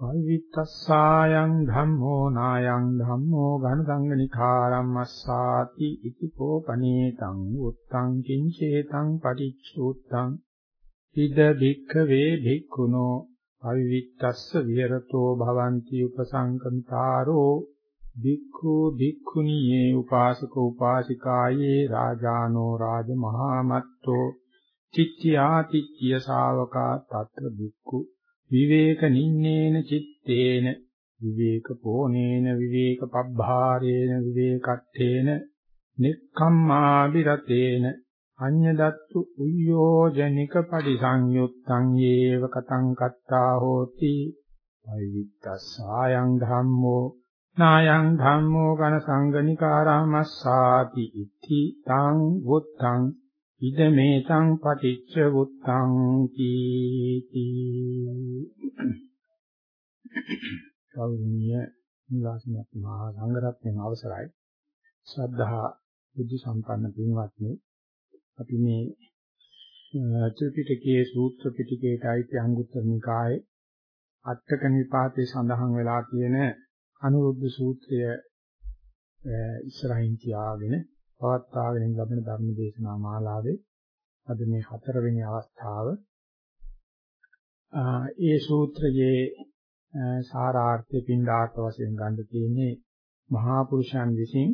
පවිත්තස්සායන් ධම්මෝ නායන් ධම්මෝ ඝනසංගනිකාරම්මස්සාති ඉති කෝපනීතං උත්තං කිංචේතං පටිච්චුත්තං ඉද භික්ඛවේ භික්ඛුනෝ පවිත්තස්ස විහෙරතෝ භවಂತಿ උපසංකන්තාරෝ භික්ඛු භික්ඛුනියේ උපාසක උපාසිකායේ රාජානෝ රාජමහාමත්තෝ චිත්‍ත්‍යා තිච්ඡය ශාවකා తත්‍ර භික්ඛු විවේක නින්නේන චිත්තේන විවේක පෝනේන විවේක පබ්බාරේන විවේකත්තේන නික්ඛම්මා විරතේන අඤ්ඤදත්තු උයෝජනික පරිසංයුත්තං යේව කතං කත්තා හෝති පවිත්තස්සායන් ධම්මෝ නායං ධම්මෝ ඝන සංගනිකාරාමස්සාති ඉති තං වුත්තං ඉදමේතං පටිච්ච වුත්තං කීති. කෞණ්‍ය නිවාසනත් මහා සංඝරත්නයන් අවසරයි. ශ්‍රද්ධා බුද්ධ සම්පන්න පින්වත්නි අපි මේ ත්‍රිපිටකයේ සූත්‍ර පිටකයට අයිති අංගුත්තර නිකායේ අටක නිපාතේ සඳහන් වෙලා තියෙන අනුරුද්ධ සූත්‍රය ඉස්සරහින් තියාගෙන පවත්වාගෙන ලබන ධර්ම දේශනා මාලාවේ අද මේ හතරවෙනි අවස්ථාව ඒ සූත්‍රයේ සාරාර්ථය පින්ඩාර්ථ වශයෙන් ගන්න තියෙන්නේ මහා පුරුෂයන් විසින්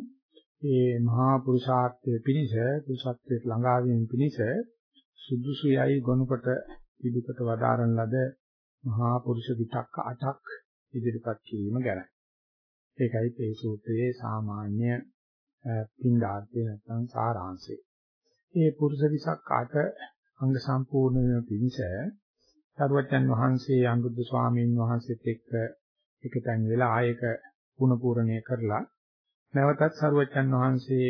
ඒ මහා පුරුෂාර්ථයේ පිනිස පුරුෂත්වයට ළඟා වීම පිනිස සුදුසුයයි ගොනුකට පිළිපත වදාරන ලද මහා පුරුෂ විතක්ක අටක් ඉදිරිපත් කිරීම ගැන. ඒකයි මේ සූත්‍රයේ සාමාන්‍ය පින්ඩාර්ථය නැත්නම් සාරාංශය. ඒ පුරුෂ විසක් අට අංග සම්පූර්ණ වෙන පිණිස සරුවචන් වහන්සේ අනුරුද්ධ ස්වාමීන් වහන්සේත් එක්ක එකතෙන් වෙලා ආයක පුන පූර්ණය කරලා නැවතත් සරුවචන් වහන්සේ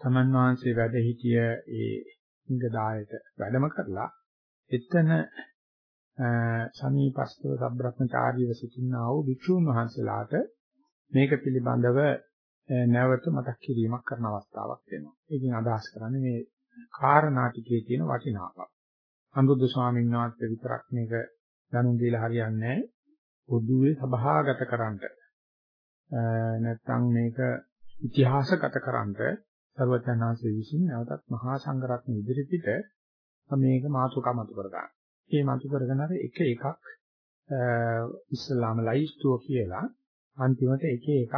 තමන් වහන්සේ වැඩ සිටිය ඒ ඉංගදායට වැඩම කරලා එතන සමීපස්තව සබ්‍රහ්මචාරීව සිටිනා වූ භික්ෂුන් වහන්සේලාට මේක පිළිබඳව නැවත මතක් කිරීමක් කරන අවස්ථාවක් වෙනවා. ඒකෙන් අදහස් කරන්නේ මේ කාරණා ටිකේ තියෙන වටිනාකම. අනුරුද්ධ ස්වාමීන් වහන්සේ විතරක් මේක දැනුම් දීලා හරියන්නේ නැහැ. පොදුවේ සභාගත කරන්නට නැත්නම් මේක ඉතිහාසගත කරන්නට සර්වඥාන්සේ විසින් නැවතත් මහා සංඝරත්න ඉදිරිපිට මේක මාතෘකා මතු කර ගන්න. මේ මතු කරගෙන අර එක එකක් ඉස්ලාම ලයිස්තුව කියලා අන්තිමට එක එකක්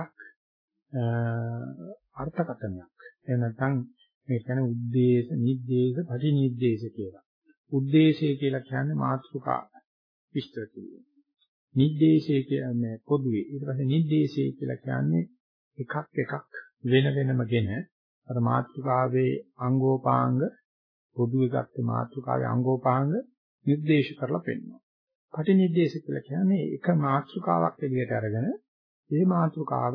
අර්ථකථනයක්. එහෙම නැත්නම් මේ කියන්නේ උද්දේශ, නිද්දේශ, පටිනිද්දේශ කියලා. උද්දේශය කියලා කියන්නේ මාතෘකා විස්තර කිරීම. නිද්දේශය කියන්නේ පොදුවේ. ඊට පස්සේ නිද්දේශය කියලා කියන්නේ එකක් එකක් වෙන වෙනමගෙන අර මාතෘකාවේ අංගෝපාංග පොදුවේ ගත්ත මාතෘකාවේ අංගෝපාංග නිර්දේශ කරලා පෙන්නනවා. පටිනිද්දේශ කියලා කියන්නේ එක මාතෘකාවක් එළියට අරගෙන ඒ මාතෘකාව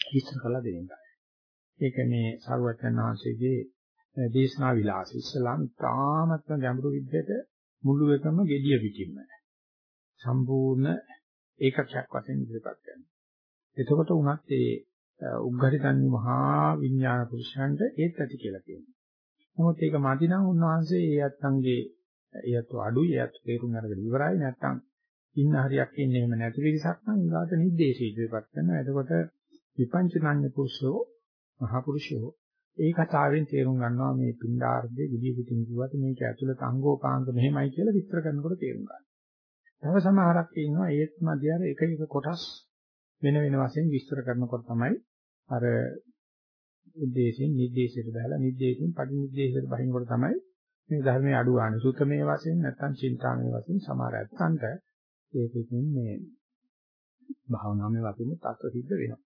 විස්තර කළා දෙන්නේ. ඒක මේ සරුවචන වහන්සේගේ දේශනා විලාසය. ඉස්ලාම් තාමත්ම ගැඹුරු විද්‍යට මුළු එකම gediya පිටින්ම සම්පූර්ණ ඒකකයක් වශයෙන් ඉදිරිපත් කරනවා. එතකොට උනත් ඒ උග්ගරිතන් මහා විඥාන පුරුෂයන්ට ඒත් ඇති කියලා කියනවා. නමුත් ඒක මදි නම් උන්වහන්සේ ඒ අත්ංගේ ඒත් අඩුයි ඒත් තේරුම් අරගෙන ඉවරයි නැත්තම් ඉන්න හරියක් ඉන්නේ එහෙම නැති විදිහක් නම් ඊගාට නිर्देश ඉදිරිපත් කරනවා. එතකොට විපංචනඤ්ඤ පුරුෂෝ මහපුරුෂෝ ඒ කතාවෙන් තේරුම් ගන්නවා මේ පින්ඩාර්ධයේ විදිය පිටින් කිව්වට මේක ඇතුළත අංගෝපාංග මෙහෙමයි කියලා විස්තර කරනකොට තේරුම් ගන්නවා. තව සමහරක් ඉන්නවා ඒත් මැදයර එක එක කොටස් වෙන වෙන වශයෙන් විස්තර කරනකොට තමයි අර උද්දේශයෙන් නිर्देशයට දාලා නිर्देशයෙන් පරිනිर्देशයට බහිනකොට තමයි මේ ධර්මයේ අඩු ආන සුතමේ වශයෙන් නැත්නම් චින්තාමේ වශයෙන් සමහර අත්කන්ට ඒකකින් මේ භාවනාවේ වපින තත්ත්ව සිද්ධ වෙනවා.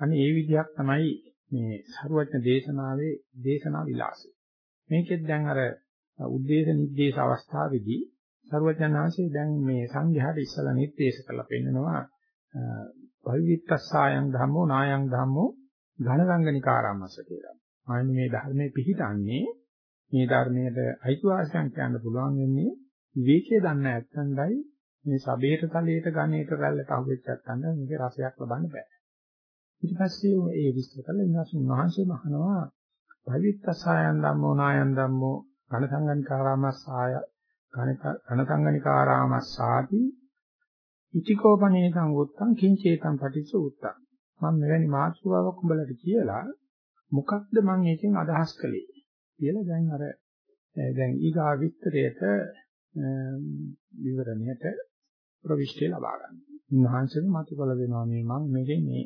අනේ ඒ විදිහක් තමයි මේ සරුවඥ දේශනාවේ දේශනා විලාසය. මේකෙත් දැන් අර උද්දේශ නිද්දේශ අවස්ථාවේදී සරුවඥාන්සේ දැන් මේ සංඝයාට ඉස්සලා නිර්දේශ කළා පෙන්නනවා භවිත්තස්සායන් ධම්මෝ නායන් ධම්මෝ ඝනරංගනිකාරාමස කියලා. අනේ මේ ධර්මයේ පිහිටන්නේ මේ ධර්මයට අයිතිවාසිකම් කියන්න පුළුවන් වෙන්නේ විවේකයේ දන්න ඇත්තන්ටයි මේ සබේට තලයට ගණේට රැල්ලට අහුවෙච්ච ඇත්තන්ට මේකේ රසයක් ලබන්න බෑ. ඊට පස්සේ ඒ විස්තර කළ ඉන්වසුන් මහන්සිය මහනවා පවිත්තසයන් ධම්මෝ නායන් ධම්මෝ ඝනසංගනිකාරාමස්සාය ඝනසංගනිකාරාමස්සාති ඉතිකෝපනේ සංගුත්තං කිංචේතං පටිච්ච උත්තං මම මෙවැනි මාතෘකාවක් උඹලට කියලා මොකක්ද මම එකෙන් අදහස් කළේ කියලා දැන් අර දැන් ඊගා විස්තරයට විවරණයට ප්‍රවිෂ්ටි ලබා ගන්න. උන්වහන්සේට මතකල වෙනවා මේ මම මේකේ මේ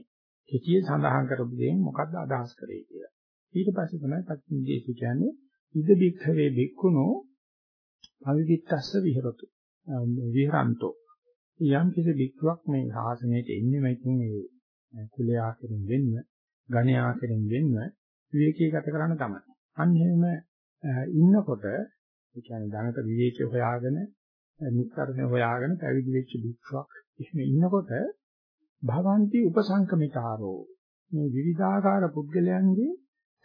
කෙටිය සඳහන් කරපු දෙයින් මොකක්ද අදහස් කරේ කියලා. ඊට පස්සේ තමයි පටිච්ච කියන්නේ ඉද බික්ඛවේ බික්කුණෝ අවිවිත්තස්ස විහෙරතු. විහරන්තෝ. යම් කිසි බික්කුවක් මේ ආසනයට එන්නේ මේකින් මේ කුලයේ ආකරෙන් වෙන්න, ඝණයේ ආකරෙන් වෙන්න විවේකී ගත කරන්න තමයි. අන්න එහෙම ඉන්නකොට ඒ කියන්නේ ධනක විවේකී හොයාගෙන නිස්සාරණය හොයාගෙන පැවිදි වෙච්ච බික්කුවක් එහෙම ඉන්නකොට භවಂತಿ උපසංකමිකාරෝ මේ විවිධාකාර පුද්ගලයන්ගේ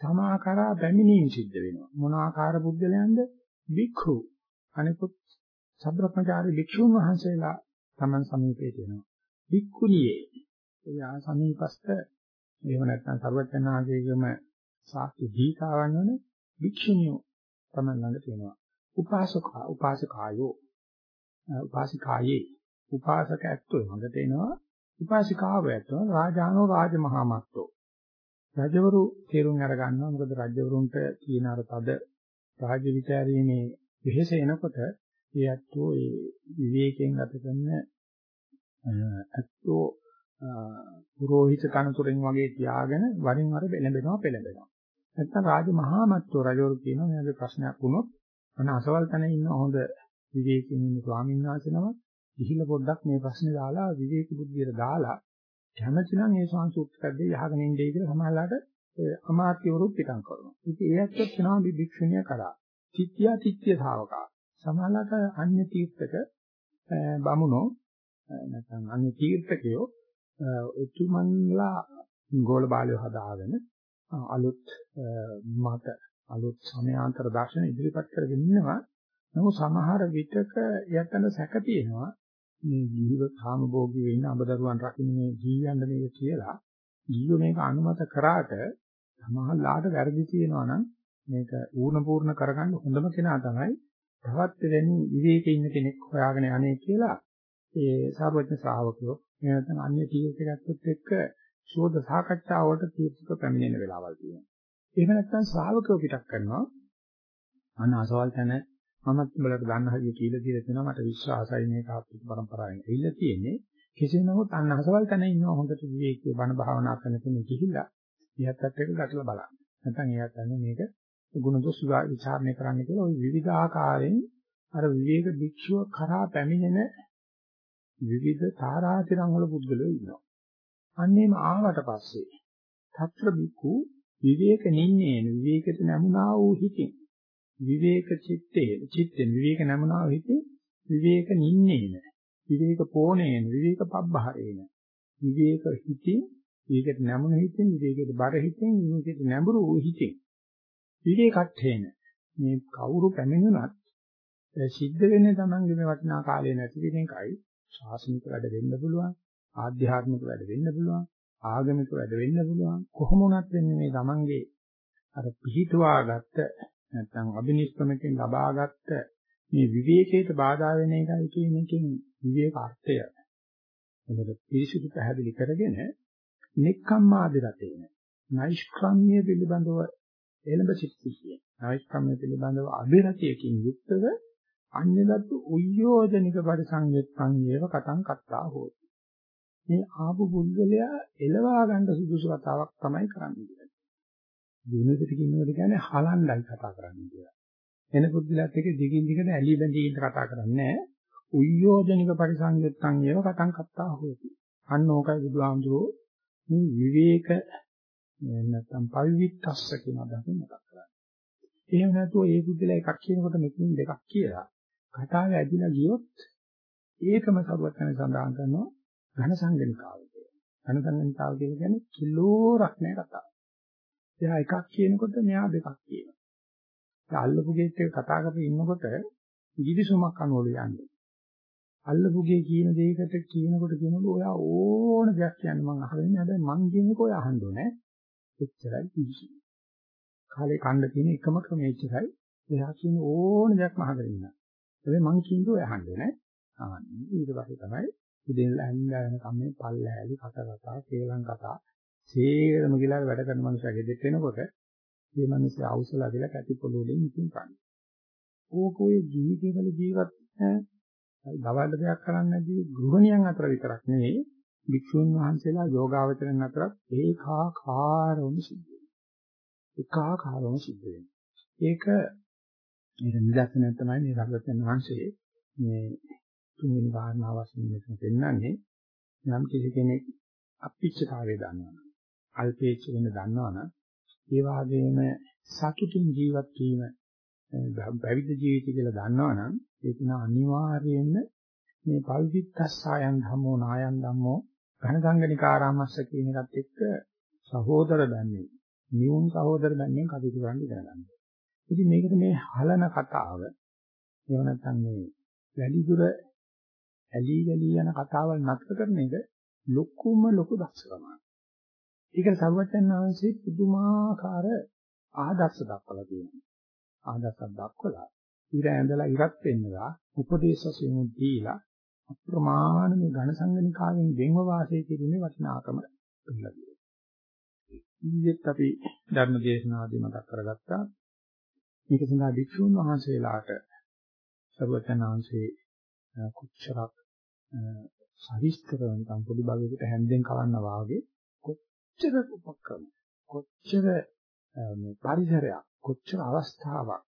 සමාකාරා පැමිණීම සිද්ධ වෙනවා. මොන ආකාර පුද්ගලයන්ද? භික්ඛු. අනිකුත් සබ්‍රප්‍රචාරී භික්ෂුන් වහන්සේලා Taman සමීපේ දෙනවා භික්ඛුනියේ. එයා සමීපස්ත එහෙම නැත්නම් සර්වඥාගේගම සාක්ෂි දීකාවන් වන භික්ෂුනියෝ Taman ළඟ තියෙනවා. උපාසකා උපාසකායෝ. උපාසිකායේ. උපාසක ඇත්තෝ ළඟට එනවා උපාසිකාව ඇත්තෝ රාජානෝ රාජමහාමත්තෝ. රජවරු තේරුම් අර ගන්නවා මොකද රජවරුන්ට තියෙන අර තද රාජ්‍ය විචාරීමේ වෙහෙස එනකොට ඒ ඇත්තෝ ඒ විවේකයෙන් ගත කරන ඇත්තෝ පුරෝහිත කනතුරෙන් වගේ තියාගෙන වරින් වර බෙලඹෙනවා පෙළඹෙනවා. නැත්තම් රාජ මහාමත්තෝ රජවරු කියනවා මෙයාගේ ප්‍රශ්නයක් වුණොත් අන අසවල් තැන ඉන්න හොඳ විවේකයෙන් ඉන්න ස්වාමීන් වහන්සේ නමක් ඉහිල පොඩ්ඩක් මේ ප්‍රශ්නේ දාලා විවේක බුද්ධියට දාලා කැමති නම් ඒ සංසුප්තකද්දී යහගෙන ඉන්නේ කියලා සමහරලාට අමාත්‍යවරු පිටං කරනවා. ඉතින් ඒ ඇත්තත් වෙනවා භික්ෂුණිය කරා. තිත්‍ය තිත්‍ය ශාවකා. සමහරලාට අන්‍ය තීර්ථක බමුණෝ නැත්නම් අන්‍ය තීර්ථකයෝ එතුමන්ලා ගෝල බාලය හදාගෙන අලුත් මත අලුත් සමයාන්තර දර්ශන ඉදිරිපත් කරගෙන ඉන්නවා. නමුත් සමහර විටක යතන සැක තියෙනවා මේ ජීව කාමභෝගී වෙන්න අබදරුවන් රකින්න මේ ජීයන්න මේක කියලා ජීව මේක අනුමත කරාට සමහරලාට වැරදි තියෙනවා නම් මේක ඌණ පූර්ණ කරගන්න හොඳම කෙනා තමයි තවත් වෙනි විවේකයේ ඉන්න කෙනෙක් හොයාගෙන යන්නේ කියලා ඒ සාර්වජ්‍ය ශ්‍රාවකයෝ එහෙම අන්‍ය තීර්ථකත්වයක් එක්ක ශෝධ සාකච්ඡා වලට තීර්ථක පැමිණෙන වෙලාවල් තියෙනවා. එහෙම නැත්නම් ශ්‍රාවකයෝ පිටක් කරනවා අන්න අසවල් තැන මමත් උඹලට ගන්න හැටි කියලා දීලා තියෙනවා. මට විශ්වාසයි මේක ආත්මික પરම්පරාවෙන් ඇවිල්ලා තියෙන්නේ. කෙසේ නමුත් අන්න හසවල් තැන ඉන්නවා. හොඳට විවේකීව බණ භාවනා කරන කෙනෙක් ගිහිල්ලා ඉහත්පත් එක ගැටලා බලන්න. නැත්නම් එයාට අන්නේ මේක ගුණ දොස් විචාරණය කරන්න කියලා ওই විවිධ ආකාරයෙන් අර විවේක භික්ෂුව කරා පැමිණෙන විවිධ තාරාතිරම් වල පුද්ගලයෝ ඉන්නවා. අන්නේම ආවට පස්සේ තත්ත්‍ර බිකු විවේක නින්නේන විවේකයට නැමුණා වූ හිතින් විවේක චිත්තේ චිත්තෙන් විවේක නැමුණා වූ හිතින් විවේක නින්නේන විවේක පෝණේන විවේක පබ්බහරේන විවේක හිතින් විවේකයට නැමුණ හිතින් විවේකයට බර හිතින් විවේකයට නැඹුරු වූ හිතින්. විවේකට්ඨේන මේ කවුරු පැමිණුණත් සිද්ධ වෙන්නේ Tamange මේ වටිනා කාලය නැති වෙන එකයි. ශාසනික වැඩ වෙන්න පුළුවන් ආධ්‍යාත්මික වැඩ වෙන්න පුළුවන් ආගමික වැඩ වෙන්න පුළුවන්. කොහොම වුණත් වෙන්නේ මේ Tamange අර පිහිටුවා ගත්ත නැත්නම් අබිනිෂ්ක්‍රමයෙන් ලබාගත්ත මේ විවේකයට බාධා වෙන එකයි කියන එකෙන් විවේක අර්ථය මොකද පිරිසිදු පැහැදිලි කරගෙන නික්කම්මාදිරතේන නෛෂ්ක්‍රම්‍ය පිළිබඳව එළඹ සිටියේ නෛෂ්ක්‍රම්‍ය පිළිබඳව අභිරතියකින් යුක්තව අඤ්ඤදත්තු උයෝජනික පරිසංයුත්තං ඒව කතං කත්තා හොති. මේ ආපු පුද්ගලයා එළවා ගන්න සුදුසු කතාවක් තමයි කරන්නේ. දිනුවිට කියනකොට කියන්නේ හලණ්ඩයි කතා කරන්නේ කියලා. එන පුද්ගලයාත් එක්ක දිගින් දිගට ඇලි බැඳී ඉඳ කතා කරන්නේ උයෝජනික පරිසංයුත්තං ඒව කතං කත්තා හොති. අන්න ඕකයි බුදුහාමුදුරෝ මේ විවේක නැත්නම් පවිවිත්තස්ස කියන අදහසින් මතක් කරන්නේ. එහෙම නැතුව ඒ පුද්ගලයා එකක් කියනකොට මෙතනින් දෙකක් කියලා කතාවේ ඇදිලා ගියොත් ඒකම සරුවත් යන සඳහන් කරනවා ඝන සංගණිකාව කියලා. ඝන සංගණිකාව කියන්නේ කිලෝරක් නෑ කතාව. එයා එකක් කියනකොට මෙයා දෙකක් කියනවා. ඒ අල්ලපු ගෙත් එක කතා කරගෙන ඉන්නකොට ඉදිරිසුමක් අනුවල යන්නේ. අල්ලපු ගේ කියන දෙයකට කියනකොට කියනකොට ඔයා ඕන දෙයක් කියන්න මං අහන්නේ හැබැයි මං කියන එක ඔය අහන්න ඕනේ. එච්චරයි කිසි. කාලේ කණ්ඩ තියෙන එකම ක්‍රමය එච්චරයි. එයා කියන ඕන දෙයක් මහගෙන ඉන්න. හැබැයි මං කියන්නේ ඔය අහන්න ඕනේ. ආ ඊට පස්සේ තමයි ඉතින් ඇඳලා යන කම්මේ පල්ලෑලි කට කතා, කේලම් කතා, සේරම ගිලා වැඩ කරන මනුස්සයා ගෙදෙට එනකොට මේ මිනිස්සු අවසලා කියලා කැටි පොළොවෙන් ඉතින් කන්නේ. ඕකෝයේ ජීවිතවල ජීවත් දවල්ට දෙයක් කරන්නේ නැති ගෘහණියන් අතර විතරක් නෙවෙයි වික්ෂුන් වහන්සේලා යෝගාවචරයන් අතරත් ඒකාකාරවම සිද්ධ වෙනවා. ඒකාකාරවම සිද්ධ වෙනවා. ඒක මේක නිදර්ශනයක් තමයි මේ රහතන් වහන්සේ මේ තුන්වෙනි කාරණාව වශයෙන් මෙතන පෙන්නන්නේ යම් කිසි කෙනෙක් අපිච්චතාවය දන්නවනම් අල්පේච්ච වෙන දන්නවනම් ඒ වගේම සතුටින් ජීවත් වීම පැවිදි ජීවිතය කියලා දන්නවනම් ඒක න අනිවාර්යයෙන්ම මේ පල්විත්තස්සයන් ධම්මෝ නායන් ධම්මෝ ඝනගංගනිකාරාමස්ස කියන එකත් එක්ක සහෝදර බැන්නේ නියුන් සහෝදර බැන්නේ කටයුතු කරන්න ඉගෙන ගන්න. ඉතින් මේකට මේ හලන කතාව එහෙම නැත්නම් මේ වැඩි දුර ඇලි ගලි යන කතාවල් නතර කරන එක ලොකුම ලොකු දක්ෂකමක්. ඒකට සර්වඥාන් වහන්සේ පුදුමාකාර ආදර්ශ දක්වලා තියෙනවා. ආදර්ශයක් දක්වලා ඉර ඇඳලා ඉරත් වෙන්නවා උපදේශ වශයෙන් දීලා අප්‍රමාණ මේ ඝන සංගණිකාවෙන් වෙන්ව වාසය කිරීමේ වටිනාකම පෙන්නලා දෙනවා. ඊයේත් අපි ධර්ම දේශනාවදී මතක් කරගත්තා මේක සඳහා භික්ෂුන් වහන්සේලාට සර්වඥාන්සේ කුච්චරක් සවිස්තරව නිකන් පොඩි භාගයකට හැන්දෙන් කවන්න වාගේ කොච්චර උපක්‍රම කොච්චර මේ පරිසරයක් කොච්චර අවස්ථාවක්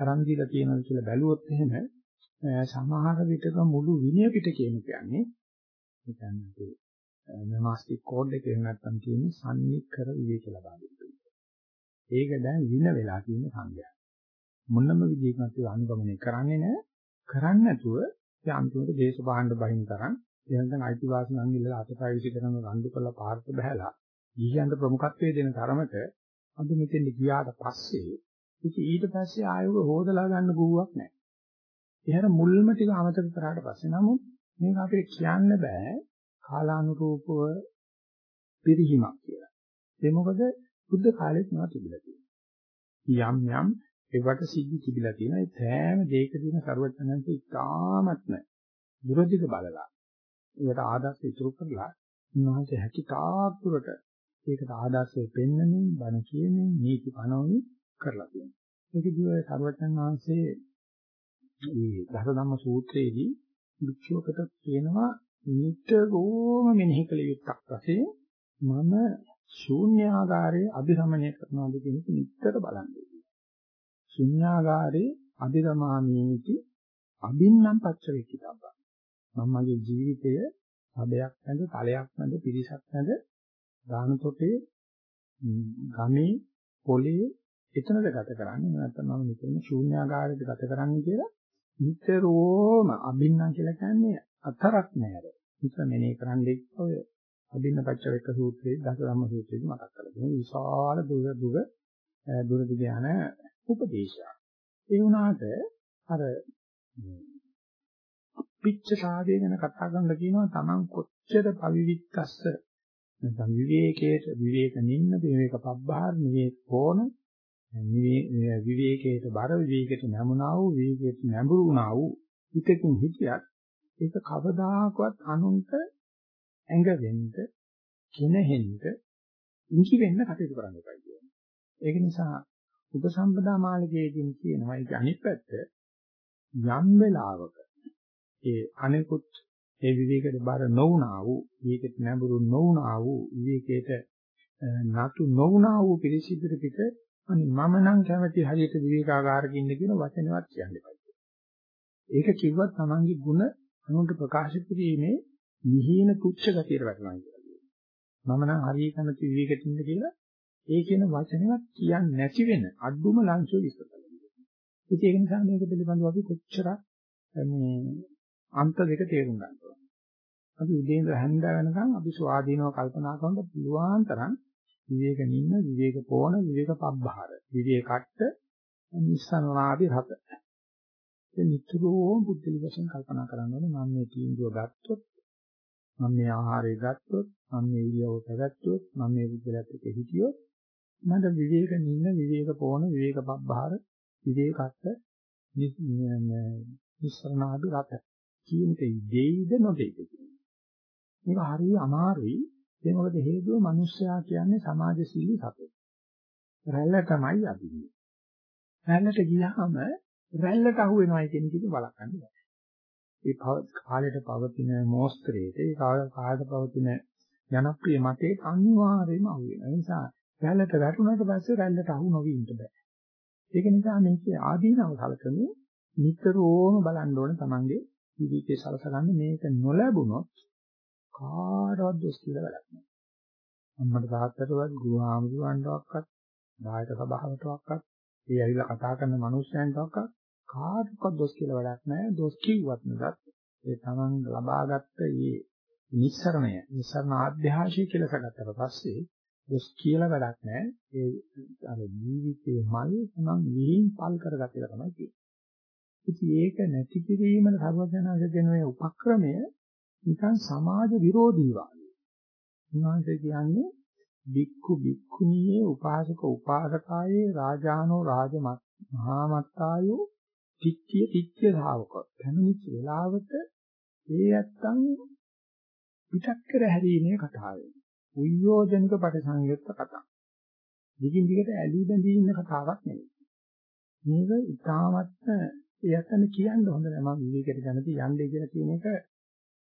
අරන් දීලා තියෙනවද කියලා බැලුවොත් එහෙම සමහර විටක මුළු විනය පිට කියන කියන්නේ ඒ කියන්නේ නමාස්තික් කෝඩ් එකේ නැත්තම් තියෙන සම්නිකර විවේක ලබා දෙන්න. ඒක දැන් වින වෙලා තියෙන සංඥා. මොනම විදිහකින්වත් ඒක අනුගමනය කරන්නේ නැහැ. කරන්නේ නැතුව ඒ අන්තිමට දේශපාලන බහින් තරම් එහෙනම් අයිතිවාසිකම් අංගිල්ල අතපය විසි කරන රණ්ඩු කරලා පාර්ත බහැලා ගිහියන්ට ප්‍රමුඛත්වයේ දෙන තරමට අද මෙතෙන් ගියාට පස්සේ ඉතින් ඊට පස්සේ ආයෝග හොදලා ගන්න ගුවක් නැහැ. ඒහැර මුල්ම ටික අමතක කරාට පස්සේ නමුත් මේක අපිට කියන්න බෑ කාලානුරූපව පිරිහීමක් කියලා. ඒ මොකද බුද්ධ කාලෙත් නෑ තිබිලා තියෙන්නේ. යම් යම් ඒවට සිද්ධි තිබිලා තියෙන ඒ සෑම දෙයකදීම ਸਰවඥාන්සේ ඉතාමත්ම දුරදිග බලලා ඒකට ආදර්ශ ඉතුරු කරලා උන්වහන්සේ හැකි තාක් දුරට ඒකට ආදර්ශය පෙන්වමින් බණ කියමින් නීති පනවමින් කරලා තියෙනවා. ඒකදී ඔය ਸਰවඥාන් වහන්සේ මේ දසධම්ම සූත්‍රයේදී වික්ෂෝකට කියනවා නිතරම මෙනෙහි කළ යුත්තක් වශයෙන් මම ශූන්‍යාකාරයේ අභිරමණය කරනවාද කියන එක නිතර බලන්න. ශුන්‍යාගාරේ අධිරමාමීති අබින්නම් පච්ච වේකිතබ්බ. මම මගේ ජීවිතය සබයක් නැද, තලයක් නැද, පිරිසක් නැද, දානතොටේ ගමේ පොලේ එතනද ගත කරන්නේ නැත්නම් මම මෙතන ශූන්‍යාගාරයේද ගත කරන්නේ කියලා නිතරම අබින්නම් කියලා කියන්නේ අතරක් නෑර. ඉතින් මෙනේ කරන්නේ ඔය අබින්න පච්චවේක සූත්‍රයේ දස ධම්ම සූත්‍රයේදී මතක් කරලා තියෙනවා. විශාල දුර දුර දුර දිග යන උපදේශයක්. ඒ වුණාට අර පිච්ච සාදේ ගැන කතා කරන්න කියනවා Taman කොච්චර පවිවික්කස්ස නැත්නම් විවේකයේ විවේක නින්න විවේක පබ්බාර විවේක කෝණ විවේකයට බර විවේකයට නැමුණා වූ විවේකයට නැඹුරුණා වූ හිතකින් හිතියත් ඒක කවදාකවත් අනුන්ට ඇඟ වෙන්න කෙනෙහෙන්න ඉඟි වෙන්න කටයුතු කරන්න එපා කියන්නේ. ඒක නිසා උපසම්පදා මාළිකයේදී කියනවා ඒක අනිත් පැත්ත යම් වෙලාවක ඒ අනිකුත් ඒ විවේකයට බර නොවුනා වූ විවේකයට නැඹුරු නොවුනා වූ විවේකයට නතු නොවුනා වූ පිළිසිතර පිට අනි මම නම් කැමති හරියට විවේකාගාරක ඉන්න කියන වචනවත් කියන්න එපා. ඒක කිව්වත් Tamange ಗುಣ අනුන්ට ප්‍රකාශ කිරීමේ නිහීන තුච්ච ගතියට වැටෙනවා කියලා. මම නම් හරිය කැමති විවේකෙට ඉන්න කියලා ඒ කියන වචනවත් කියන්නේ නැති වෙන අඩුම ලංසෝ විස්තර කරනවා. ඒක නිසා මේක පිළිබඳව අපි කොච්චරක් මේ අන්ත දෙක තේරුම් ගන්න ඕනේ. අපි උදේ ඉඳලා හැන්ද වෙනකන් අපි ස්වාධීනව කල්පනා කරන්න පුළුවන් තරම් විවේක නින්න විවේක පෝන විවේක පබ්බහර. විවේකට්ට නිස්සනාදි රත. ඒ නිතරම බුද්ධ විශ්ෙන් කල්පනා කරන්න ඕනේ මම මේ තීන්දුව ගත්තොත් මම මේ ආහාරය ගත්තොත් මම මේ ඉරියව්ව පැවැත්වුවොත් මම මේ බුද්ධලත් එක්ක හිටියොත් මට විවේක නින්න විවේක පෝන විවේක පබ්බහර විවේකට්ට නිස්සනාදි රත. කියන එක දෙයිද නොදෙයිද මේක හරිය අමාරුයි ඒ මොකද හේතුව මිනිස්සයා කියන්නේ සමාජශීලී සතෙක්. රැල්ල තමයි අදින්නේ. රැල්ලට ගියාම රැල්ලට අහු වෙනවා කියන එක බලකන්න බෑ. ඒ කාලයට පවතින මොස්ත්‍රේට ඒ කාලයට පවතින ජනප්‍රිය මතේ අනිවාර්යයෙන්ම අහු වෙනවා. ඒ නිසා රැල්ලට වැටුණාට පස්සේ රැල්ලට අහු නොවී ඉන්න බෑ. ඒක නිසා මේකේ ආදීනව සලකන්නේ නිතරම බලන්න ඕනේ Tamange ජීවිතේ සලසගන්න මේක නොලැබුණොත් කාටවත් දොස් කියලා වැඩක් නැහැ. අම්මට තාත්තටවත් ගුරු ආමුදුවන්ටවත් දායක සභාවටවත් ඒ ඇවිල්ලා කතා කරන මිනිස්සුන්ටවත් කාටවත් දොස් කියලා වැඩක් නැහැ. දොස් කිව්වත් නේද ඒ තමන් ලබාගත්ත මේ නිස්සරණය නිස්සරණ ආධ්‍යාශය කියලා සගත්තට පස්සේ දොස් කියලා වැඩක් නැහැ. ඒ අර ජීවිතේ මල් තමන් විහිං පල් කරගත්තේ තමයි තියෙන්නේ. ඉතින් ඒක නැති කිරීමල සර්වඥාන්සේ දෙන මේ උපක්‍රමය නිකන් සමාජ විරෝධී වාගේ. උන්වහන්සේ කියන්නේ බික්ඛු බික්ඛුණියේ උපාසක උපාසකායේ රාජානෝ රාජ මහාමත්තායෝ තිච්ඡය තිච්ඡය ශාවකෝ. පැමිණිච්ච වෙලාවට ඒ ඇත්තන් පිටක් කර හැරීමේ කතාවයි. උයෝජනික පරිසංයුක්ත කතාව. දිගින් දිගට ඇලී බැඳී ඉන්න කතාවක් නෙවෙයි. මේක ඉතාමත්ම එයත්න කියන්න හොඳ නැහැ මම විවේකයට කැමති යන්නේ කියලා කියන එක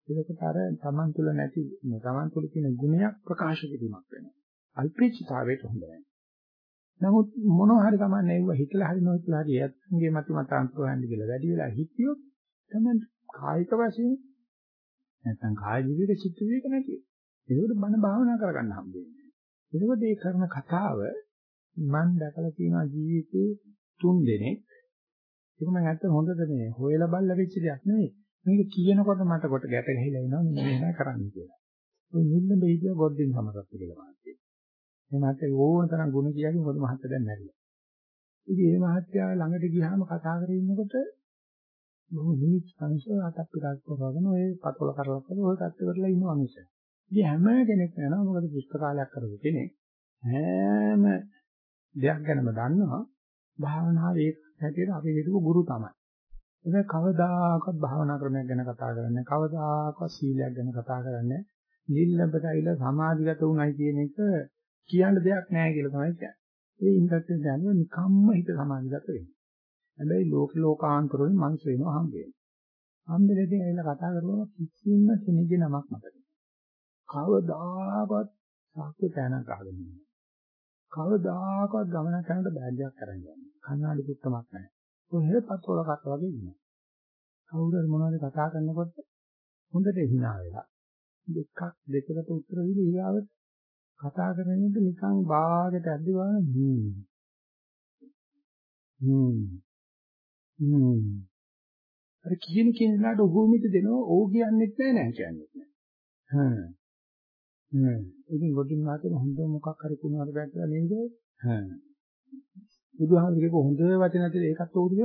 ඒකට අර Taman තුල නැති Taman තුල තියෙන ගුණයක් ප්‍රකාශ කිරීමක් වෙනවා. අල්පේච්ඡතාවයට හොඳ නැහැ. නමුත් මොනවා හරි කමන්නේ නෙවෙයි හිතලා හරි නොහිතලා හරි එයත්ගේ මත මතාන්තර හොයන්න කියලා වැඩි වෙලා හිතියොත් තමයි කායික වශයෙන් නැත්නම් කාය ජීවිත චිත්ත විවේක නැති. ඒකට බණ භාවනා කරගන්න හම්බෙන්නේ. ඒකෝද මේ කරන කතාව මම දැකලා තියෙනවා ජීවිතේ තුන් දෙනෙක් ඒක මම ඇත්ත හොඳද මේ හොයලා බලලා වෙච්ච දෙයක් නෙවෙයි. මේක කියනකොට මට කොට ගැට ගහලා එනවා මේ නෑ කරන්න කියලා. ඔය නිල්ල බෙයිදියා ගොඩින් සමගත්ත කියලා මාත්‍ය. මේ මාත්‍ය ඕන තරම් ගුණ කියන්නේ මොකද මහත්ය දැන් නැරිලා. ඉතින් මේ මහත්ය ළඟට ගියාම කතා කරගෙන ඉන්නකොට බොහොම නිච් සංසය අතක් පිටක් කරගෙන ඔය පතොල කරලා කරලා ඔය කට්ට කරලා ඉන්නවා මිස. ඉතින් හැම කෙනෙක් යනවා මොකද පුස්තකාලයක් කරපු කෙනෙක්. හැම දෙයක් ගැනම දන්නවා. භාවනාවේ ඒක හැටියට අපි හිතපු ගුරු තමයි. ඒක කවදාකවත් භාවනා ක්‍රමයක් ගැන කතා කරන්නේ කවදාකවත් සීලයක් ගැන කතා කරන්නේ නිල්ලඹට ඇවිල්ලා සමාධිගත වුණයි කියන එක කියන්න දෙයක් නැහැ කියලා තමයි කියන්නේ. ඒ ඉන්ද්‍රත්වයෙන් දැනුව නිකම්ම හිත සමාධිගත වෙනවා. හැබැයි ලෝක ලෝකාන්තරවලින් මනුස්ස වෙනවා හම්බ වෙනවා. හම්බෙලදී ඇවිල්ලා කතා කරනවා කිසිම කෙනෙකුගේ නමක් මතක නැහැ. කවදාකවත් සාක්ෂි තැනක් අහගෙන ඉන්නේ. කවදාකවත් ගමනක් යනකොට බෑග් එකක් අරන් යන්නේ. කන්නාඩි පුත්තමක් නැහැ. ඔය පතෝල කට වගේ ඉන්නවා. කවුරු හරි මොනවද කතා කරනකොට හොඳට hina වෙලා දෙකක් දෙකකට උත්තර දීලා ඊගාවට කතා කරන්නේ නිකන් බාගෙට ඇද්දිවාන හ්ම් හ්ම් හ්ම් අර කියන කෙනාට උගුමිට දෙනවා ඕ කියන්නෙත් නෑ නෑ කියන්නෙත් නෑ හ්ම් හ්ම් ඉතින් ගොඩින් වාතේ හොඳ මොකක් හරි කුණාට බැලලා නේද? හ්ම් බුදුහාමුදුරේ හොඳ වචන ඇතුලේ ඒකත් උරුද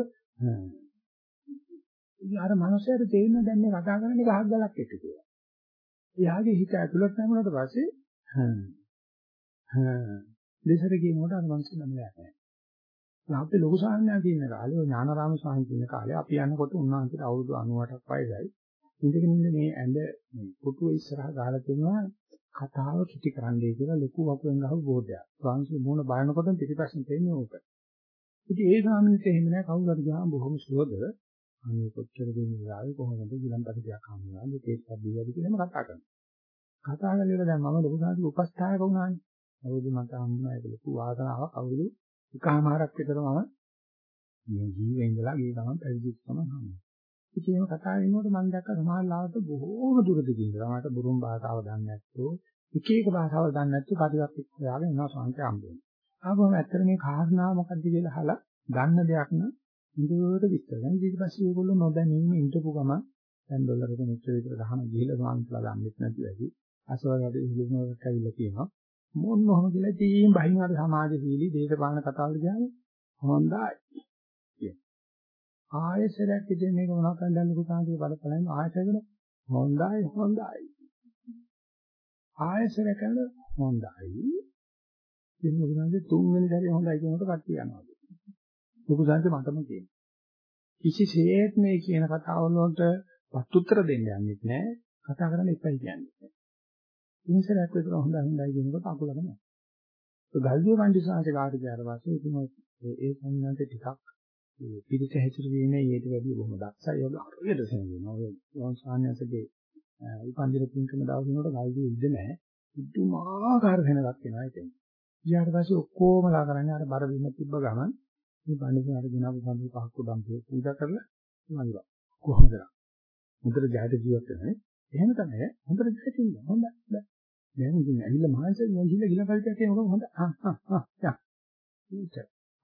ඉතින් අර මනුස්සයාට තේරෙනවා දැන් මේ කතා කරන්නේ ගහක් ගලක් එක්ක කියලා. එයාගේ හිත ඇතුළට නැමුණාට පස්සේ හ්ම් හ්ම් දෙසර කියනකොට අර මනුස්සය නම් නැහැ. අපේ ලොකු සාහනයක් තියෙන කාලේ ඥානාරාම සාහන කියන කාලේ අපි යනකොට උන්වහන්සේට අවුරුදු 98ක් වයසයි. ඉඳගෙන ඉන්න මේ ඇඳ මේ පුටුව ඉස්සරහා ගහලා තියෙනවා කතාව කිටි කරන්නයි කියලා ලොකු වකුවෙන් ගහපු බෝඩයක්. ස්වාමීන් මුණ බලනකොට පිටිපස්සෙන් තේන්නේ ඕක. ඉතින් ඒ ස්වාමීන් වහන්සේ එහෙම නෑ කවුරු හරි ගියාම බොහොම සුවද අනේ කොච්චර දෙන්නේ ආවේ කොහොමද ගිලන්පති ටිකක් හම්බුනා. මේකත් බියවද කියලා මම කතා කරනවා. කතා කරලා දැන් මම ලොකු සාහිත්‍ය උපස්ථායක වුණානේ. අවුරුදු මට හම්බුනා ඒක ලොකු වාසනාවක් අවුරුදු එකමාරක් විතර මම මේ ජීවේ ඉඳලා ගිය ගමන් පැවිදි තමයි හම්බුනේ. ඉතින් එහෙම කතා වෙනකොට මම දැක්ක සමහර ලාවට බොහෝම දුරදිග ඉඳලා මට බුරුම් භාෂාව දන්නේ නැත්තෝ එක එක භාෂාවල් දන්නේ නැත්තෝ කඩියක් එක්ක හොයාගෙන එනවා සංකේ හම්බුනේ. ආවම ඇත්තට මේ කාරණා මොකක්ද කියලා අහලා දන්න දෙයක් නම් හොඳට විස්තර කරනවා. ඊට පස්සේ ඒගොල්ලෝ නොදැනීම ඉඳපු ගම දැන් ඩොලර් එක මෙච්චර විතර ගහන ගිහලා සාන්තිලා දන්නෙත් නැති වැඩි. අසවල් වැඩි ඉහිලුමකට ඇවිල්ලා කියනවා. මොනවම කියලා තීම් බහිනවාද සමාජශීලී දේශපාලන කතාවල් කියන්නේ හොඳයි. ආයෙසරක් ඉතින් මේක මොනවද දැන් ලුකුසාන්තිගේ බලපෑම ආයෙසරකට හොඳයි හොඳයි. ආයෙසරක හොඳයි. ඉතින් ලුකුසාන්ති තුන්වෙනි සැරේ හොඳයි කියනකොට කට්ටිය යනවා. ලුකුසාන්ති මටම කියනවා. කිසිසේත් මේ කියන කතාවල වලට පත්තුත්තර දෙන්න යන්නේ නැහැ. කතා කරන්න එපයි කියන්නේ. ඉන්සරයක් විතර හොඳයි හොඳයි කියනකොට අකුලක නැහැ. ඒ ගල්දිය පඬිසාංශ කාර්ය ඊට පස්සේ ඉතින් ඒ ඒ සංඥාන්ත ටිකක් ඒ පිළිස හැසිරෙන්නේ ඊට වැඩිය බොහොම දක්ෂයි. ඔය හරියට සෙනෙනවා. ඔය වංශාන්‍යසගේ උපන්දින පින්කම දවසිනකොට ගල්දිය ඉඳ නැහැ. පුදුමාකාර වෙනවක් වෙනවා ඉතින්. ඊට පස්සේ ඔක්කොමලා කරන්නේ අර බර බිම තිබ්බ ගමන් මේ පඬිතුමාට ගෙනාවු සම්පූර්ණ පහක් උඩම් පූජා කරලා මනිනවා. කොහොමද? මුදල ජයත ජීවත් වෙන්නේ. එහෙම තමයි. හොඳට ජයතින්න. හොඳයි. දැන් ඉතින් ඇවිල්ලා මහන්සියෙන් ගිහිල්ලා ගිල පරිත්‍යාග කියනකොට හොඳ ආ ආ ආ යා.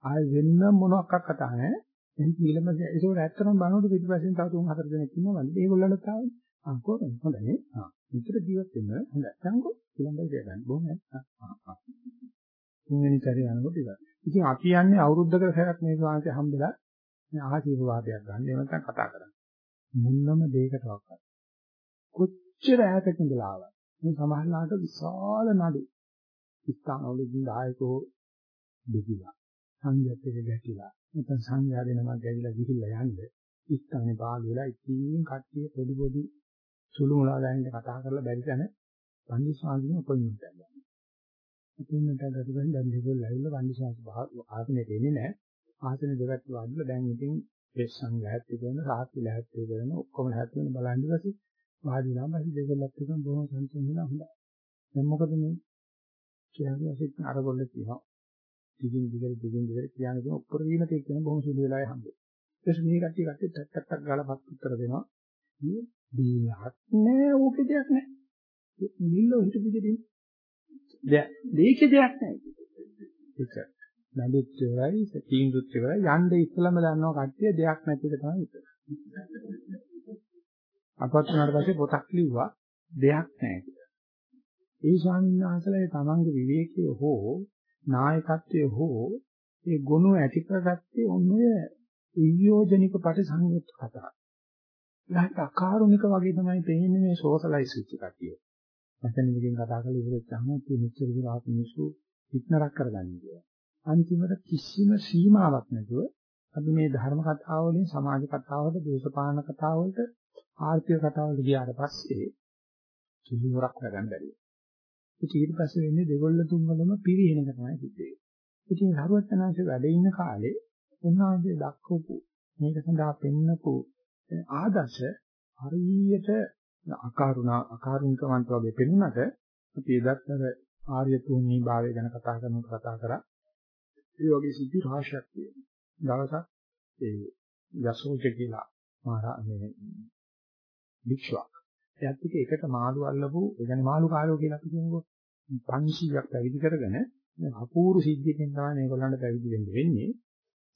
ආය වෙන්න මොනවක් කතා නැහැ. දැන් ඊළම ඒක ඇත්තටම බලනකොට පිටිපස්සෙන් තව තුන් හතර දෙනෙක් ඉන්නවා. ඒගොල්ලන්ට තාම ආ කොහොමද? හොඳයි. ආ විතර ජීවත් වෙන්න හොඳයි. සංකෝ ඊළඟට කියන්න. බොහොම ආ ආ. තුන්වෙනි සැරේ යනකොට ඉවරයි. ඉතින් අපි යන්නේ අවුරුද්දකට සැරයක් මේ වාංශය හම්බෙලා මේ ආශිර්වාදයක් ගන්න. එහෙම නැත්නම් කතා කරන්න. මුන්නම දෙයකට වක්කත්. කොච්චර ඈතක ඉඳලා ආවා. මේ සමහරලාට විශාල නඩු. ස්ථානවලදී ආයකෝ දෙකිලා. සංඝයාත් එක ගැටිලා. නැත්නම් සංඝයා දෙනමක් ගැවිලා ගිහිල්ලා යන්නේ. ස්ථානේ පාළු වෙලා ඉතින් කට්ටිය පොඩි පොඩි සුළු මුලා දැනින්න කතා කරලා බැරි තැන පන්දි ස්වාමීන් අපොයින්ට් එකක්. අපොයින්ට් එකක් ගත්තම දැන් මේගොල්ලෝ ඇවිල්ලා පන්දි ස්වාමීන් ආසනෙට එන්නේ නැහැ. ආසන දෙකක් වඩලා දැන් ඉතින් ඒ සංඝයාත් එක්කන රාත්‍රී ලැහැත් එක්කන ඔක්කොම ලැහැත් වෙන බලන් ඉඳලා වාඩිලා පස්සේ දෙගොල්ලත් එක්ක බොහොම සංසම් වෙලා හොඳයි. දැන් මොකද මේ කියන්නේ ඇසිට අරගොල්ල කියනවා. දිගින් දිගට දිගින් දිගට කියන්නේ කියන උත්තර වීම තේ කියන බොහොම සුළු වෙලාවේ හම්බෙයි. ඊට පස්සේ මේ කට්ටිය කට්ටිය ටක් ටක් ටක් ගාලා පත් උත්තර දෙනවා. මේ දීහත් නෑ ඕකේ දෙයක් නෑ. නිල්ලෝ හිටපු දෙදින් දෙයක් දෙයක දෙයක් නෑ. ඒක නඩුත් ඉවරයි තීන්දුවත් ඉවරයි යන්න ඉස්සලම දන්නවා කට්ටිය දෙයක් නැති එක තමයි ඒක. අපත් උනාට පස්සේ පොතක් ලිව්වා දෙයක් නැහැ කියලා. ඒ ස්වාමීන් වහන්සේලා තමන්ගේ විවේකයේ හෝ නායකත්වයේ හෝ ඒ ගුණ ඇති කරගත්තේ ඔන්නේ ඉයෝජනික පරිසංයුත් කතා. ඊට අකාරුණික වගේ තමයි පේන්නේ මේ සෝෂලයිස් වෙච්ච කතිය. මතන විදිහින් කතා කරලා ඉවරච්චාම මේ මෙච්චර විලාප මිනිස්සු ඉක්නරක් කරගන්නේ කියලා. අන්තිමට කිසිම සීමාවක් නැතුව අපි මේ ධර්ම කතාව වලින් සමාජ කතාවලට දේශපාලන කතාවලට ආර්ථික කතාවලට ගියාට පස්සේ කිසිවරක් හොයගන්න බැරි. ඉතින් ඊට පස්සේ වෙන්නේ දෙගොල්ල තුන්වලම පිරිහෙන එක තමයි සිද්ධ වෙන්නේ. ඉතින් හරුවත්තනාංශ වැඩ ඉන්න කාලේ උන්වහන්සේ දක්වපු මේක සඳහා පෙන්නපු ආදර්ශ හරියට අකාරුණා අකාරුණිකවන්ත වගේ පෙන්ුණාට අපි එදත් අර ආර්ය තුන්හි භාවය ගැන කතා කරනකොට කතා කරා ඒ වගේ සිද්ධි රාශියක් තියෙනවා. දවසක් ඒ යසෝජ කියලා මහා මේ භික්ෂුවක්. එයාත් එක්ක එකට මාළු අල්ලපු, ඒ කියන්නේ මාළු කාලෝ කියලා අපි කියනකො 500ක් පැවිදි කරගෙන අපූර්ව සිද්ධියකින් තමයි මේගොල්ලන්ට පැවිදි වෙන්න වෙන්නේ.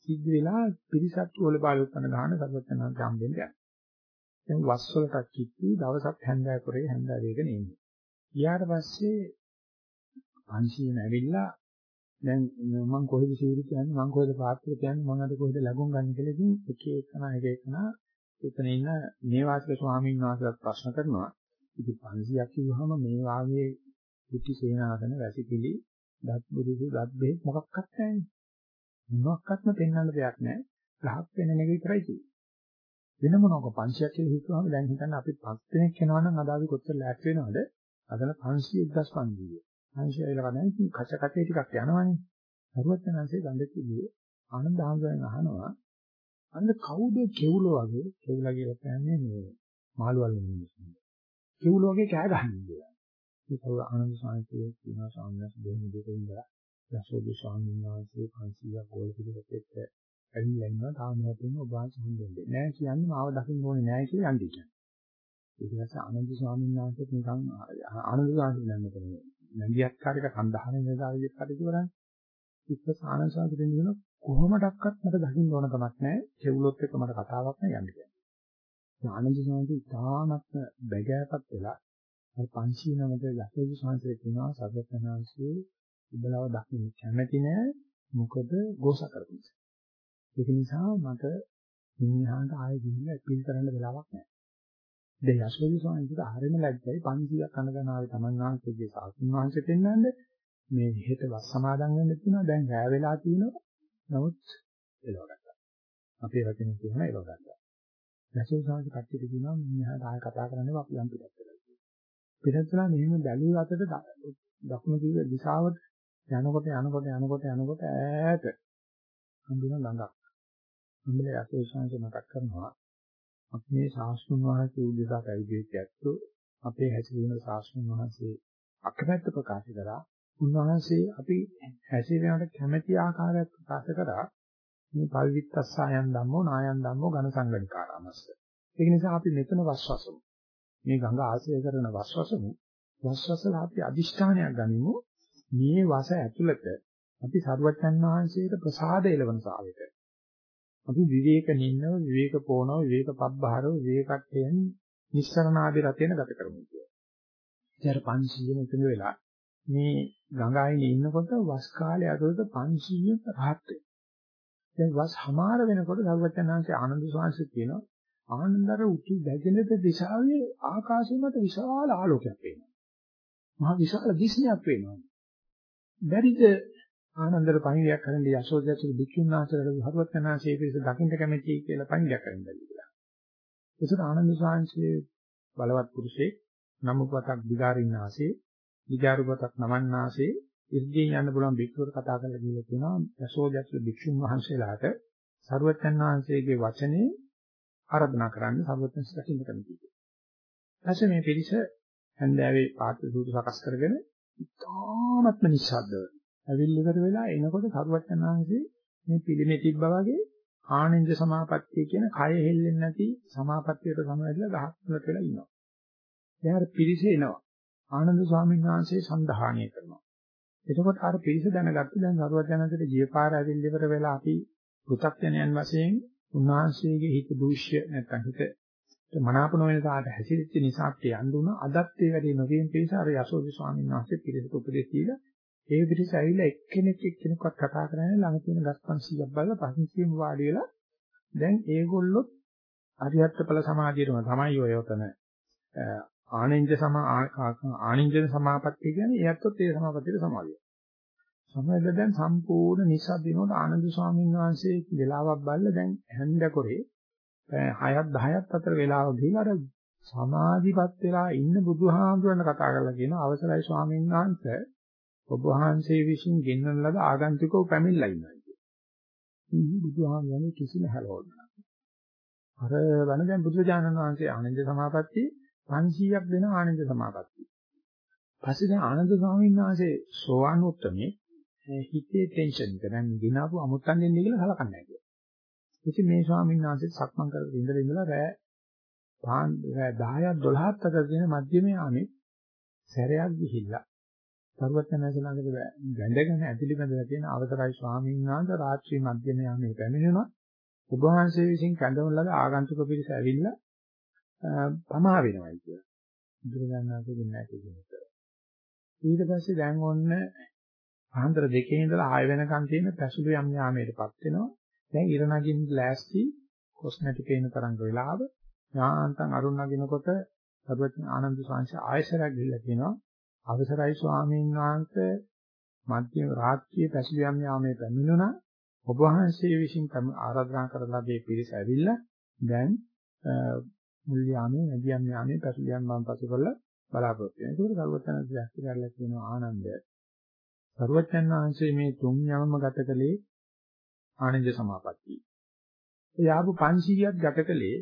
සිද්ධ වෙලා පිරිසත් වල බාලුත්තන ගන්න සර්වඥාන් සම්බෙන්ද යනවා. දැන් වස් වලට කිත්ති දවසක් හැන්දෑ කරේ හැන්දෑ වේගෙන එන්නේ. ඊට පස්සේ 500 නැවිලා දැන් මම කොහෙද සීරි කියන්නේ මම කොහෙද පාත්‍ර කියන්නේ මම අද කොහෙද ලැබුම් ගන්න කියලා ඉතින් එක එකන එක එකන එතන ඉන්න මේ වාසික ස්වාමීන් වහන්සේලාත් ප්‍රශ්න කරනවා. ඉතින් 500ක් කිව්වහම මේ වාගේ කුටි සේනාසන වැසිකිලි දත් බුදුසු දත් බෙහෙත් මොකක්වත් නැහැ. මොනක්වත්ම පෙන්වන්න දෙයක් නැහැ. රහත් වෙන එක විතරයි තියෙන්නේ. වෙන මොනක 500ක් කියලා හිතුවම දැන් හිතන්න අපි පස් දෙනෙක් වෙනවා නම් අද අපි කොච්චර ලෑස්ති වෙනවද? අදන 500 1500 සංශයයල කන්නේ ඉතින් කච කටේ ටිකක් යනවනේ. හරුවත් නැන්සේ ගඳ කිව්වේ ආනන්ද ආන්දරෙන් අහනවා අන්න කවුද කෙවුලෝ වගේ කෙවුලා කියලා කියන්නේ මේ මාළු වල්ලන මිනිස්සු. කෙවුලෝ වගේ කෑ ගහන්නේ කියලා. ඒක ආනන්ද සාහිත්‍යයේ තියෙන සාමනස් දෙන්න දෙක ඉඳලා යසෝදි ස්වාමීන් වහන්සේ 500ක් ගෝල පිළිවෙත් එක්ක ඇවිල්ලා ඉන්නවා තාමවත් ඉන්න ඔබ වහන්සේ හම්බෙන්නේ නෑ කියන්නේ මාව දකින්න ඕනේ නෑ කියලා යන්නේ කියන්නේ. ඊට පස්සේ ආනන්ද ස්වාමීන් වහන්සේත් නිකන් ආනන්ද ස්වාමීන් වහන්සේ නැන්දියක් කාර්යක සඳහනේ නේදාවියක් කාර්යක කරන්නේ. ඉස්ස සානසාද දෙන්න කොහොමඩක්වත් මට දකින්න ඕන කමක් නැහැ. කෙවුලොත් එක්ක මට කතාවක් නෑ යන්නේ කියන්නේ. ආනන්ද සමාධි ඉතාමත් බැගෑපත් වෙලා අර 509 ලක්ෂ්‍ය සංසය කියනවා සර්වඥාන්සේ ඉබලව දකින්න කැමැති නෑ මොකද ගෝස කරපු නිසා. ඒක නිසා මට මිනිහාට ආයෙ ගිහිල්ලා අපීල් කරන්න වෙලාවක් නෑ. දැන් යශෝදි ස්වාමීන්ට හරියම ලැජ්ජයි 500ක් අනගන ආවේ Taman වහන්සේගේ සාසුන් වහන්සේ පෙන්නන්නේ මේ හෙට වස් සමාදන් වෙන්න තියෙනවා දැන් රැ වෙලා තියෙනවා නමුත් එලවගත්තා. අපේ වචනේ කියන එලවගත්තා. යශෝදි ස්වාමීන් කට්ටියට කියනවා මිනිහාට ආයෙ කතා කරන්න අපි යම් පිටත් වෙලා. පිටත්ලා මෙහෙම බැලුව අතට දකුණු දිග දිශාවට යනකොට යනකොට යනකොට යනකොට ඈත හම්බුන ළඟක්. හම්බෙලා යසෝසංශ මතක් කරනවා අපි මේ ශාස්ත්‍රුන් වහන්සේ උදෙසා පැවිදිච්ච ඇත්තෝ අපේ හැසිරීම ශාස්ත්‍රුන් වහන්සේ අකමැත්ත ප්‍රකාශ කරා. උන්වහන්සේ අපි හැසිරීමට කැමැති ආකාරයක් ප්‍රකාශ කරා. මේ පවිත්තස්සයන් ධම්මෝ නායන් ධම්මෝ ඝන සංගණිකාරාමස්ස. ඒක නිසා අපි මෙතන වස්වසමු. මේ ගඟ ආශ්‍රය කරන වස්වසමු. වස්වසලා අපි අදිෂ්ඨානයක් ගනිමු. මේ වස ඇතුළත අපි සරුවච්චන් වහන්සේට ප්‍රසාද එළවන සාවෙට අපි විවේක නින්නව විවේක පොනව විවේක පබ්බහරව විවේකත්වයෙන් නිස්සරණාදී රතේන ගත කරමු කියලා. ඊට 500 එකඟ වෙලා මේ ගංගායිනේ ඉන්නකොට වස් කාලේ ඇතුළත 500 රහත් දැන් වස් හමාර වෙනකොට සරුවච්චන් වහන්සේ ආනන්ද ස්වාමීන් කියනවා ආනන්දර උතු බැගෙනද දිශාවේ ආකාශය මත විශාල ආලෝකයක් පේනවා. මහා විශාල දිස්නයක් පේනවා. බැරිද ආනන්දර පණිවිඩයක් කරන්න යශෝදයාගේ භික්ෂුන් වහන්සේලාට හරුවත්නාංශයේ පිරිස දකින්න කැමැති කියලා පණිවිඩයක් කරන්න බැරිලා. ඒසර ආනන්ද සාංශයේ බලවත් පුරුෂයෙක් නමුපතක් දිගාරින්නාසේ විචාරුපතක් නමන්නාසේ ඉර්ධියෙන් යන්න පුළුවන් භික්ෂුවට කතා කරලා කියලා කියනවා යශෝදයාගේ භික්ෂුන් වහන්සේලාට සරුවත්නාංශයේ වචනේ ආරාධනා කරන්න සරුවත්නාංශ දකින්න කැමැතියි. ඊපස්සේ මේ පිරිස හන්දෑවේ පාත්‍ර සූතු සකස් කරගෙන ඉතාමත්ම නිශ්ශබ්දව ඇවිල්ලිකට වෙලා එනකොට සරුවචනාංශේ මේ පිළිමේ තිබ්බා වගේ ආනන්ද සමාපත්තිය කියන කය හෙල්ලෙන්නේ නැති සමාපත්තියට සමවැදලා ගහක් වෙලා ඉන්නවා. එයාට පිරිස එනවා. ආනන්ද ස්වාමීන් වහන්සේ සන්ධාහණය කරනවා. එතකොට අර පිරිස දැනගත්ත දැන් සරුවචනාංශයට ජීපාර ඇවිල්ලිවර වෙලා අපි පෘථග්ජනයන් වශයෙන් උන්වහන්සේගේ හිත දූෂ්‍ය නැත්නම් හිත මනාප නොවන තාට හැසිරෙච්ච නිසාත් යන්න උන අදත් ඒ වැඩේ නොවියන් පිළිස අර යසෝදි ස්වාමීන් වහන්සේ පිළිසට උපදෙස් දීලා ඒ පිළිස ඇවිල්ලා එක්කෙනෙක් එක්කෙනෙක්වත් කතා කරන්නේ ළඟ තියෙන ගස් 500ක් බලලා පහුසියම වාඩි වෙලා දැන් ඒගොල්ලොත් අරියත්තපල සමාධියටම තමයි ඔය යොතන ආනින්ජ සමා ආනින්ජන සමාපත්තිය කියන්නේ ඒත්තොත් ඒ සමාපත්තියට සමාදිය. සමහරවිට දැන් සම්පූර්ණ නිසද්ද වෙනකොට ආනන්ද ස්වාමීන් වහන්සේ වෙලාවක් බලලා දැන් හැන්දකොරේ 6ක් 10ක් අතර වෙලාව ගිහිලා අර සමාධිපත් වෙලා ඉන්න බුදුහාමුදුරන් කතා කරලා කියන අවසරයි ස්වාමීන් වහන්සේ ඔබ වහන්සේ විසින් ගෙන්වන ලද ආගන්තුකව පැමිණලා ඉන්නවා කියන්නේ. ඉතින් බුදුහාමුදුරනේ කිසිම හැලවන්න. අර වන දැන් බුදුජානන වහන්සේ ආනන්ද සමාපatti 500ක් දෙන ආනන්ද සමාපatti. පස්සේ දැන් ආනන්ද ස්වාමීන් වහන්සේ සෝවාන් උත්තමේ හිතේ ටෙන්ෂන් එක දැන් ගිනාපු අමුත්තන් දෙන්නේ කියලා සලකන්නේ නැහැ. ඉතින් මේ ස්වාමීන් වහන්සේ සක්මන් කරගෙන ඉඳලා ඉඳලා රෑ පාන් රෑ 10ක් 12ක් අතර දෙන මධ්‍යමයේ ආමේ සැරයක් ගිහිල්ලා සර්වඥාන්සේ ළඟට වැඳගෙන ඇතුළි බඳලා තියෙන අවසරයි ස්වාමීන් වහන්සේ රාත්‍රී මධ්‍යමයේ ආමේ පැමිණෙනවා ඔබ වහන්සේ විසින් කැඳවන ලද ආගන්තුක පිරිස ඇවිල්ලා පමා වෙනවයි කියලා. බුදුරජාණන්සේ දෙන්නේ නැහැ ඊට පස්සේ දැන් ඔන්න ආන්තර දෙකේ ඉඳලා ආය වෙනකන් තියෙන පැසුළු යම් යාමයටපත් වෙනවා. දැන් ඉර නගින්න ලෑස්ති කොස්මැටික් පේන තරංග වෙලාව යාන්තම් අරුණ නගිනකොට සරුවත් ආනන්ද ස්වාමීන් ආයසරයක් ගිහිල්ලා කියනවා අවසරයි ස්වාමීන් වහන්සේ මධ්‍යම රාත්‍රියේ පැසලියම් යාමේ පැමිණුණා ඔබ වහන්සේ විසින් ආරාධනා කරලා මේ පිරිස ඇවිල්ලා දැන් මුල් යාමේ මධ්‍යම යාමේ පැසලියම් මම පසු කරලා බලාපොරොත්තු වෙනවා. ඒක සරුවචන දැක්ක කරලා කියනවා ආනන්ද සරුවචන් වහන්සේ මේ තුන් යමම ගත කළේ ආනන්ද සමාපත්තිය. ඒ ආපු 500ක් ගත කළේ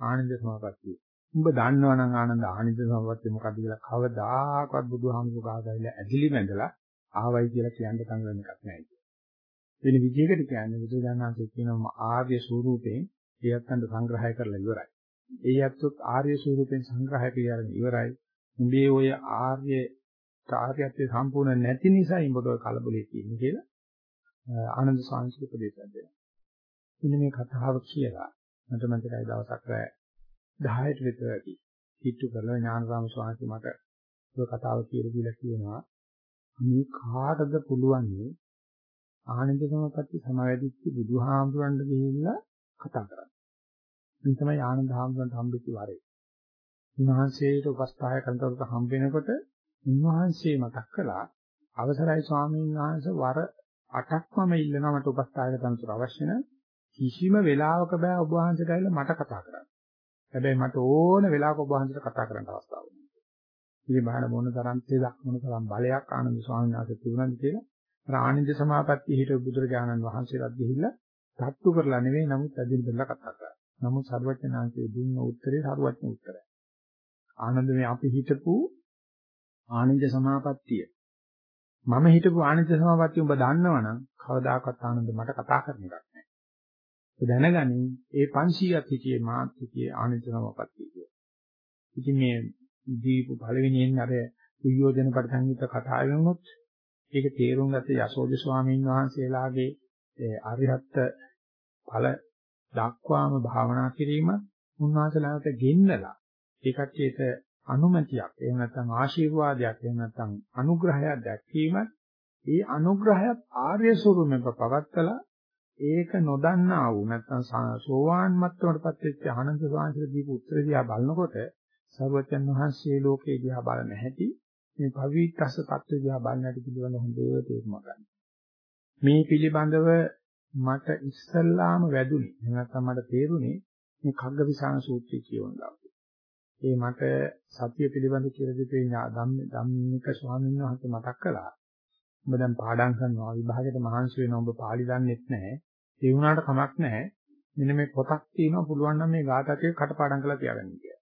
ආනන්ද සමාපත්තිය. උඹ දන්නවනම් ආනන්ද ආනන්ද සමාපත්තිය මොකද්ද කියලා කවදාකවත් බුදුහාමුදුරුවෝ කාගාවිලා ඇදිලි මැදලා ආවයි කියලා කියන්න තංගන එකක් නැහැ කියලා. වෙන විදිහකට කියන්නේ බුදුදහමේ කියනවා ආර්ය ස්වරූපයෙන් ඒත්තන්ට සංග්‍රහය කරලා ඉවරයි. ඒ යත්තොත් ආර්ය ස්වරූපයෙන් සංග්‍රහය කරගෙන ඉවරයි. උඹේ ඔය ආර්ය කාර්යත්වයේ සම්පූර්ණ නැති නිසා ඉඹ ඔය කලබලේ තියෙන්නේ කියලා ආනන්ද සාංශික උපදේශයක් දෙනවා. ඉන්න මේ කතාව කියලා මට මතකයි දවසක් රෑ 10ට විතර ඇති. හිටු කරලා ඥානරාම ස්වාමීන් මට ඔය කතාව කියලා දීලා කියනවා මේ කාටද පුළුවන් ආනන්ද සමපatti සමවැදිච්ච බුදුහාමුදුරන්ට ගිහිල්ලා කතා කරන්න. මේ තමයි ආනන්ද හාමුදුරන්ට හම්බෙච්ච වරේ. උන්වහන්සේට උපස්ථාය කරනකොට හම්බ වෙනකොට උන්වහන්සේ මතක් කළා අවසරයි ස්වාමීන් වහන්සේ වර 8ක්ම ඉල්ලනවා මට උපස්ථායක තනතුර අවශ්‍ය නැහැ. කිසිම වෙලාවක බෑ ඔබ වහන්සේට ඇවිල්ලා මට කතා කරන්න. හැබැයි මට ඕන වෙලාවක ඔබ වහන්සේට කතා කරන්න අවස්ථාවක් නැහැ. ඉතින් බාහන මොන තරම් තේදක් මොන තරම් බලයක් ආනන්ද ස්වාමීන් වහන්සේ තිබුණාද කියලා ආනන්ද සමාපatti හිට බුදුරජාණන් වහන්සේලාත් ගිහිල්ලා තට්ටු කරලා නෙවෙයි නමුත් අදින් බෙල්ල කතා කරා. නමුත් සර්වඥාන්සේ දුන්න උත්තරේ සර්වඥ උත්තරයි. ආනන්ද මේ අපි හිතපු ආනන්ද සමාපත්තිය මම හිතපු ආනන්ද සමාපත්තිය ඔබ දන්නවනම් කවදාකවත් ආනන්ද මට කතා කරන්න එකක් නැහැ. ඔබ දැනගනින් ඒ 500ක් හිටියේ මාත් හිටියේ ආනන්ද සමාපත්තිය කියලා. ඉතින් මේ දීපු පළවෙනියෙන් අර සුයෝජන පරිසංගිත කතාව වෙනොත් ඒක තේරුම් ගත්ත යසෝද ස්වාමීන් වහන්සේලාගේ අරිහත් ඵල දක්වාම භාවනා කිරීම උන්වහන්සේලාට ගෙන්නලා ඒ කට්ටියට අනුමැතියක් එහෙම නැත්නම් ආශිර්වාදයක් එහෙම නැත්නම් අනුග්‍රහයක් දැක්වීම ඒ අනුග්‍රහයත් ආර්ය ස්වරූපෙම පවත්තලා ඒක නොදන්නා වූ නැත්නම් සෝවාන් මට්ටමටපත් වෙච්ච ආනන්ද සාංශල දීපු උත්තර දිහා බලනකොට සර්වජන් වහන්සේ ලෝකේ දිහා බලන හැටි මේ පවිත්‍රස தත්ත්ව දිහා බලන්නට පිළිවෙල හොඳට තේරුම් ගන්න. මේ පිළිබඳව මට ඉස්සල්ලාම වැදුනේ එහෙම නැත්නම් මට තේරුනේ මේ කග්ගවිසාන සූත්‍රය කියවන දාපු. ඒ මට සතිය පිළිබඳ කියලා දෙපේ ධම්මික ස්වාමීන් වහන්සේ මතක් කළා. ඔබ දැන් පාඩම් කරනවා විභාගයට මහන්සි වෙනවා ඔබ පාළි දන්නෙත් නැහැ. ඒ වුණාට කමක් නැහැ. මෙන්න මේ පොතක් තියෙනවා පුළුවන් නම් මේ ගාථාකේ කටපාඩම් කරලා තියාගන්න කියලා.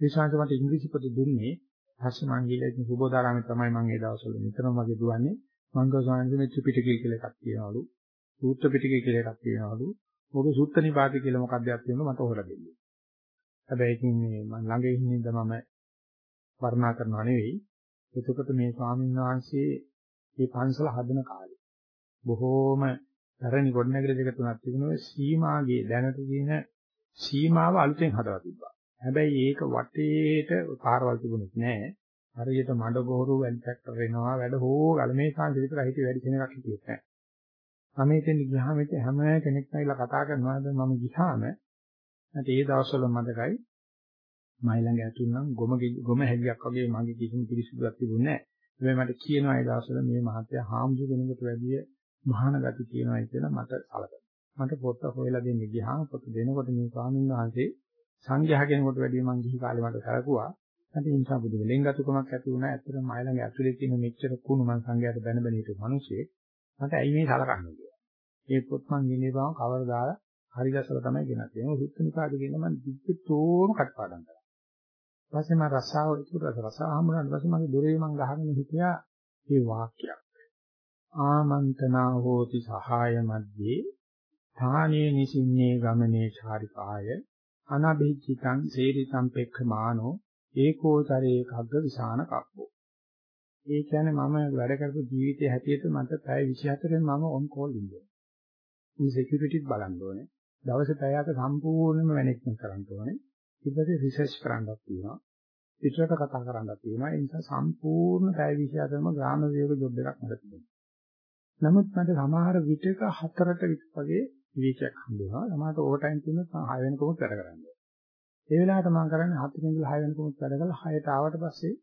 ඒ ශාන්ත මට ඉංග්‍රීසි පොත දුන්නේ පස්සේ මං ගිහලා ඉතින් සුබෝධාරාමේ තමයි මම ඒ දවස්වල නිතරම වගේ දුවන්නේ. මං ගෝ ස්වාමීන් වහන්සේ ත්‍රිපිටකය කියලා එකක් තියෙනවලු. සූත්‍ර පිටකය කියලා එකක් තියෙනවලු. මොකද සුත්ත නිපාතය කියලා මොකක්ද තියෙනවා මට හොරලා දෙන්නේ. හැබැයි ඉතින් මේ මං ළඟ ඉන්න ඉඳ මම වර්ණනා කරනවා නෙවෙයි. එතකොට මේ ස්වාමීන් වහන්සේ මේ පන්සල හදන කාලේ බොහෝම පැරණි ගොඩනැගිලි දෙක තුනක් තිබුණා. සීමාගේ දැනට තියෙන සීමාව අලුතෙන් හදලා තිබ්බා. හැබැයි ඒක වටේට පාරවල් තිබුණෙත් නෑ. හරියට මඩ බොහරු වැඩ ට්‍රැක්ටර් වෙනවා වැඩ හෝ ගලමේ කාන්ත විතර හිටිය වැඩි කෙනෙක් හිටියෙත් නෑ. මම එතෙන් ගියාම ඉතින් හැම කෙනෙක්ම ඇවිල්ලා කතා කරනවාද මම ගියාම නැත්නම් ඒ දවස්වල මතකයි මයි ළඟ ඇතුළනම් ගොම ගොම හැලියක් වගේ මගේ කිසිම පිරිසිදුවක් තිබුණේ නෑ. හැබැයි මට කියනවා ඒ දවස්වල මේ මහත්තයා හාමුදුරු කෙනෙකුට වැඩිය මහාන ගති කියනවායි කියලා මට සලකනවා. මට පොත හොයලා දෙන්න ගියාම පොත දෙනකොට මේ ස්වාමීන් වහන්සේ සංඝයා කෙනෙකුට වැඩිය මං ගිහි කාලේ මට කරකුවා. නැත්නම් ඒ නිසා බුදු වෙලෙන්ගතුකමක් ඇති වුණා. ඇත්තටම මයි ළඟ ඇතුලේ තියෙන මෙච්චර කුණු මං සංඝයාට බැන බැන හිටපු මිනිස්සේ මට ඇයි මේ සලකන්නේ කියලා. ඒ පොත් මං ගෙනේ බව කවර දාලා හරි දැසලා තමයි ගෙනත්. ඒක සුත්තනිකාද කියන මං දිග්ගතෝම කටපාඩම් කරා. ඊපස්සේ මම රසාව ඉතුරු රසාව හමුනාට පස්සේ මගේ දොරේ මං ගහගෙන හිටියා මේ වාක්‍යයක්. ආමන්තනා හෝති සහාය මැද්දේ ථානේ නිසින්නේ ගමනේ චාරිකාය අනබිච්චිතං සේරිතං පෙක්ඛමානෝ ඒකෝතරේ කග්ග විසාන කප්පෝ. ඒ කියන්නේ මම වැඩ කරපු ජීවිතයේ හැටියට මට පැය 24න් මම ඔන් කෝල් ඉන්නේ. මේ සිකියුරිටිත් බලන්න ඕනේ. දවසේ පැයක සම්පූර්ණයෙන්ම මැනේජ්මන්ට් කරන්න ඕනේ. ඊපස්සේ රිසර්ච් කරන්නත් තියෙනවා. පිටරට කතා කරන්නත් තියෙනවා. ඒ නිසා සම්පූර්ණ පැය 24ම ග්‍රාම වියෝග ජොබ් එකක් මට තියෙනවා. නමුත් මට සමහර විටක හතරට වගේ විවේකයක් හම්බෙනවා. සමහරට ඕවර් ටයිම් තුනක් 6 වෙනකම වැඩ කරන්නේ. ඒ වෙලාවට මම කරන්නේ 7 ඉඳලා 6 වෙනකම වැඩ කරලා 6ට ආවට පස්සේ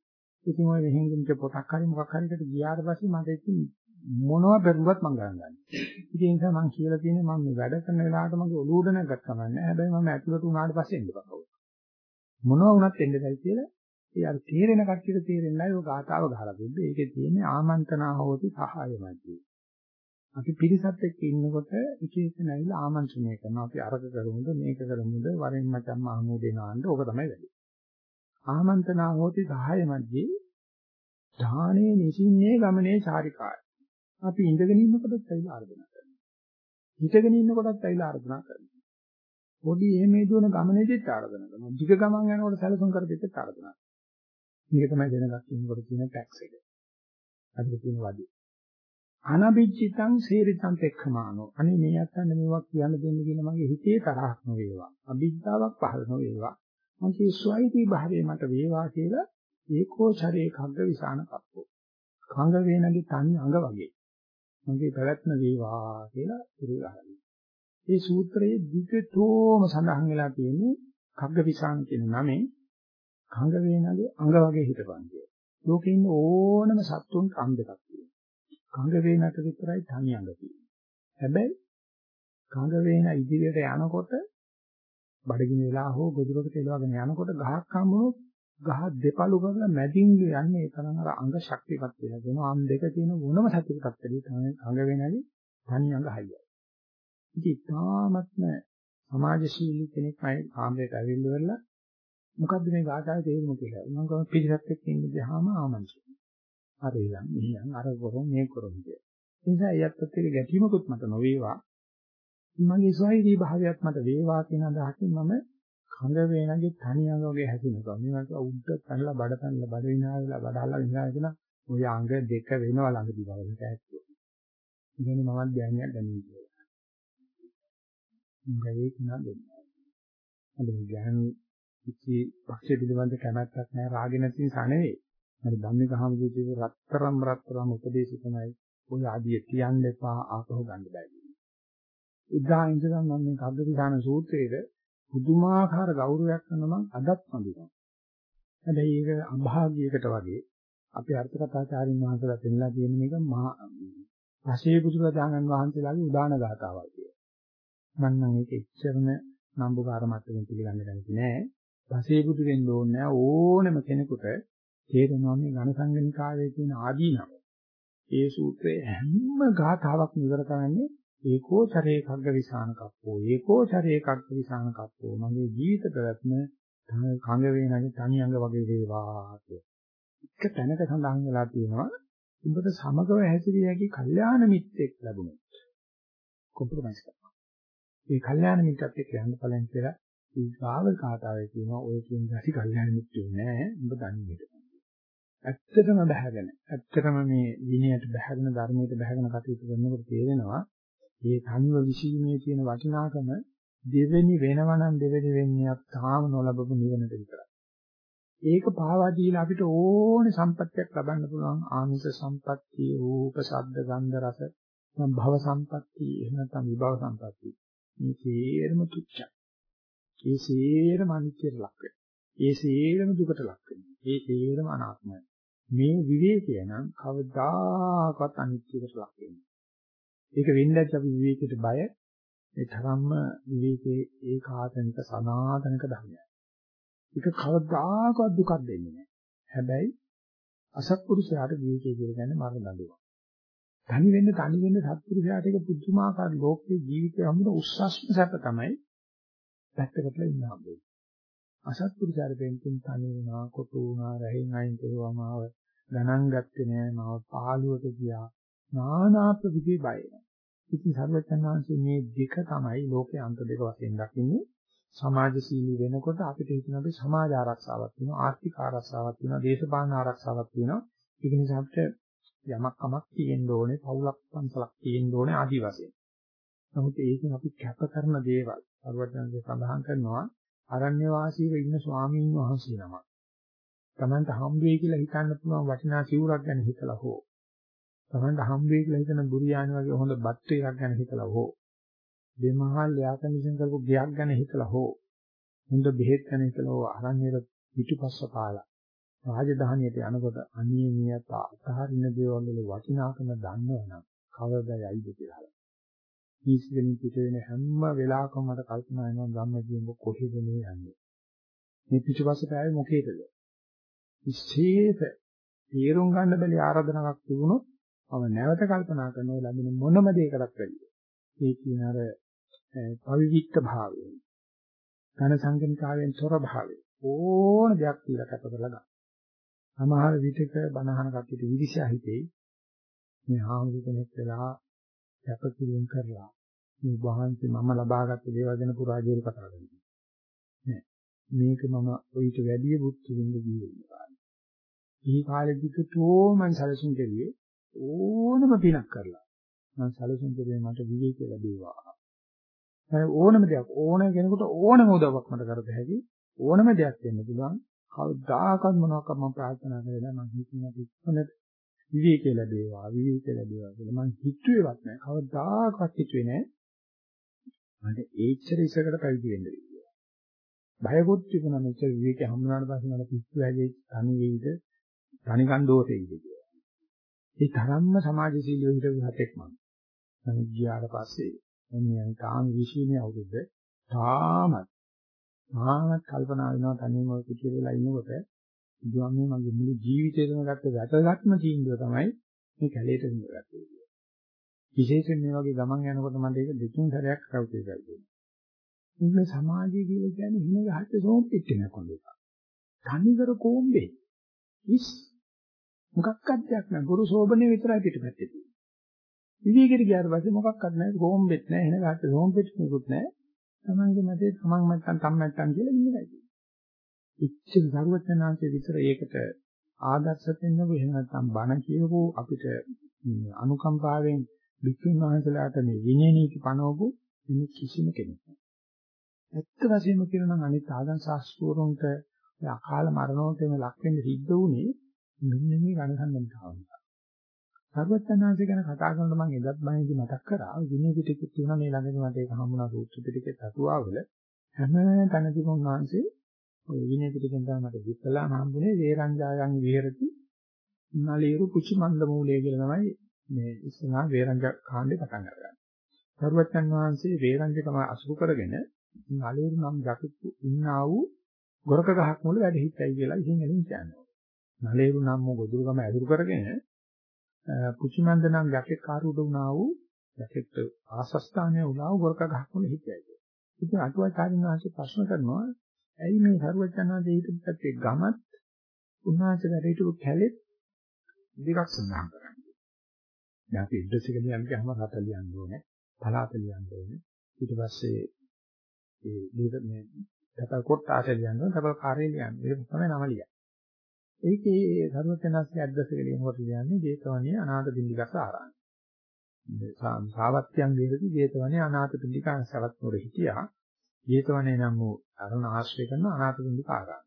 ඉතින් ඔය වෙහින්ගින්ක පොතක් හරි මොකක් හරි එකට ගියාට පස්සේ මට ඉතින් මොනවා පෙරුවත් මම ගණන් ගන්නවා. ඉතින් ඒ නිසා මම කියලා තියෙන්නේ මම මේ වැඩ කරන වෙලාවට මගේ ඔළුව උඩ නැග්ගත් කමන්නේ. හැබැයි මම ඇතුළට උනාට පස්සේ එන්න බෑ. මොනවා වුණත් එන්න බැයි කියලා ඒ අර තේරෙන කට්ටියට තේරෙන්නේ නැහැ ඔය ගාතාව ගහලා තිබ්බේ. ඒකේ තියෙන්නේ ආමන්ත්‍රණා හෝති සහායමයි. අපි පිරිසත් එක්ක ඉන්නකොට එක එක නැවිලා ආමන්ත්‍රණය කරනවා. අපි අරක කරමුද මේක කරමුද වරෙන් මචං මහමූදේ නාන්න ඕක තමයි වැඩි. ආමන්ත්‍රණා හෝති සහාය මැද්දේ ධානේ නිසින්නේ ගමනේ චාරිකාය. අපි ඉඳගෙන ඉන්නකොටත් ඇවිල්ලා ආර්දනා කරනවා. හිටගෙන ඉන්නකොටත් ඇවිල්ලා ආර්දනා කරනවා. පොඩි එහෙම දුවන ගමනේදීත් ආර්දනා කරනවා. ධික ගමන් යනකොට සැලසුම් කරපෙත් ආර්දනා කරනවා. මේක තමයි දැනගත් ඉන්නකොට තියෙන ටැක්ස් එක. අපිට තියෙන වදී. අනබිජ්ජිතං සේරිතං පෙක්ඛමානෝ අනේ මේ අත්තන්න මේවක් කියන්න දෙන්න කියලා මගේ හිතේ තරහක් නොවේවා අභිජ්ජාවක් පහළ නොවේවා මගේ ස්වයිති භාවයේ මට වේවා කියලා ඒකෝ චරේ කග්ග විසාන කප්පෝ. කංග වේනගේ තනි අඟ වගේ. මගේ පැවැත්ම වේවා කියලා පිළිගහනවා. මේ සූත්‍රයේ දිගටම සඳහන් වෙලා තියෙන්නේ කග්ග විසාන කියන නමෙන් කංග වේනගේ අඟ වගේ හිටපන් කියලා. ලෝකේ ඉන්න ඕනම සත්තුන්ට අංග දෙකක් තියෙනවා. කංග වේනට විතරයි තනි අඟ තියෙන්නේ. හැබැයි කංග වේන ඉදිරියට යනකොට බඩගිනි වෙලා හෝ ගොදුරකට එලවගෙන යනකොට ගහක් හම්බුනොත් ගහ දෙපළු කරලා මැදින් යන්නේ ඒ තරම් අර අංග ශක්තියපත් වෙලා දෙනවා. අම් දෙක තියෙන මොනම සත්‍යයකටත් වැඩි තමයි අංග වෙනදී තනි අංග හයියයි. ඉතින් තාමත්ම සමාජශීලී කෙනෙක් අය ආම්බේට ඇවිල්ලා මොකද්ද මේ ගාථාවේ තේරුම කියලා. මම කව පිළිසත් එක්ක ඉන්න ගියාම ආමන්ත්‍රණය. අර ඉලන් මෙහෙන් අර කරොම් මේ කරොම් කිය. ඒ නිසා යත්තත් එක්ක ගැටීමකුත් මට නොවේවා. මගේ ස්වෛරී භාවයත් මට වේවා කියන අදහසින් මම කඳ වේනගේ තනි අඟ වගේ හැදෙනවා. මේකට උඩ පැනලා බඩ පැනලා බඩ විනා වෙලා බඩහලා විනා වෙන ඔය අඟ දෙක වෙනවා ළඟදී බලන්න ඇත්තෝ. ඉතින් මමත් ධ්‍යානයක් ගන්නේ කියලා. මේක නේද? අද ධ්‍යාන කිසි පක්ෂ පිළිබඳ කැමැත්තක් නැහැ රාගෙ නැති නිසා නෙවෙයි. අර ධම්මික හමුදුවේ රත්තරම් රත්තරම් උපදේශය තමයි ඔය ආදිය තියන්න එපා ආපහු ගන්න බෑ. එදා ඉඳලා මම මේ කග්ගවිධාන සූත්‍රයේ පුදුමාකාර ගෞරවයක් කරන මම අදත් වඳිනවා. හැබැයි ඒක අභාග්‍යයකට වගේ අපි අර්ථ කථාචාරින් වහන්සේලා පෙන්නලා තියෙන මේක මහා පසේ බුදුරජාණන් වහන්සේලාගේ උදාන ගාතාවක් කියලා. මම නම් ඒක එච්චරම නම්බුකාර මට්ටමින් පිළිගන්න කැමති නෑ. පසේ බුදු වෙන්න ඕනේ ඕනෙම කෙනෙකුට තේරෙනවා මේ ඝන සංගණිකාවේ තියෙන ආදීනව. ඒ සූත්‍රයේ හැම ගාතාවක් නිවර කරන්නේ ඒකෝ චරේ කග්ග විසාන කප්පෝ ඒකෝ චරේ කග්ග විසාන කප්පෝ. මගේ ජීවිත ප්‍රවත්ම කංග වේනගේ තනි අඟ වගේ වේවා එක තැනක සඳහන් වෙලා තියෙනවා උඹට සමගව හැසිරිය හැකි කල්යාණ මිත්‍රෙක් ලැබුණොත්. කොම්ප්‍රොමයිස් කරනවා ඒ කල්යාණ මිත්‍රත් එක්ක යන්න බලන් කියලා ඒ ගාව කාතාවේ කියනවා ඔය කියන ගැටි කල්යාණ මිත්‍රයෝ නෑ උඹ දන්නේ හිටපන් ඇත්තටම බහගෙන ඇත්තටම මේ විනයට බහගෙන ධර්මයට බහගෙන කටයුතු කරනකොට තේරෙනවා මේ තනිව විසීමේ තියෙන වටිනාකම දෙවෙනි වෙනවා නම් දෙවෙනි වෙන්නේ තාම නොලබපු නිවනට විතරයි. ඒක පාවා දීලා අපිට ඕනේ සම්පත්තියක් ලබන්න පුළුවන් ආමිෂ සම්පත්තිය, රූප, ශබ්ද, ගන්ධ, රස, භව සම්පත්තිය, එහෙම නැත්නම් විභව සම්පත්තිය. මේ සේරම තුච්චයි. ඒ සේරම අනිත්‍යයට ලක් වෙනවා. ඒ සේරම දුකට ලක් වෙනවා. ඒ සේරම අනාත්මයි. මේ විවේකය නම් කවදාකවත් අනිත්‍යයට ලක් වෙන්නේ ඒක වෙන්නේ අපි විවේකයට බය ඒ තරම්ම විවේකයේ ඒකාතනික සනාතනික ධර්මයක්. ඒක කවදාකවත් දුකක් දෙන්නේ නැහැ. හැබැයි අසත්පුරුෂයාට විවේකයේ කියලා කියන්නේ මරණ දඬුවම. තනි වෙන්න තනි වෙන්න සත්පුරුෂයාට ඒක පුදුමාකාර ලෝකයේ ජීවිතය හමුන උස්සස්ම සැප තමයි පැත්තකට ඉන්න හම්බෙන්නේ. අසත්පුරුෂයාට දෙන්නින් තනි වුණා, කොටු වුණා, රැහින් අයින් කරුවාම ආව ගණන් ගත්තේ නෑ, මාව පාළුවට ගියා. නානා ප්‍රවිදේ බය වෙනවා. ඉතින් සර්වඥාන්සේ මේ දෙක තමයි ලෝකේ අන්ත දෙක වශයෙන් දකින්නේ. සමාජශීලී වෙනකොට අපිට හිතන අපි සමාජ ආරක්ෂාවක් තියෙනවා, ආර්ථික ආරක්ෂාවක් තියෙනවා, දේශපාලන ආරක්ෂාවක් තියෙනවා. ඒක නිසා අපිට යමක් කමක් තියෙන්න ඕනේ, පවුලක් පන්සලක් තියෙන්න ඕනේ ආදි වශයෙන්. නමුත් ඒකෙන් අපි කැප කරන දේවල් සර්වඥාන්සේ සඳහන් කරනවා අරණ්‍ය වාසීව ඉන්න ස්වාමීන් වහන්සේ නමක්. Tamanta හම්බ වෙයි කියලා හිතන්න පුළුවන් වටිනා සිවුරක් ගැන හිතලා හෝ තමන්ට හම් වෙයි කියලා හිතන බුරියානි වගේ හොඳ බත් එකක් ගැන හිතලා හෝ දෙමහල් යාකනිසන් කරපු ගයක් ගැන හිතලා හෝ හොඳ බෙහෙත් ගැන හිතලා හෝ අරණියට පිටිපස්ස පාලා රාජධානියට යනකොට අනියේ මියත අතහරින දේවල් වල වටිනාකම දන්නවනම් කවදාද යයිද කියලා. මේකෙන් පිට වෙන හැම වෙලාවකම මට කල්පනා වෙනවා ධම්මජීව කොහෙද මේ යන්නේ. මේ පිටිපස්සට ආවේ මොකේද? විශේෂ තීරුම් ගන්න බැරි ආරාධනාවක් තිබුණොත් මම නැවත කල්පනා කරනවා ලැබෙන මොනම දෙයකටත් වැඩිය. ඒ කියන අර පවිවික්ත භාවය. ඝන සංගණිකාවෙන් තොර භාවය. ඕන දෙයක් කියලා කැප කරලා ගන්න. සමහර විටක බනහන කට්ටියට විදිශා හිතේ මේ හාමුදුර කෙනෙක් වෙලා කැපකිරීම කරලා මේ වහන්සේ මම ලබාගත් දේවල් ගැන පුරාජේල කතා කරනවා. නෑ. මේක මම ඔయిత වැඩි බුද්ධ විඳ ජීවිතය. මේ කාලෙදිකටෝ මම සැලසුම් කෙරුවේ ඕනම පිනක් කරලා. මම සැලසුම් කරේ මට විවේක ලැබේවා. මම ඕනම දෙයක් ඕන කෙනෙකුට ඕනම උදව්වක් මට කරද හැකි ඕනම දෙයක් දෙන්න පුළුවන්. කවදාකවත් මොනවාක්වත් මම ප්‍රාර්ථනා කරේ නැහැ. මම හිතනවා ඉක්මනට විවේකී ලැබේවා විවේකී ලැබේවා කියලා. මම හිතුවේවත් නැහැ. කවදාකවත් හිතුවේ නැහැ. මට ඒච්චර ඉසකට පැවිදි වෙන්න කියලා. බයකොත් තිබුණා. මෙච්චර විවේකී හම්බුනාට පස්සේ මට පිස්සු වැදේ තනි වෙයිද? තනිකන් දෝෂෙයිද කියලා. ඒ තරම්ම සමාජශීලී හිටපු හතෙක් මම. නමුත් ගියාට පස්සේ මම තාම විශ්ීනේ අවුරුද්ද තාමත් තාමත් කල්පනා වෙනවා තනියම ඔය පිටිය වෙලා ඉන්නකොට බුදුහාමී මගේ මුළු ජීවිතේම ගත්ත වැටගත්ම තීන්දුව තමයි මේ කැලේට ඉඳගත්තේ. විශේෂයෙන් මේ වගේ ගමන් යනකොට මට ඒක දෙකින් සැරයක් කවුතේ කරගන්නවා. මේ සමාජය කියලා කියන්නේ හිම ගහච්ච සෝම්පිට් එකක් වගේ එකක්. තනිකර කොම්බේ. ඉස් මොකක්වත් දෙයක් නැහැ. ගුරු සෝබනේ විතරයි පිටපැත්තේ තියෙන්නේ. විවේකෙට ගියාට පස්සේ මොකක්වත් නැහැ. කොම්බෙත් නැහැ. එන ගහච්ච සෝම්පිට් නිකුත් නැහැ. තමන්ගේ මතේ තමන් මත්තන් තම් මත්තන් කියලා ඉන්නයි. ඉච්ඡිත සර්වඥාන්සේ විතර ඒකට ආදර්ශ දෙන්නකො එහෙම නැත්නම් බණ කියවෝ අපිට අනුකම්පාවෙන් වික්‍රම වහන්සේලාට මේ විනය නීති පනවපු වෙන කිසිම කෙනෙක් නැහැ. ඇත්ත වශයෙන්ම කියනවා නම් අනිත් ආගම් ශාස්ත්‍රවරුන්ට අකාල මරණෝට මේ ලක් වෙන්න සිද්ධ වුණේ මෙන්න මේ ඝනසම්බන්ධතාවය. සර්වඥාන්සේ ගැන කතා කරනකොට මම එදත් බණේදී මතක් කරා විනය පිටකෙත් තියෙනවා මේ ළඟදී මට ඒක හම්බුණා සූත්‍ර පිටකෙත් අතුවාවල හැම තැනදීම උන්වහන්සේ ඔය විනය පිටකෙන් තමයි මට විපලා හම්බුනේ වේරංජායන් විහෙරති නලීරු කුචි මන්ද මූලයේ කියලා තමයි මේ ඉස්සනා වේරංජ කාණ්ඩේ පටන් අරගන්නේ. සරුවච්චන් වහන්සේ වේරංජකම අසුරු කරගෙන නලීරු නම් යකෙකු ඉන්නා වූ ගොරක ගහක් මුල වැඩ හිටයි කියලා ඉතින් එලින් කියනවා. නලීරු නම් මො ගොදුරුගම ඇදුරු කරගෙන පුචිමන්ද නම් යකෙක් කාරුඩ වුණා වූ යකෙක්ට ආසස්ථානයේ උනා වූ ගොරක ගහක් මුල හිටයි. ඉතින් අටුවාචාරින් වහන්සේ ප්‍රශ්න කරනවා ඇයි මේ සරුවච්චන් වහන්සේ හිටපත් ගමත් උන්වහන්සේ වැඩ හිටපු කැලෙත් දෙකක් සඳහන් කරන්නේ. දැන් අපි ඇඩ්‍රස් එක ලියන්න ගියාම රට ලියන්න ඕනේ, පළාත ලියන්න ඕනේ. ඊට පස්සේ ඒ දීක මේ තපල් කොට ආසය ලියන්න ඕනේ, තපල් කාර්යය ලියන්න. ඒක තමයි නම ලියන්නේ. ඒකේ සර්වඥාන්සේ ඇඩ්‍රස් එක ලියනකොට ලියන්නේ ජේතවනයේ අනාථ පිළිගස ආරාම. සාවත්‍යං වේදති ජේතවනයේ අනාථ පිළිගස සවත් නොර හිටියා. ජේතවනයේ නම් වූ අරණ ආශ්‍රය කරන අනාථ පිළිගස ආරාම.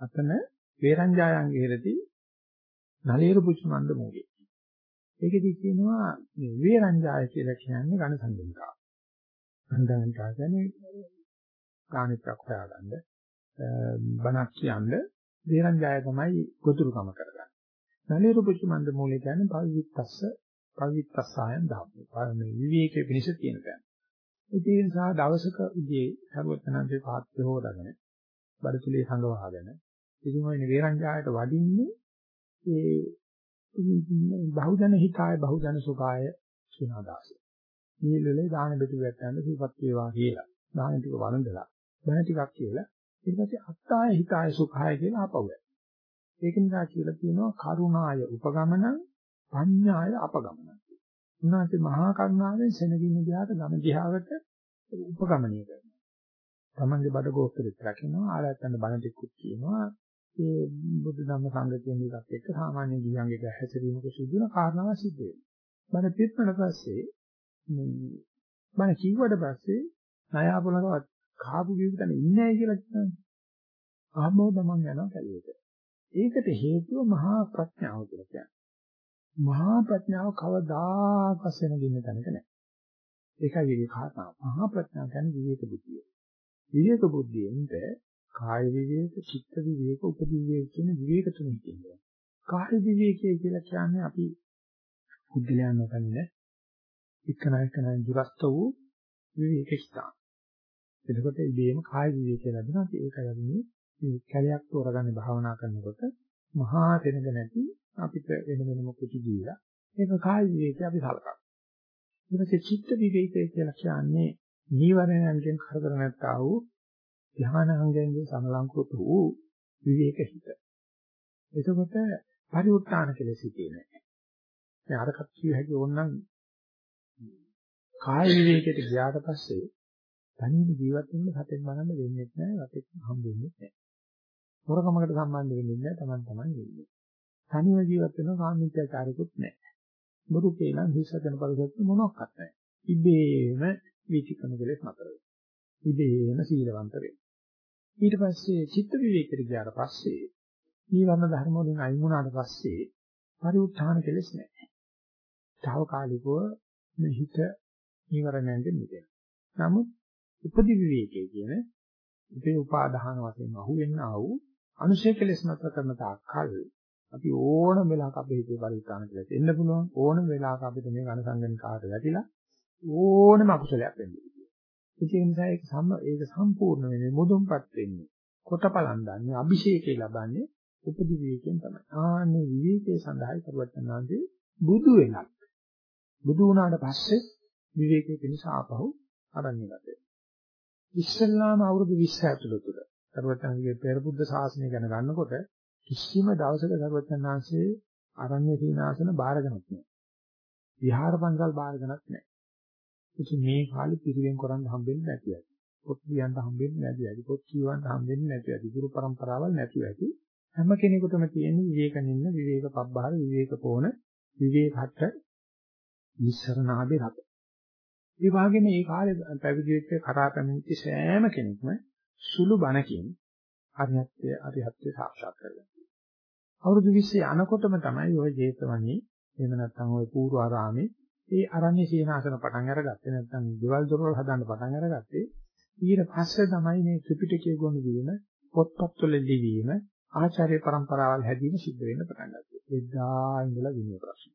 අතන වේරංජායන් ගිරති නලීරු පුච්මන්ද මූගේ. ඒකෙදි කියනවා මේ විරංජාය කියලා කියන්නේ ඝන සංදේශකාව. සංදේශකා කියන්නේ ගානිකක් හොයාගන්න බණක් කියන්නේ විරංජාය තමයි ගොදුරුකම කරගන්නේ. නලේ රූපචි මන්ද මූලය කියන්නේ පවිත්තස්ස පවිත්තස්සයන් දාපු. මේ විවේකයේ පිණිස තියෙන තැන. ඒ නිසා දවසක උදේ සර්වඥාන්සේ පාත්‍ය හොදාගෙන බඩතුලේ සංගවාගෙන ඉතින් ওই විරංජායට වඩින්නේ ඒ බහුජන හිතාය බහුජන සුඛාය කියන අදහස. මේ වෙලේ දාන බෙදු වැටෙන්න සිපත් වේවා කියලා. දාන ටික වළඳලා බණ ටිකක් කියලා ඊට පස්සේ අත්තාය හිතාය සුඛාය කියලා ආපහු ඒක නිසා කියලා කියනවා කරුණාය උපගමනං පඤ්ඤාය අපගමනං. උන්වහන්සේ මහා කරුණාවෙන් සෙනගින්න දිහාට ගම දිහාවට උපගමනය කරනවා. තමන්ගේ බඩ ගෝත්‍රෙත් රකින්නවා ආලයන්ට බණ ටිකුත් කියනවා ඒ බුදු ධම්ම සංඝ කියන එකත් එක්ක සාමාන්‍ය ජීවිතයක හැසිරීමක සිදු වෙන කාරණාවක් සිද්ධ වෙනවා. බණ පිටපණ පස්සේ මේ බණ කිව්වට පස්සේ ණයාපලකවත් කාපු ජීවිතන ඉන්නේ නැහැ කියලා කියනවා. ආමෝද මං යනවා කැලේට. ඒකට හේතුව මහා ප්‍රඥාව කියලා කියන්නේ. මහා ප්‍රඥාව කවදාකවත් වෙනගින්න තැනක නැහැ. ඒකයි ඒකේ කාරණාව. මහා ප්‍රඥාව කියන්නේ විවේක බුද්ධිය. විවේක බුද්ධියෙන්ද කාය විවේක, චිත්ත විවේක, උපදී විවේක කියන විවේක තුනෙන් කියනවා. කාය විවේකය කියලා කියන්නේ අපි බුද්ධලයන් නොකන්නේ එක්කන එක්කන දුරස්ත වූ විවේක ස්ථාන. එතකොට ඉබේම කාය විවේකය ලැබෙනවා. අපි ඒකයි අපි මේ කැලයක් තෝරගන්නේ භාවනා කරනකොට මහා තැනක නැති අපිට වෙන වෙනම කුටි දීලා ඒක කාය විවේකය අපි සලකනවා. ඊට පස්සේ චිත්ත විවේකය කියලා කියන්නේ නීවරණයන්ගෙන් කරදර නැත්තා වූ ධානාංගයෙන් සමලංකృత වූ විවේක හිත. එතකොට පරිඋත්තාන කෙලෙස හිතේ නැහැ. දැන් අරකට කිය හැකි ඕනනම් කාය විවේකයට ගියාට පස්සේ තනියම ජීවත් වෙන්න සතෙන් බලන්න වෙන්නේ නැහැ, රතෙක් හම් වෙන්නේ නැහැ. හොරකමකට සම්බන්ධ වෙන්නේ නැහැ, Taman taman වෙන්නේ. තනියම ජීවත් වෙන කාමීත්‍යචාරිකුත් නැහැ. බුදු කියලා හිසතන පරිසත් මොනක්වත් නැහැ. ඉබේම වීතිකම කෙලෙස් නතර වෙනවා. ඉබේම සීලවන්ත වෙනවා. ඊට පස්සේ චිත්ත විවේකයට ගියාට පස්සේ ඊවන්න ධර්ම වලින් අයින් වුණාට පස්සේ පරිඋත්ථාන කෙලෙස් නැහැ. తాවකාලිකව මේ හිත ඊවරණයෙන් මිදෙනවා. නමුත් උපදි විවේකයේ කියන ඉතේ උපාදාන වශයෙන් අහුවෙන්න ආ වූ අනුශය කෙලෙස් නැතර කරන තාක්කල් අපි ඕනම වෙලාවක අපේ හිතේ පරිඋත්ථාන කෙලෙස් එන්න පුළුවන් ඕනම වෙලාවක අපිට මේ ඝන සංගණිකාට වැටිලා ඕනම අකුසලයක් වෙන්න පුළුවන්. ඒ නිසා ඒක සම්ම ඒක සම්පූර්ණ වෙන්නේ මුදුන්පත් වෙන්නේ කොටපලන් දන්නේ අභිෂේකේ ලබන්නේ උපදි විවේකයෙන් තමයි. ආන්නේ විවේකයේ සඳහායි කරුවචනාංශේ බුදු වෙනත්. බුදු වුණාට පස්සේ විවේකයේ පිණිස ආපහු අරන්නේ නැතේ. ඉස්සල්ලාම අවුරුදු 20 ඇතුළත කරුවචනාංශගේ පෙරබුද්ධ ශාසනය ගැන ගන්නකොට කිසිම දවසක කරුවචනාංශේ අරණ්‍ය සීනාසන බාරගනක් නැහැ. විහාර පන්සල් බාරගනක් නැහැ. ඉතින් මේ කාලේ පිරිවෙන් කරන්න හම්බෙන්නේ නැති ඇති. පොත් කියන්න හම්බෙන්නේ නැති ඇති. පොත් කියවන්න හම්බෙන්නේ නැති ඇති. ගුරු પરම්පරාවල් නැති ඇති. හැම කෙනෙකුටම තියෙන විවේකනින්න විවේක පබ්බාර විවේක පොණ විවේකහට නිස්සරණාදී රත. ඒ වගේම මේ කාලේ පැවිදි වෙච්ච කරා පැමිණිච්ච සෑම කෙනෙක්ම සුළු බණකින් අරිහත්ත්‍ය අරිහත්ත්‍ය සාක්ෂාත් කරගන්නවා. අවුරුදු 20 යනකොටම තමයි ওই ජේතවනී එහෙම නැත්නම් ওই පූර්වාරාමේ ඒ අරණ්‍ය සීනාසන පටන් අරගත්තේ නැත්නම් දේවල් දොරවල් හදන්න පටන් අරගත්තේ ඊට පස්සේ තමයි මේ ත්‍රිපිටකයේ ගොනු වීම පොත්පත්වල ලිවීම ආචාර්ය પરම්පරාවල් හැදීම සිද්ධ වෙන්න පටන් ගත්තා. එදා ඉඳලා විනය ප්‍රශ්න.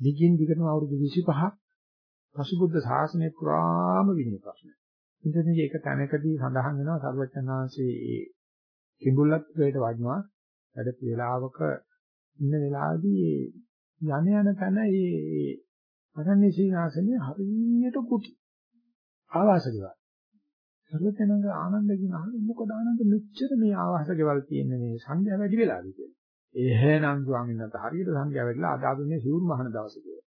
දිගින් දිගටම අවුරුදු 25ක් පසුබුද්ධ ශාසනය පුරාම විනය ප්‍රශ්න. ඉතින් මේක තැනකදී සඳහන් වෙනවා සර්වඥාන්සේ ඒ කිඹුල්ලත් වේට වඩනවා වැඩ වේලාවක ඉන්න වෙලාවදී යන යන තැන ඒ අරණ්‍ය සීනාසනේ හරියට කුටි ආවාස ගෙවල්. සර්වඥාන්ද ආනන්ද කියන අහන මොකද ආනන්ද මෙච්චර මේ ආවාස ගෙවල් තියෙන්නේ මේ සංඛ්‍යාව වැඩි වෙලාද කියලා. එහෙනම් ස්වාමීන් වහන්සේ හරියට සංඛ්‍යාව වැඩිලා අද අපි මේ සිවුරු මහන දවසේ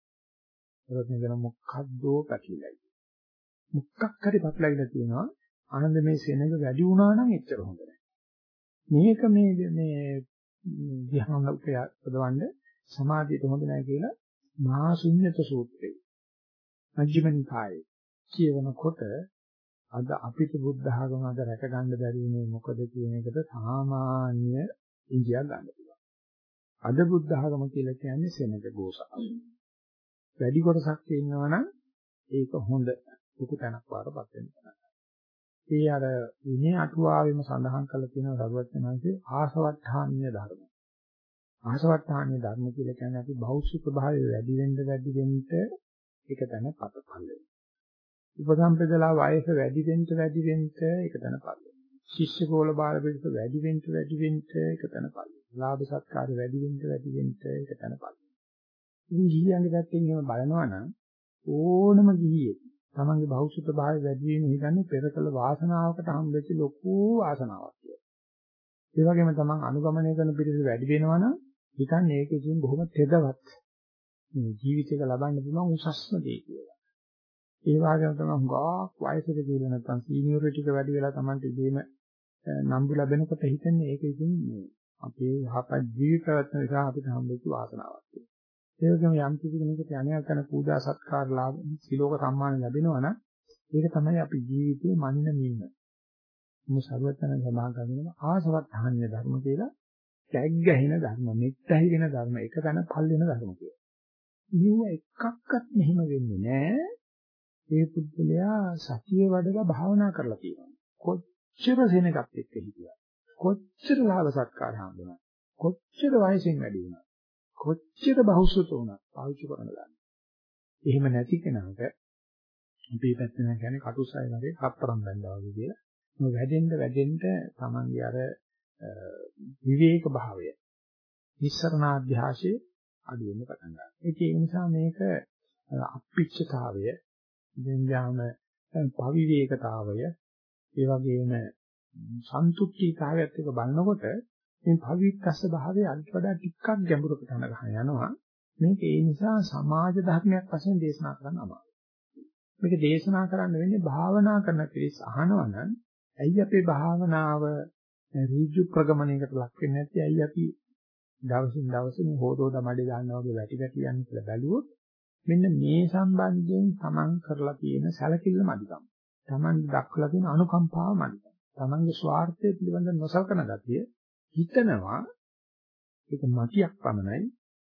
කියලා. සර්වඥාන්ද මොකද්දෝ පැකිලයි. මුක්කක් හරි පටලවිලා තියෙනවා. ආනන්ද මේ සෙනඟ වැඩි වුණා නම් එච්චර හොඳ නැහැ. මේක මේ මේ ධ්‍යාන උපයවන්න සමාධියට හොඳ නැහැ කියලා මහා ශුන්්‍යත සූත්‍රය. මජ්ක්‍ධිම නිකායේ කියවනකොට අද අපිට බුද්ධ ආගම අද රැක ගන්න බැරි වෙන්නේ මොකද කියන එකට සාමාන්‍ය ඉන්දියා ගන්න පුළුවන්. අද බුද්ධ ආගම කියලා කියන්නේ සෙනඟ ගෝසාව. වැඩි කොටසක් ඉන්නවනම් ඒක හොඳ ලොකු තැනක් වඩපත් වෙනවා. ඒ අර විනය අටුවාවෙම සඳහන් කරලා තියෙන සරුවත්නාංශයේ ආසවට්ටාන්‍ය ධර්ම. ආසවට්ටාන්‍ය ධර්ම කියලා කියන්නේ අපි භෞතික ප්‍රභාවය වැඩි වෙන්න වැඩි වෙන්න ඒක තැන පතපල් වෙනවා. උපසම්පදලා වයස වැඩි වෙන්න වැඩි වෙන්න ඒක තැන පල් වෙනවා. ශිෂ්‍ය කෝල බාල පිළිස වැඩි වෙන්න වැඩි වෙන්න ඒක තැන පල් වෙනවා. ලාභ සත්කාර වැඩි වෙන්න වැඩි වෙන්න ඒක තැන පල් වෙනවා. ඉතින් ගිහියන්ගේ පැත්තෙන් එහෙම බලනවා නම් ඕනම ගිහියෙක් තමන්ගේ භෞතික භාවය වැඩි වීම හිතන්නේ පෙරකල වාසනාවකට හම්බෙච්ච ලොකු වාසනාවක් කියලා. ඒ වගේම තමන් අනුගමනය කරන පිළිස වැඩි වෙනවා නම් හිතන්නේ ඒක ඉතින් බොහොම තෙදවත් මේ ජීවිතයක ලබන්න පුළුවන් උසස්ම දේ කියලා. ඒ වගේම තමයි හුඟක් වයසට ගිහින් නැත්නම් සීනියොරිටි එක වැඩි වෙලා තමන්ට ඉදීම නම්බු ලැබෙනකොට හිතන්නේ ඒක ඉතින් අපේ යහපත් ජීවිත පැවැත්ම නිසා අපිට හම්බෙච්ච වාසනාවක් කියලා. ඒ වගේම යම් කිසි කෙනෙකුට අනයක් කරන පූජා සත්කාර ලාභ සිලෝක සම්මාන ලැබෙනවා නම් ඒක තමයි අපි ජීවිතේ මනින මින්න. මොන සරුවතන සමාන කරනවා ආසවත්හාන්‍ය ධර්ම කියලා ගැග්ගහින ධර්ම, මෙත්තහින ධර්ම, එක තැන පල් වෙන ධර්ම කියලා. මෙව එකක්වත් මෙහෙම වෙන්නේ නැහැ. ඒ පුද්ගලයා සතිය වඩලා භාවනා කරලා තියෙනවා. කොච්චර සෙනගත් එක්ක හිටියා. කොච්චර ලාභ සත්කාර හම්බුණා. කොච්චර වයසින් වැඩි වුණා. කොච්චර බහුසුත වුණත් පාවිච්චි කරන්න ගන්න. එහෙම නැති කෙනාට අපේ පැත්තෙන් කියන්නේ කටුසය වගේ හතරම් බැඳා වගේ කියලා. මේ වැඩෙන්න වැඩෙන්න තමන්ගේ අර විවේක භාවය නිස්සරණාධ්‍යාසයේ අඩු වෙන්න පටන් ගන්නවා. ඒ නිසා මේක අපිච්චතාවය දෙන්ජාම පවිවේකතාවය ඒ වගේම සන්තුෂ්ටිතාවයත් එක බලනකොට මේ භවික්කස්ස භාවයේ අනිත් වඩා ටිකක් ගැඹුරකට යන ගහන යනවා. මේක ඒ නිසා සමාජ ධර්මයක් වශයෙන් දේශනා කරන්න අමාරුයි. මේක දේශනා කරන්න වෙන්නේ භාවනා කරන පිරිස අහනවා නම් ඇයි අපේ භාවනාව ඍජු ප්‍රගමණයකට ලක් වෙන්නේ නැති ඇයි අපි දවසින් දවස මේ හොදෝද මඩේ දාන්නා වගේ වැටි වැටි යන්නේ කියලා බැලුවොත් මෙන්න මේ සම්බන්ධයෙන් තමන් කරලා තියෙන සැලකිල්ල මදිකම්. තමන් දක්වලා තියෙන අනුකම්පාව මදිකම්. තමන්ගේ ස්වార్థය පිළිබඳ නොසලකන ගතිය හිතනවා ඒක මතියක් පමණයි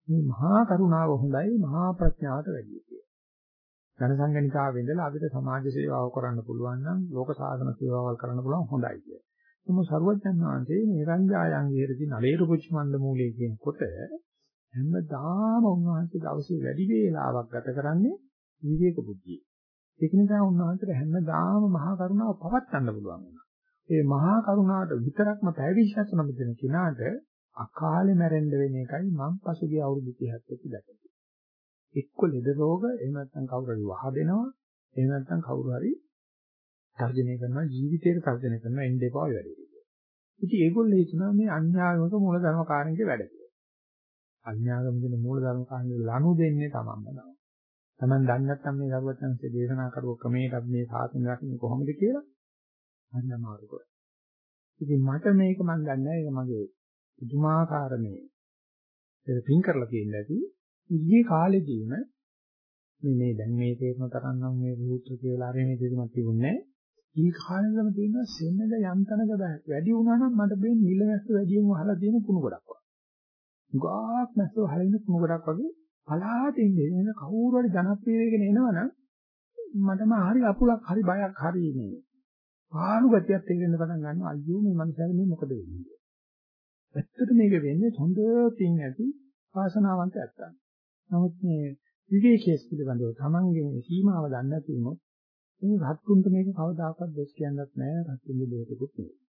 මේ මහා කරුණාව හොඳයි මහා ප්‍රඥාවට වැඩිය කියලා. ධන සංගණිකාව ඉඳලා අපිට සමාජ සේවාව කරන්න පුළුවන් නම් ලෝක සාධන සේවාවල් කරන්න පුළුවන් හොඳයි කියලා. එතකොට සරුවඥන් වහන්සේ නිරංජායන් විහෙරදී නලේරු පුච්චමන්ද මූලයේ කියනකොට හැමදාම උන්වහන්සේ දවසේ වැඩි වේලාවක් ගත කරන්නේ විවේක බුද්ධිය. ඒක නිසා උන්වහන්සේට හැමදාම මහා කරුණාව පවත්වන්න පුළුවන් වුණා. ඒ මහා කරුණාවට විතරක්ම පැවිදිශත් නමුදින කිනාට අකාලේ මැරෙන්න වෙන එකයි මම පසුගිය අවුරුදු 30ක් දැකලා. එක්ක ලෙඩ රෝග එහෙම නැත්නම් කවුරු හරි වහ දෙනවා එහෙම නැත්නම් කවුරු හරි තර්ජනය කරනවා ජීවිතේට තර්ජනය කරනවා එන්න එපා ඔය වැඩේ කියලා. ඉතින් ඒගොල්ලෝ හිතනවා මේ අන්‍යාගමික මූලධර්ම කාරණේ වැඩ කියලා. අන්‍යාගමික මූලධර්ම කාරණේ ලනු දෙන්නේ තමන්ම තමයි. තමන් දන්නේ නැත්නම් මේ දරුවත්න්සේ දේශනා කරුව ක්‍රමයට අපි මේ සාසන රකින්නේ කොහොමද කියලා අන්න අමාරු කරා. ඉතින් මට මේක මම දන්නේ නැහැ ඒක මගේ පුදුමාකාර මේ ඒක පින් කරලා තියෙන ඇති. ඊයේ කාලෙදීම මේ මේ දැන් මේ තේරෙන තරම් නම් මේ රූත්‍ර කියලා අරගෙන දෙයක් තිබුණේ නැහැ. ඊ කාලෙදම තියෙනවා සෙන්නද යම් තැනක වැඩි වුණා නම් මට මේ නිලමැස්ස වැඩියෙන් වහලා තියෙන කුණු ගොඩක් වගේ. ගාක් මැස්ස වහලා ඉන්න කුණු ගොඩක් වගේ පලාතින් එන කවුරු හරි ජනප්‍රිය වෙගෙන එනවනම් මටම හරි අපුලක් හරි බයක් හරි මේ පාළු ගතියක් තේරෙන්න පටන් ගන්නවා. අයියෝ මේ මනුස්සයාගේ මේ මොකද වෙන්නේ? ඇත්තට මේක වෙන්නේ හොඳ පින් ඇති වාසනාවන්ත ඇත්තන් නමුත් මේ විවේකයේ පිළිබඳව තමන්ගේ සීමාව දන්නේ නැති වුණොත් මේ රත්තුන්ට මේක කවදාකවත් දෙස් කියන්නත් නැහැ රත්තුන්ගේ දෙයක්කුත් නෙවෙයි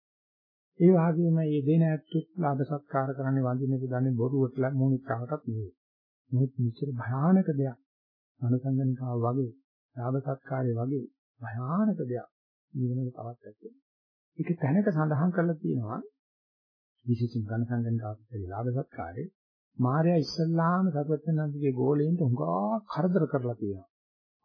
ඒ වගේම මේ දෙන ඇත්තොත් ලාභ සත්කාර කරන්නේ වඳින්නේ දන්නේ බොරුවට මොනිකාවටත් නෙවෙයි. මොකද මෙච්චර භයානක දෙයක්. අනුසංගනිකාව වගේ ලාභ සත්කාරය වගේ භයානක දෙයක්. ජීවනයේ තවත් ඇත්තේ. ඒක තැනක සඳහන් කරලා තියෙනවා විශේෂයෙන් ඝන සංගණිකාවේ ලාභ සත්කාරේ මාර්යා ඉස්සල්ලාම සර්වඥාන්තිගේ ගෝලෙන්ට හුඟා කරදර කරලා තියෙනවා.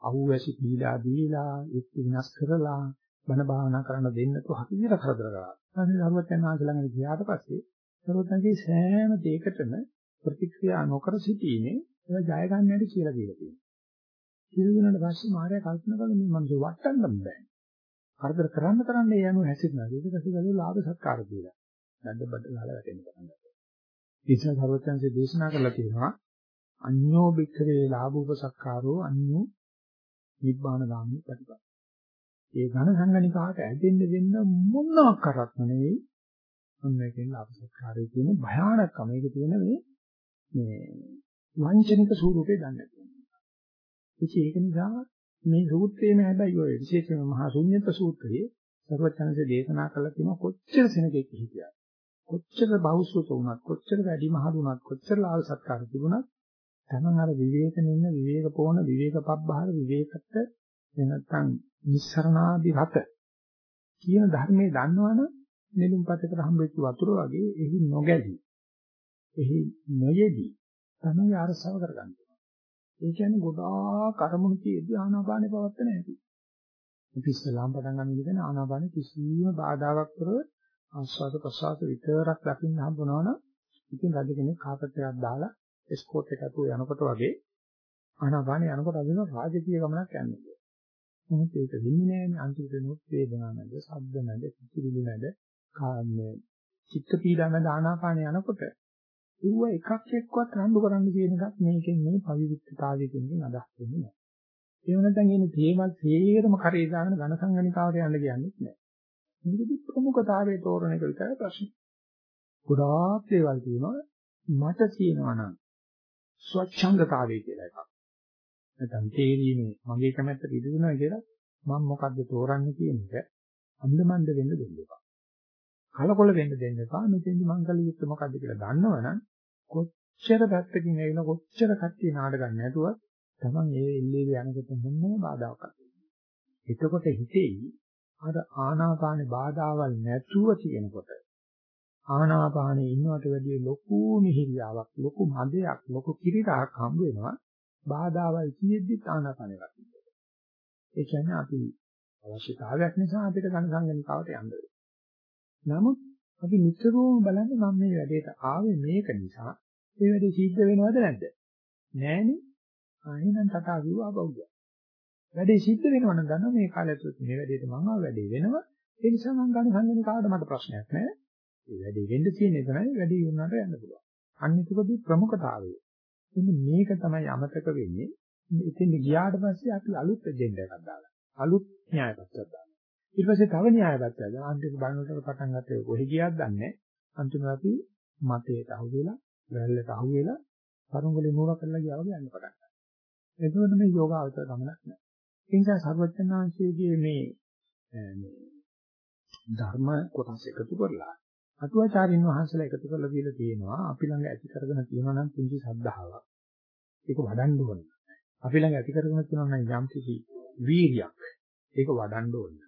අහුවැසි පීඩා දීලා එක් විනාශ කරලා බණ භාවනා කරන්න දෙන්නතු හරියට කරදර කරා. ඊට සර්වඥාන්ති ළඟට ගියාට පස්සේ සර්වඥාන්ති සෑම දෙයකටම ප්‍රතික්‍රියා නොකර සිටීමේ ඒක ජය ගන්නට කියලා දීලා තියෙනවා. කියලා දුන්නාට පස්සේ මාර්යා කල්පනා කළා මේ මනුස්සය වටන්න බෑ. කරදර කරන්න කරන්න ඒ අනුව හැසිරෙනවා. ඊට පස්සේ ගලෝ ලාභ සත්කාර දීලා. නැද්ද බඩ ගහලා වැටෙන්න පටන් ගත්තා. ඉතින් සර්වඥාන්සේ දේශනා කළා තියෙනවා අඤ්ඤෝ බික්ඛවේ ලාභෝපසක්කාරෝ අඤ්ඤෝ නිබ්බාන ගාමී ප්‍රතිපද. ඒ ඝන සංගණිකාට ඇදෙන්න වෙන්න මොනවක් කරත්ම නෙවෙයි. මොන එකෙන් ලාභ සත්කාරයේ තියෙන භයානකම. ඒක තියෙන මේ මේ වංචනික ස්වරූපේ දන්නේ නැහැ. ඒක නිසා මේ සූත්‍රයේම හැබැයි ඔය විශේෂයෙන්ම මහා ශුන්්‍යත සූත්‍රයේ සර්වඥාන්සේ දේශනා කළා තියෙනවා කොච්චර සෙනගෙක් හිටියද කොච්චර බහුසුත වුණත් කොච්චර වැඩි මහලු වුණත් කොච්චර ලාභ සත්කාර තිබුණත් තමන් අර විවේකෙන ඉන්න විවේක පොණ විවේක පබ්බහර විවේකත් එනත්තම් නිස්සරණාදි රත කියන ධර්මයේ දන්නවනම් නෙළුම්පතකට හම්බෙච්ච වතුර වගේ එහි නොගැලී එහි නොයෙදී තමයි අරසව කරගන්නේ ඒ කියන්නේ ගොඩාක් අරමුණු තියෙද්දි ආනාපානේ පවත්තන හැටි. අපි ඉස්සලාම් පටන් ගන්න ඉගෙන ආනාපානේ කිසිම බාධාවක් කරව ආස්වාද ප්‍රසආස විතරක් දකින්න හම්බුනවනම් ඉතින් රජ කෙනෙක් කාපට් එකක් දාලා එස්කෝට් එකක් අතුව යනකොට වගේ ආනාපානේ යනකොට අදින රාජකීය ගමනක් යන්නේ. මොකද ඒක වෙන්නේ නැහැනේ අන්තිමට නෝත් වේදනාව නැද, ශබ්ද නැද, කිසිවිලි නැද, කාන්නේ චිත්ත පීඩා නැද ආනාපානේ යනකොට ඌව එකක් එක්කවත් රණ්ඩු කරන්න කියන එකක් මේකෙන් මේ පවිවිත්‍රතාවය කියන එකෙන් අදහස් වෙන්නේ නැහැ. ඒ වෙනතන් එන්නේ තේමල් සේරම කරේ දාගෙන ඝන සංගණිකාවට යන්න කියන්නේ නැහැ. මේකෙදි ප්‍රමුඛතාවයේ තෝරන එක විතරයි ප්‍රශ්නේ. ගොඩාක් දේවල් තියෙනවා මට තියෙනවා නම් ස්වච්ඡන්දතාවය කියලා එකක්. නැත්නම් තේරීමේ මගේ කැමැත්ත පිළිගන්නවා කියලා මම මොකද්ද තෝරන්නේ කියන එක අන්දමන්ද වෙන්න දෙන්න එපා. කලකොල වෙන්න දෙන්න එපා. මෙතෙන්දි මං කල යුත්තේ මොකද්ද කියලා දන්නවනම් කොච්චර පැත්තකින් ඇවිල්ලා කොච්චර කට්ටිය නාඩ ගන්න නැතුවත් තමන් ඒ එල්ලේ යනකොට මොනම බාධාවක් නැහැ. එතකොට හිතෙයි අර ආනාපානේ බාධාවල් නැතුව තියෙනකොට ආනාපානේ ඉන්නවට වැඩිය ලොකු මිහිරියාවක් ලොකු මදයක් ලොකු කිරිරාක් හම්බ වෙනවා බාධාවල් කියෙද්දි ආනාපානේ රකින්න. ඒ කියන්නේ අපි අවශ්‍යතාවයක් නිසා අපිට ඝන සංගණිකාවට යන්න වෙනවා. නමුත් අපි නිතරම බලන්නේ මම මේ වැඩේට ආවේ මේක නිසා මේ වැඩේ සිද්ධ වෙනවද නැද්ද? නෑනේ. ආයෙනම් කතා කිව්වා බෞද්ධ. වැඩේ සිද්ධ වෙනවනම් දන්නවා මේ කාලය තුළ මේ වැඩේට මම ආව වැඩේ වෙනවා. ඒ නිසා මම ගන්න සංගණන කාට මට ප්‍රශ්නයක් නැහැ. ඒ වැඩේ වෙන්න තියෙන එක නයි වැඩි වුණාට යන්න පුළුවන්. අනිතිකදී ප්‍රමුඛතාවය. ඉතින් මේක තමයි අමතක වෙන්නේ. ඉතින් ගියාට පස්සේ අපි අලුත් එජෙන්ඩා එකක් දාලා. අලුත් න්‍යායපත්‍රයක් දාලා. ඊට පස්සේ තව න්‍යායපත්‍රයක් දාලා අන්තිම බලනකොට පටන් ගත්තේ කොහෙ ගියාද දන්නේ අන්තිමට අපි මතයට අහු වෙලා, වැල්ලට අහු වෙලා, පරුංගලේ නూరు කරලා ගියා වගේ යන්න පටන් ගන්නවා. එතකොට මේ යෝගාවචර ගමනක් නෑ. ඒ නිසා සර්වඥාන්සේගේ මේ මේ ධර්ම කොටස් එකතු කරලා අටුවාචාරින් වහන්සේලා එකතු කරලා දීලා තියෙනවා අපි ළඟ ඇති කරගෙන තියෙනවා නම් පුංචි සද්ධාාවක්. ඒක වඩන්න ඕනේ. අපි ළඟ ඇති කරගෙන තියෙනවා නම් යම් කිසි වීර්යයක්. ඒක වඩන්න ඕනේ.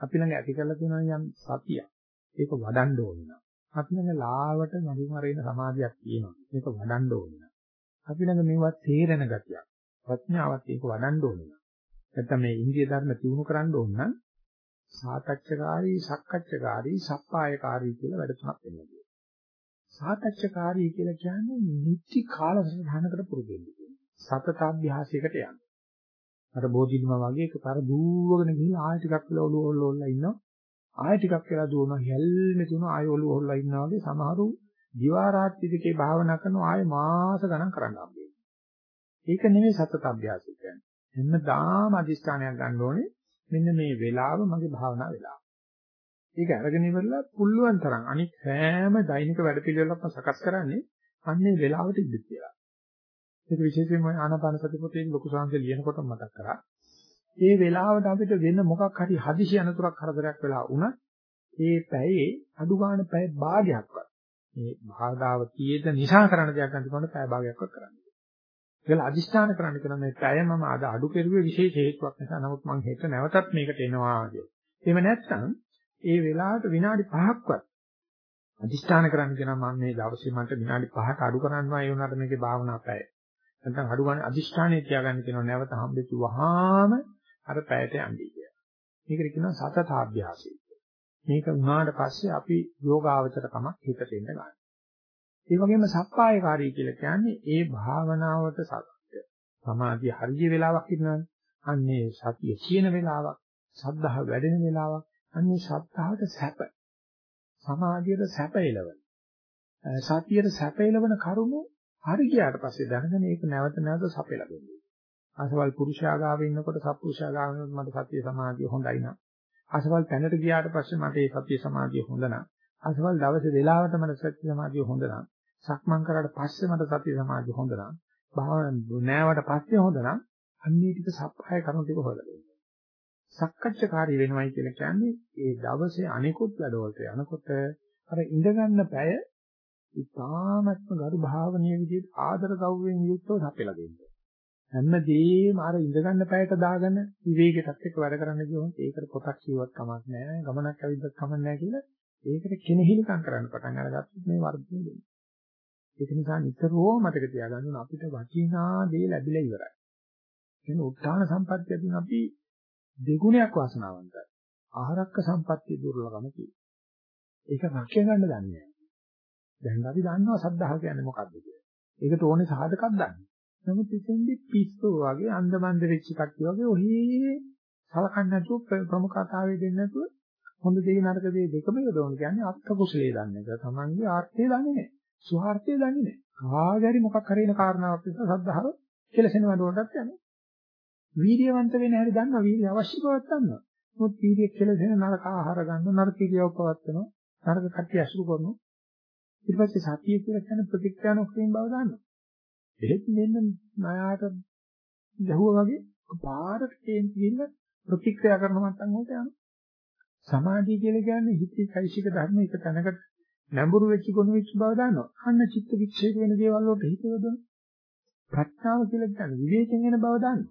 අපි ළඟ ඇති කරලා තියෙනවා යම් සතියක්. ඒක වඩන්න ඕනේ. අපි ළඟ ලාවට මරිමරින සමාධියක් තියෙනවා. ඒක වඩන්න ඕනේ. අපි ළඟ මේවා තේරෙන ගතියක්. ප්‍රඥාවත් ඒක වඩන්න ඕනේ. නැත්නම් මේ ඉන්දිය ධර්ම තියුණු කරන්න ඕන නම් සාතච්ඡකාරී, සක්කච්ඡකාරී, සප්පායකාරී කියලා වැඩ තුනක් වෙනවා. සාතච්ඡකාරී කියලා කියන්නේ නිත්‍ය කාලසටහනකට පුරුදු වෙන්න. සතතාභ්‍යාසයකට යන්න. අර බෝධිලිම වගේ එකපාර දුවගෙන ගිහින් ආයෙ ටිකක් වෙලා ඔළුව හොල්ලලා ඉන්නවා. ආයෙ ටිකක් වෙලා දුවනවා හැල්මේ තුන ආයෙ ඔළුව හොල්ලලා ඉන්නවා වගේ සමහරු දිවා රාත්‍රී දෙකේ භාවනා කරනවා ආයෙ මාස ගණන් කරන්න හම්බෙන්නේ. ඒක නෙමෙයි සතතාභ්‍යාසය කියන්නේ. හැමදාම අදිස්ථානයක් ගන්න ඕනේ මෙන්න මේ වෙලාව මගේ භාවනා වෙලාව. ඒක අරගෙන ඉවරලා පුළුවන් තරම් අනිත් හැම දෛනික වැඩපිළිවෙලක්ම සකස් කරන්නේ අන්නේ වෙලාවට ඉඳ කියලා. ඒක විශේෂයෙන්ම ආනාපාන සති පොතේ ලොකු සංහස ලියනකොට මතක් කරා. ඒ වෙලාවට අපිට වෙන මොකක් හරි හදිසි අනතුරක් කරදරයක් වෙලා වුණත් ඒ පැයේ අඩු ගන්න පැය භාගයක්වත් මේ භාගාව තියෙද නිසා කරන දෙයක් අන්තිමට පැය භාගයක්වත් කරන්නේ. ඒකල අදිෂ්ඨාන කරන්න කියන මේ පැය මම අද අඩු කෙරුවේ විශේෂ හේතුවක් නිසා. නමුත් මම හෙට නැවතත් මේකට එනවා කියලා. එහෙම නැත්නම් ඒ වෙලාවට විනාඩි 5ක්වත් අදිෂ්ඨාන කරන්න කියන මම මේ දවසේ මට විනාඩි 5ක අඩු කරන්නවා ඒ වුණාට මේකේ භාවනා පැය. නැත්නම් අඩු ගන්න අදිෂ්ඨානයේ තියාගන්න කියනවා නැවත හම්බෙච්ච වහාම අර පැයට යන්නේ කියලා. මේකට කියනවා සතතාභ්‍යාසය. මේක වුණාට පස්සේ අපි යෝගාවචරකමක් හිතට එන්න ගන්නවා. ඒ වගේම සප්පායකාරී කියලා කියන්නේ ඒ භාවනාවට සත්‍ය. සමාධිය හරිය වෙලාවක් ඉන්නවනේ. අන්නේ සතිය කියන වෙලාවක්, සද්ධාව වැඩෙන වෙලාවක්, අන්නේ සද්ධාවට සැප. සමාධියට සැප එළවන. සතියට සැප එළවන කරුණු හරි ගියාට පස්සේ දැනගෙන ඒක නැවත නැවත සපෙලා දෙන්නේ. අසවල් පුරුෂයාගාවේ ඉන්නකොට සත්පුරුෂයාගාවේ මට සතිය සමාධිය හොඳයි නම්. අසවල් තැනට ගියාට පස්සේ මට ඒ සතිය සමාධිය හොඳ නම්. අසවල් දවසේ වෙලාවට මට සතිය සමාධිය හොඳ නම්. සක්මන් කරාට පස්සේ මට සතිය සමාධිය හොඳ නම්. භාවනා නෑවට පස්සේ හොඳ නම්. අන්නේ ටික සප්පාය කරුණු ටික හොයලා දෙන්න. සක්කච්ඡකාරී වෙනවයි කියලා කියන්නේ ඒ දවසේ අනිකුත් වැඩවලට යනකොට අර ඉඳ ගන්න පැය ඉතාමත්ම ගරු භාවනීය විදිහට ආදර ගෞරවයෙන් යුක්තව සපයලා දෙන්න. හැමදේම අර ඉඳ ගන්න පැයට දාගෙන විවේකයටත් එක්ක වැඩ කරන්න ගියොත් ඒකට පොතක් කියවත් කමක් නැහැ. ගමනක් ඇවිද්දත් කමක් නැහැ කියලා ඒකට කෙනෙහිලිකම් කරන්න පටන් අරගත්තොත් මේ වර්ධනය වෙනවා. ඒක නිසා නිතරම මතක තියාගන්න ඕන අපිට වටිනා දේ ලැබිලා ඉවරයි. එන උත්හාන සම්පත්තියකින් අපි දෙගුණයක් වාසනාවන්තයි. ආහාරක්ක සම්පත්තිය දුර්ලභම තියෙනවා. ඒක රැකේ ගන්න දන්නේ නැහැ. දැන් අපි දන්නවා සද්ධාහ කියන්නේ මොකක්ද කියලා. ඒකට ඕනේ සාධකක් දන්නේ. නමුත් ඉතින්දි පිස්සෝ වගේ අන්දමන්ද වෙච්ච කට්ටිය වගේ ඔහේ සලකන්නේ නැතුව ප්‍රමුඛතාවය දෙන්නේ නැතුව හොඳ දේ නරක දේ දෙකම යොදවන කියන්නේ අත්ක කුසලයේ දන්නේ නැහැ. තමන්ගේ ආර්ථය දන්නේ නැහැ. ස්වార్థය දන්නේ නැහැ. කාගෑරි මොකක් හරි වෙන කාරණාවක් නිසා සද්ධාව කෙලසෙන වැඩවලටත් යනවා. වීර්යවන්ත වෙන හැටි දන්නවා. වීර්ය අවශ්‍ය බවක් දන්නවා. මොකද වීර්ය කෙලසෙන නරක ආහාර ගන්න නරක කියව පවත්නවා. නරක කට්ටිය අසුරු කරනවා. ඊට පස්සේ සතිය කියලා කියන ප්‍රතික්‍රියා නොකිරීම බව දන්නවා. එහෙත් මෙන්න ණයාට ගැහුවා වගේ පාරට කේන්ති ගිහින් ප්‍රතික්‍රියා කරන මට්ටම් වලට යනවා. සමාධිය කියලා කියන්නේ හිතේ චෛසික ධර්ම එක තැනකට නැඹුරු වෙච්ච ගොනු වෙච්ච බව දන්නවා. අන්න චිත්ත වික්ෂේප වෙන දේවල් වලට හිත යොදන. ප්‍රඥාව කියලා කියන්නේ විවේකයෙන් එන බව දන්නවා.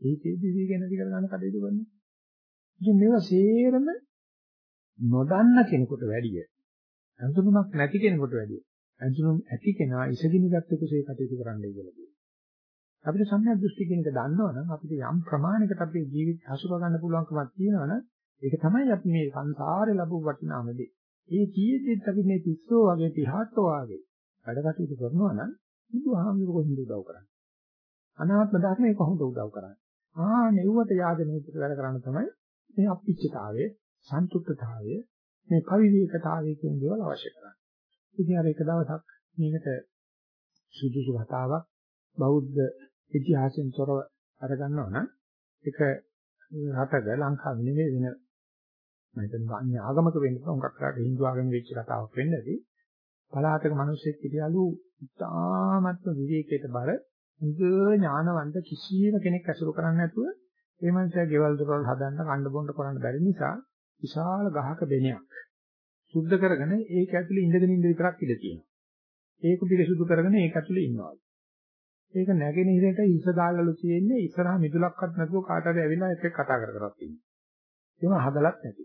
ඒකේ විවේකයෙන් නැති කරගන්න කටයුතු කරනවා. ඉතින් මේවා සේරම නොදන්න කෙනෙකුට වැඩිය. අඳුනමක් නැති කෙනෙකුට වැඩිය. අඳුනම ඇති කෙනා ඉසගිනිගත් කුසේ කටයුතු කරන්නයි කියලා කියනවා. අපිට සම්‍යක් දෘෂ්ටි කියන එක දන්නවනම් අපිට යම් ප්‍රමාණයකට අපේ ජීවිත හසුර ගන්න පුළුවන්කමක් තියෙනවනම් ඒක තමයි අපි මේ සංසාරේ ලැබු වටිනාම දේ. ඒ කීයේත් අපි මේ පිස්සෝ වගේ පිහාට්ටෝ වගේ වැඩ කටයුතු කරනවා නම් බුදුහාමුදුරුවෝ කොහොමද උදව් කරන්නේ? අනාත්ම ධර්මයේ කොහොමද උදව් කරන්නේ? ආ නෙව්වට යාදෙන විදිහට වැඩ කරන්න තමයි මේ අපිච්චතාවයේ සන්තුෂ්ඨතාවය මේ පවිවේකතාවය කියන දේවල් අවශ්‍ය කරන්නේ. ඉතින් අර එක දවසක් මේකට සුදුසු කතාවක් බෞද්ධ ඉතිහාසයෙන් තොරව අරගන්නවා නම් එක රටක ලංකාවේ නෙවෙයි වෙන මම හිතන්නේ අන්‍ය ආගමක වෙන්න පුළුවන් උන්කක් කරාට හින්දු ආගම වෙච්ච කතාවක් වෙන්නදී පළාතක මිනිස්සෙක් හිටියලු ඉතාමත්ම විවේකයට බර හොඳ ඥානවන්ත කිසිම කෙනෙක් ඇසුරු කරන්නේ නැතුව ඒ මනුස්සයා ගෙවල් දොරවල් හදන්න කණ්ඩ බොණ්ඩ කරන්න බැරි නිසා විශාල ගහක බෙනයක් සුද්ධ කරගෙන ඒක ඇතුලේ ඉඳගෙන ඉඳ විතරක් ඉඳ තියෙනවා. ඒක පිළිසුදු කරගෙන ඒක ඇතුලේ ඉන්නවා. ඒක නැගෙනහිරට හිස දාලලු තියෙන්නේ ඉස්සරහා මිදුලක්වත් නැතුව කාට හරි ඇවිල්ලා එකෙක් කතා කර කරත් ඉන්නේ. ඒව හදලත් නැති.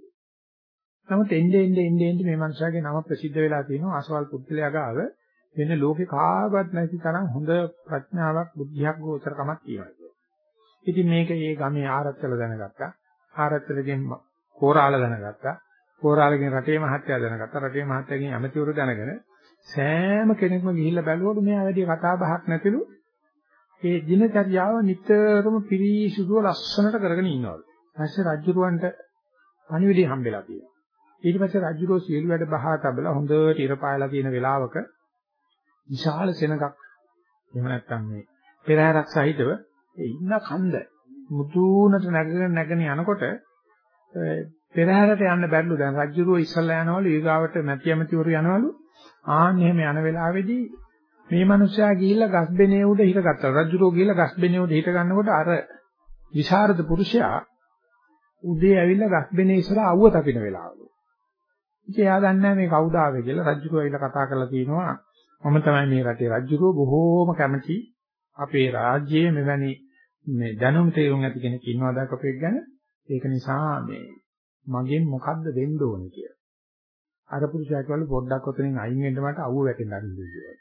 නමුත් එන්නේ එන්නේ එන්නේ එන්නේ මේ මනුස්සයාගේ නම ප්‍රසිද්ධ වෙලා තියෙනවා අසවල් පුද්ගලයා ගාව වෙන ලෝකේ කාගවත් නැති තරම් හොඳ ප්‍රඥාවක් බුද්ධියක් ගෝචරකමක් තියෙනවා. ඉතින් මේක ඒ ගමේ ආරච්චල දැනගත්තා. ආරච්චලගෙන් කෝරාල දැනගත්තා. කෝරාලගෙන් රටේ මහත්තයා දැනගත්තා. රටේ මහත්තයාගෙන් ඇමතිවරු දැනගෙන සෑම කෙනෙක්ම ගිහිල්ලා බැලුවලු මෙයා වැඩි කතා බහක් නැතිලු. ඒ දිනචර්යාව නිතරම පිරිසිදුව ලස්සනට කරගෙන ඉන්නවලු. ඊපස්සේ රජුරවන්ට පණිවිඩය හම්බෙලා තියෙනවා. ඊට පස්සේ රජුරෝ සියලු වැඩ බහා තබලා හොඳට ඉර පායලා තියෙන වෙලාවක විශාල සෙනඟක් එහෙම නැත්නම් මේ පෙරහැරක් සහිතව ඉන්න කන්ද මුතුනට නැගගෙන නැගෙන යනකොට පෙරහැරට යන්න බැරිලු. දැන් රජුරෝ ඉස්සල්ලා යනවලු ඊගාවට නැති ඇමතිවරු යනවලු. ආන්න එහෙම යන වෙලාවේදී මේ මිනිස්සයා ගිහිල්ලා ගස්බෙනේ උඩ හිටගත්තා. රජුරෝ ගිහිල්ලා ගස්බෙනේ උඩ හිට ගන්නකොට අර විශාරද පුරුෂයා උදේ ඇවිල්ලා ගස්බෙනේ ඉස්සර අවුව තපින වෙලාවලු. ඉතින් එයා දන්නේ මේ කවුද ආවේ කියලා. රජුරෝ ඇවිල්ලා කතා කරලා තිනවා මම තමයි මේ රටේ රජුරෝ. බොහෝම කැමති අපේ රාජ්‍යයේ මෙවැනි මේ දැනුම් තේරුම් ඇති කෙනෙක් ඉන්නවා දැකපෙක් ගැන? ඒක නිසා මේ මගෙන් මොකද්ද වෙන්න ඕනේ කියලා. අර පුරුෂයා කිව්වලු පොඩ්ඩක් ඔතනින් අයින් වෙන්න මට අවුව වැටෙන්න අරින්න කියලා.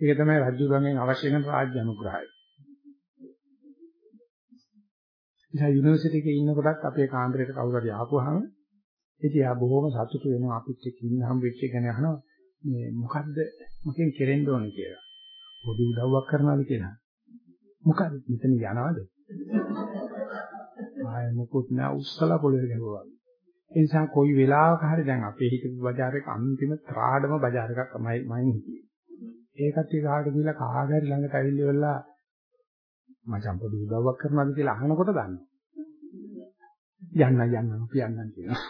ඒක තමයි රජුගන්ගෙන් අවශ්‍ය කරන රාජ්‍ය අනුග්‍රහය. ඉතින් යුනිවර්සිටි එකේ ඉන්නකොටත් අපේ කාමරේට කවුරු හරි ආපුවාම ඉතින් ආ බොහොම සතුටු වෙනවා අපිත් එක්ක ඉන්න හම් වෙච්ච කෙනා අහනවා මේ මොකද්ද මගෙන් කෙරෙන්න ඕනේ කියලා. පොඩි උදව්වක් කරනවාද කියලා. මොකද මෙතන යනවද? ආය මොකොත් නෑ උස්සලා පොළවේ ගැහුවා. ඒ නිසා කොයි වෙලාවක හරි දැන් අපේ හිතේ බજાર එක අන්තිම ත්‍රාඩම බજાર එකක් තමයි මම හිතේ. ඒකත් ඒ ගහට ගිහලා කාගරි ළඟට ඇවිල්ලා මචං පොඩි උදව්වක් කරනවාද කියලා අහනකොට දන්නවා. යන්න යන්න කියන්නම් කියනවා.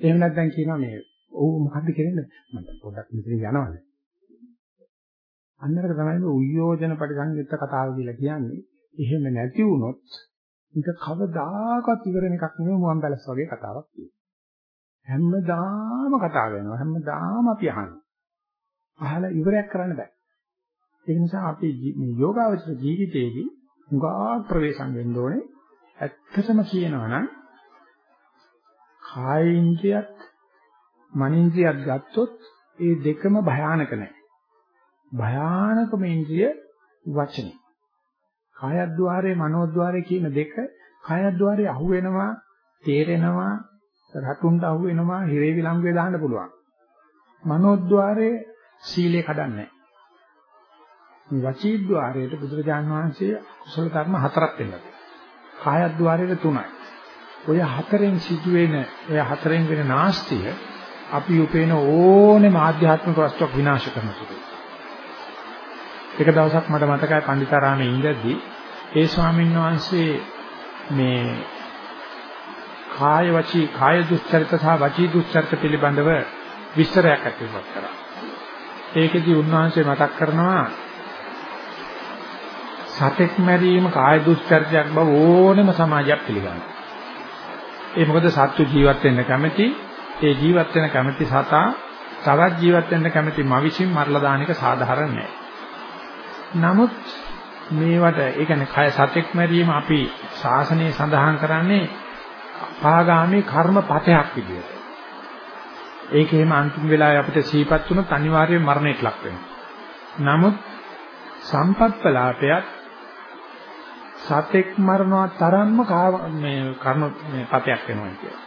එහෙම නැත්නම් කියනවා මේ ඔව් මොකද්ද කියන්නේ මම පොඩ්ඩක් මෙතන යනවානේ. අන්නරක තමයි මේ උයෝජන පරිසංයුක්ත කතාව කියලා කියන්නේ. එහෙම නැති වුණොත් ඒක කවදාකවත් ඉවරන එකක් නෙවෙයි මුවන් පැලස් වගේ කතාවක් කියන්නේ. හැමදාම කතා කරනවා හැමදාම අපි අහනවා. අහලා ඉවරයක් කරන්න බෑ. ඒ නිසා අපි මේ යෝගාවචර ජීවිතයේදී උගා ප්‍රවේශම් වෙන්න ඕනේ. ඇත්තටම කියනවා නම් කායින්ද්‍රියත් මනින්ද්‍රියත් ගත්තොත් ඒ දෙකම භයානක නැහැ. භයානකම ඉන්ද්‍රිය වචනේ. කායද්්වාරයේ මනෝද්්වාරයේ කියන දෙක කායද්්වාරයේ අහු වෙනවා, තේරෙනවා, රතුන්ට අහු වෙනවා, හිරේ විලංගුවේ දාන්න පුළුවන්. මනෝද්්වාරයේ සීලේ කඩන්නේ මේ වචීද්්වාරයට බුදුරජාන් වහන්සේ කුසල කර්ම හතරක් දෙන්නා. කායද්්වාරයට තුනයි. ඔය හතරෙන් සිදුවෙන ඔය හතරෙන් වෙන නාස්තිය අපි උපේන ඕනෙම ආධ්‍යාත්මික වස්තුවක් විනාශ කරන සුළුයි. එක දවසක් මට මතකයි පණ්ඩිතාරාමේ ඉඳද්දී ඒ ස්වාමීන් වහන්සේ මේ කාය වචී කාය දුස්චරිත සහ වචී දුස්චරිත පිළිබඳව විස්තරයක් අත්විඳක් කරා. ඒකෙදි උන්වහන්සේ මතක් කරනවා සතෙක් මැරීම කාය දුස්චරිතයක් බව ඕනෙම සමාජයක් පිළිගන්නවා. ඒ මොකද සත්තු ජීවත් වෙන්න කැමති, ඒ ජීවත් වෙන කැමති සතා තවත් ජීවත් වෙන්න කැමති මවිසින් මරලා දාන එක සාධාරණ නෑ. නමුත් මේවට ඒ කියන්නේ කය සතෙක් මැරීම අපි ශාසනයේ සඳහන් කරන්නේ පාගාමී කර්මපතයක් විදියට. ඒක එහෙම අන්තිම වෙලාවේ අපිට සීපත් වුණොත් අනිවාර්යයෙන් මරණයට ලක් වෙනවා. නමුත් සම්පත්පලාපයත් සතෙක් මරනවා තරම්ම මේ කර්ම මේ පතයක් වෙනවා කියන්නේ.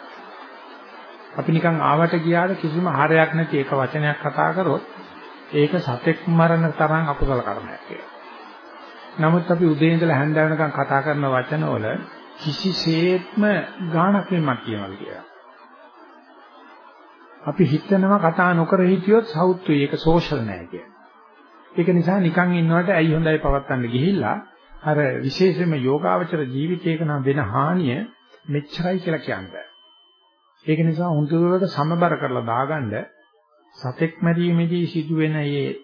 අපි නිකන් ආවට ගියාට කිසිම හරයක් නැති එක වචනයක් කතා කරොත් ඒක සතෙක් මරණ තරම් අකුසල කර්මයක් කියලා. නමුත් අපි උදේ ඉඳලා හැන්ද වෙනකන් කතා කරන වචනවල කිසිසේත්ම ගාණක් වෙන්නක් කියනවා කියලා. අපි හිතනවා කතා නොකර හිටියොත් සෞත්වි ඒක සෝෂල් නෑ කියලා. ඒක නිසා නිකන් ඉන්නවට ඇයි හොඳයි පවත්තන්න ගිහිල්ලා අර විශේෂයෙන්ම යෝගාවචර ජීවිතයක නම් වෙන හානිය මෙච්චරයි කියලා කියන්නේ. ඒක නිසා හොඳට සමබර කරලා දාගන්න සතෙක් මැරීමේදී සිදුවෙන මේ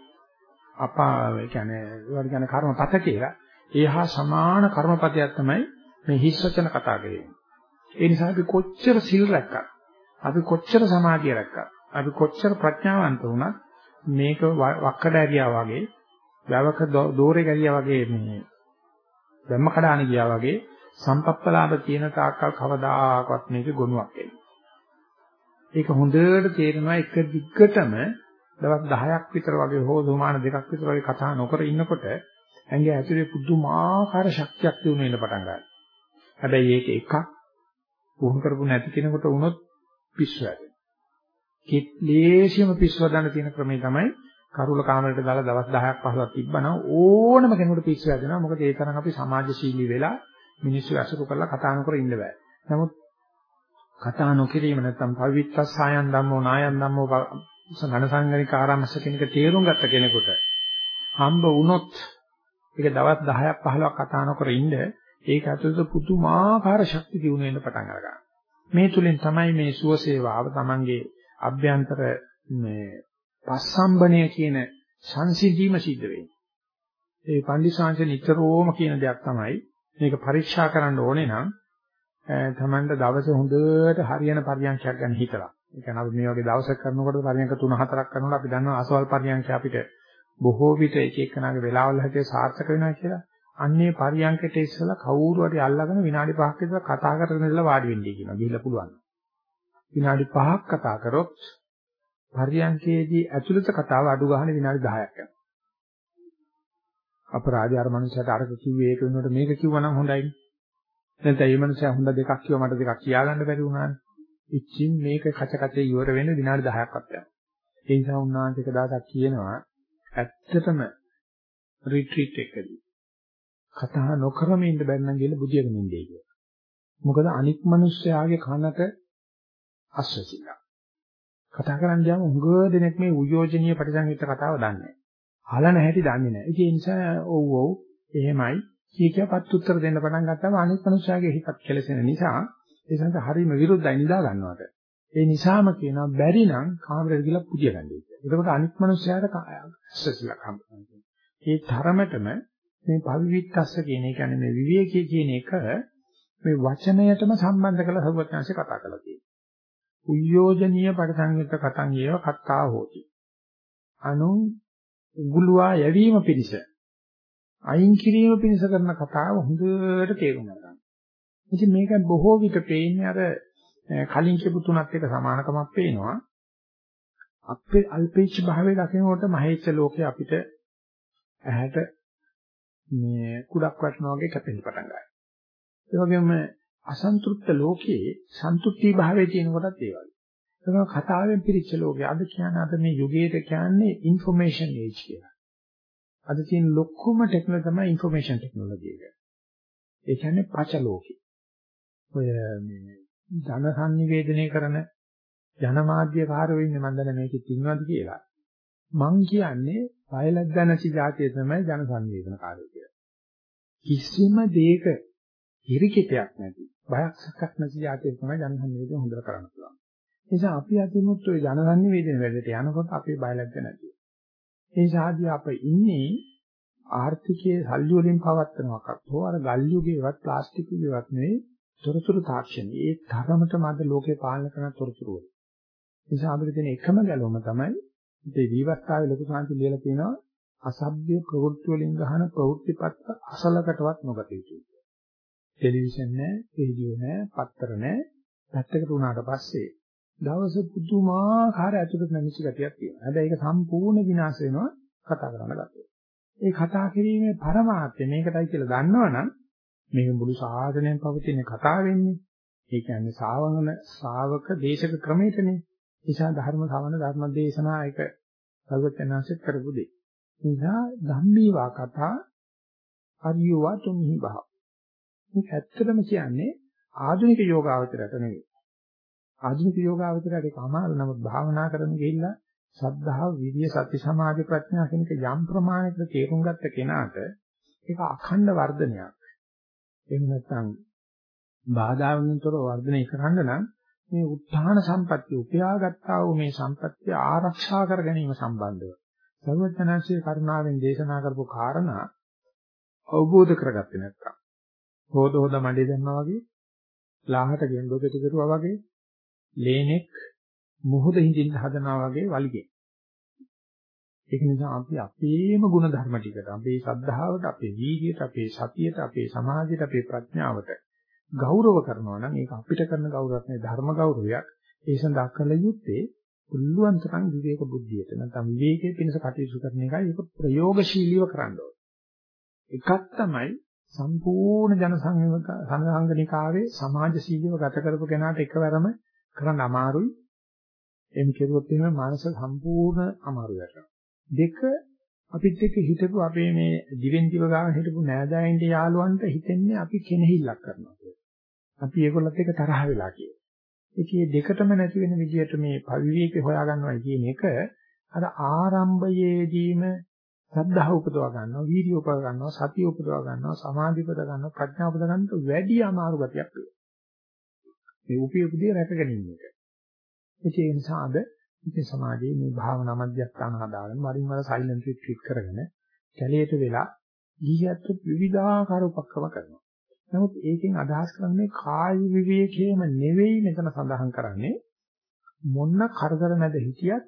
අපා ඒ කියන්නේ ඒවට කියන කර්මපත කියලා ඒහා සමාන කර්මපතයක් තමයි මේ හිස් වචන කතා කරන්නේ. ඒ නිසා අපි කොච්චර සිල් රැක්කත් අපි කොච්චර සමාධිය රැක්කත් අපි කොච්චර ප්‍රඥාවන්ත වුණත් මේක වක්කඩ ඇරියා වගේ වැවක දෝරේ ගැරියා වගේ මේ ධම්ම කඩාන ගියා වගේ සම්පප්පලාභ තියෙන තාක්කල් කවදාකවත් මේක ගොනුවක් එන්නේ. ඒක හොඳට තේරෙනවා එක දිග්ගටම දවස් 10ක් විතර වගේ හෝ සමාන දෙකක් විතර වගේ කතා නොකර ඉන්නකොට ඇඟේ ඇතුලේ පුදුමාකාර ශක්තියක් දිනු වෙන්න පටන් ගන්නවා. හැබැයි ඒක එකක් වුණ කරපු නැති කෙනෙකුට වුණොත් පිස්සු හැදෙනවා. කිත්ලේසියම පිස්සු හදන්න තියෙන ක්‍රමය තමයි කරුල කාමරයට දාලා දවස් 10ක් 15ක් තිබ්බනම් ඕනම කෙනෙකුට පිස්සු හැදෙනවා. මොකද ඒ තරම් අපි සමාජශීලී වෙලා මිනිස්සු අසුරු කරලා කතා නොකර ඉන්න බෑ. නමුත් කතා නොකිරීම නැත්නම් පවිත්තස් සායන් ධම්මෝ නායන් ධම්මෝ ඝනසංගනික ආරාමස කෙනෙක් තේරුම් ගත්ත කෙනෙකුට හම්බ වුණොත් ඒක දවස් 10ක් 15ක් කතා නොකර ඉන්න ඒක ඇතුළත පුදුමාකාර ශක්ති දිනු වෙන්න පටන් අරගන්නවා. මේ තුලින් තමයි මේ සුවසේවාව Tamange අභ්‍යන්තර මේ පස්සම්බණය කියන සංසිඳීම සිද්ධ වෙන්නේ. ඒ පන්දිසාංශ නිතරම කියන දෙයක් තමයි මේක පරීක්ෂා කරන්න ඕනේ නම් තමන්ට දවසේ හොඳට හරියන පරියන්ඛයක් ගැන හිතලා. ඒ කියන්නේ අපි මේ වගේ දවසක් කරනකොට පරියන්ඛ 3-4ක් කරනකොට අපි දන්නවා අසවල් පරියන්ඛ අපිට බොහෝ විට එක එකනාගේ වෙලාවල් හැටියට සාර්ථක වෙනවා කියලා. අන්නේ පරියන්ඛයට ඉස්සලා කවුරු හරි අල්ලගෙන විනාඩි 5ක් විතර කතා කරගෙන ඉඳලා වාඩි වෙන්නයි කියනවා. ගිහිල්ලා පුළුවන්. විනාඩි 5ක් කතා කරොත් පරියන්ඛයේදී ඇතුළත කතාව අඩු ගන්න විනාඩි 10ක් යනවා. අපරාධය අර මනුස්සයාට අරක කිව්වේ ඒක වෙනකොට මේක කිව්වනම් හොඳයි. නැත්නම් මේ මනුස්සයා හොඳ දෙකක් කිව්වා මට දෙකක් කියාගන්න බැරි වුණානේ. ඉච්චින් මේක කච කචේ ඉවර වෙන්න විනාඩි 10ක්වත් යනවා. ඒ නිසා උන්වහන්සේ එක දවසක් කියනවා ඇත්තටම රිට්‍රීට් එකකදී කතා නොකරම ඉන්න බැරි නම් කියලා බුදියගෙන ඉන්නේ කියලා. මොකද අනික් මිනිස්යාගේ කනට අස්වැසිලා. කතා කරන්න ගියාම උඟ දෙනෙක් මේ උයෝජනීය ප්‍රතිසංයුක්ත කතාව දන්නේ නැහැ. අහලා නැහැටි දන්නේ නැහැ. ඒ නිසා ඔව් ඔව් එහෙමයි කිය කියපත් උත්තර දෙන්න පටන් ගත්තාම අනිත් මිනිස්යාගේ හිතත් කෙලසෙන නිසා ඒ සංස හරීම විරුද්ධයි නිදා ගන්නවට. ඒ නිසාම කියනවා බැරි නම් කාමරයට ගිහලා පුදිය ගන්න කියලා. එතකොට අනිත් මිනිස්යාට අස්වැසිලා කම්පන. ඒ තරමටම මේ පවිවිත්තස්ස කියන එක කියන්නේ මේ විවේකයේ කියන එක මේ වචනයටම සම්බන්ධ කරලා සරුවත්‍යංශේ කතා කරලා තියෙනවා. උයෝජනීය පරිසංයුක්ත කතං ඒව කත්තා හෝති. අනු උගුලුවා යැවීම පිණිස අයින් කිරීම පිණිස කරන කතාව හොඳට තේරුම් ගන්න. ඉතින් මේක බොහෝ විට පේන්නේ අර කලින් කියපු තුනත් එක සමානකමක් පේනවා. අපේ අල්පේච්ඡ භාවයේ දකිනකොට මහේච්ඡ ලෝකේ අපිට ඇහැට මේ කුඩක් වටනා වගේ කැපෙන්න පටන් ගන්නවා. ඒ වගේම අසන්තුෂ්ත ලෝකයේ සන්තුෂ්ටි භාවයේ තියෙන කොටත් ඒ වගේ. ඒක කතාවෙන් පිරිච්ච ලෝකයේ අද කියන අද මේ යුගයේද කියන්නේ ইনফෝමේෂන් ඒජ් කියලා. අද තියෙන ලොකුම ටෙක්නොලොජි තමයි ইনফরমේෂන් ටෙක්නොලොජි එක. ඒ කියන්නේ පච ලෝකේ. ඔය මේ ධන සංනිවේදනය කරන ජනමාධ්‍ය කාර්යෝ ඉන්නේ මම දන්නේ මේකෙත් ඉන්නවද කියලා. මං කියන්නේ පයලද්දනසි જાතිය තමයි ජන සංවේදන කාර්යය කියලා. කිසිම දෙයක හිරිකිතයක් නැති, බයක් සැකක් නැති જાතිය තමයි ජන සංවේදනය හොඳට කරන්න පුළුවන්. ඒ නිසා අපි අතිමුත් ওই ජන සංවේදනය වැඩට යනකොට අපේ බයලද්ද නැති. ඒ සාදී අප ඉන්නේ ආර්ථිකයේ සල්ලි වලින් පවත්නවක්වත් හෝ අර ගල් යුගේවත් ප්ලාස්ටික් යුගේවත් නෙවෙයි තොරතුරු තාක්ෂණය. ඒ තරමටම අද ලෝකේ පාලනය කරන තොරතුරු වල. නිසා අපිට තියෙන එකම ගැලවම තමයි මේ විවස්ථාවේ ලොකු සාන්ති ලියලා තියෙනවා අසභ්‍ය ප්‍රවෘත්ති වලින් ගහන ප්‍රවෘත්තිපත්ත අසලකටවත් නොගත යුතුයි. ටෙලිවිෂන් නැහැ, රේඩියෝ නැහැ, පත්තර නැහැ. පැත්තකට වුණාට පස්සේ දවස පුදුමාකාර ඇතුළත නැමිච්ච ගතියක් තියෙනවා. හැබැයි ඒක සම්පූර්ණ විනාශ වෙනවා කතා කරන්න ගත්තොත්. ඒ කතා කිරීමේ පරමාර්ථය මේකටයි කියලා දන්නවනම් මේක මුළු සාධනයෙන් පවතින කතා වෙන්නේ. ඒ කියන්නේ ශාවන ශාවක දේශක ක්‍රමයකනේ. නිසා ධර්ම ශවන ධර්ම දේශනා එක සර්වඥාන්සෙත් කරපු දෙයක්. නිසා ධම්මීවා කතා අරියවා තුන්හි බහ. මේක ඇත්තටම කියන්නේ ආධුනික යෝගාවචරයට නෙවෙයි. ආධුනික යෝගාවචරයට ඒක අමාරු නමුත් භාවනා කරන ගිහිල්ලා සද්ධාව, විරිය, සති, සමාධි, ප්‍රඥා කියන යම් ප්‍රමාණයකට තේරුම් ගත්ත කෙනාට ඒක අඛණ්ඩ වර්ධනයක්. එහෙම නැත්නම් බාධාවන්තර වර්ධනය කරන්න නම් මේ උත්හාන සම්පත්‍ය උපයාගත්තා වූ මේ සම්පත්‍ය ආරක්ෂා කර ගැනීම සම්බන්ධව සර්වඥාන්සේ කරුණාවෙන් දේශනා කරපු කාරණා අවබෝධ කරගත්තේ නැත්නම් හොද හොද මඩේ දැම්මා වගේ ලාහට ගෙන්දොකට කරුවා වගේ ලේනෙක් මුහුද හිඳින්න හදනවා වගේ වලිගේ ඒක නිසා අපි අපේම ගුණ ධර්ම ටිකට අපේ ශ්‍රද්ධාවට අපේ වීර්යයට අපේ සතියට අපේ සමාධියට අපේ ප්‍රඥාවට ගෞරව කරනවා නම් ඒක අපිට කරන ගෞරවයක් නෙවෙයි ධර්ම ගෞරවයක් ඒ සඳහා කළ යුත්තේ පුළුවන් තරම් විවේක බුද්ධියට නැත්නම් විවේකයේ පිණිස කටයුතු කරන එකයි ඒක ප්‍රයෝගශීලීව කරන්න ඕනේ. එකක් තමයි සම්පූර්ණ ජන සංගණිකාවේ සමාජශීලීව ගත කරපු කෙනාට එකවරම කරන්න අමාරුයි. එම් කෙරුවොත් එහෙම මානස සම්පූර්ණ අමාරු වෙනවා. දෙක අපිත් එක්ක හිටපු අපේ මේ දිවෙන් දිව ගාන හිටපු නෑදෑයින්ට යාළුවන්ට හිතෙන්නේ අපි කෙනෙහිල්ලක් කරනවා කියලා. අපි ඒගොල්ලත් එක්ක තරහ වෙලා කියලා. ඒකේ දෙකටම නැති වෙන විදිහට මේ පවිවේකේ හොයාගන්නවා කියන එක අර ආරම්භයේදීම සද්ධා උපදවා ගන්නවා, වීර්ය උපදවා ගන්නවා, සතිය උපදවා ගන්නවා, සමාධි උපදවා ගන්නවා, ප්‍රඥා උපදවා ගන්නට වැඩි අමාරු ගතියක් වෙනවා. මේ උපයෝගදී රැක ගැනීම එක. ඒ නිසා අද ඉතින් සමාජයේ මේ භාවනා මධ්‍යස්ථාන හදාගෙන වරින් වර සයිලන්ට් රිට්‍රීට් කරගෙන කැලේට වෙලා ගිහියත් විවිධාකාර උපක්‍රම කරනවා. නමුත් ඒකෙන් අදහස් කරන්නේ කාය විවේකයේම නෙවෙයි මෙතන සඳහන් කරන්නේ මොන්න කරදර නැද හිටියත්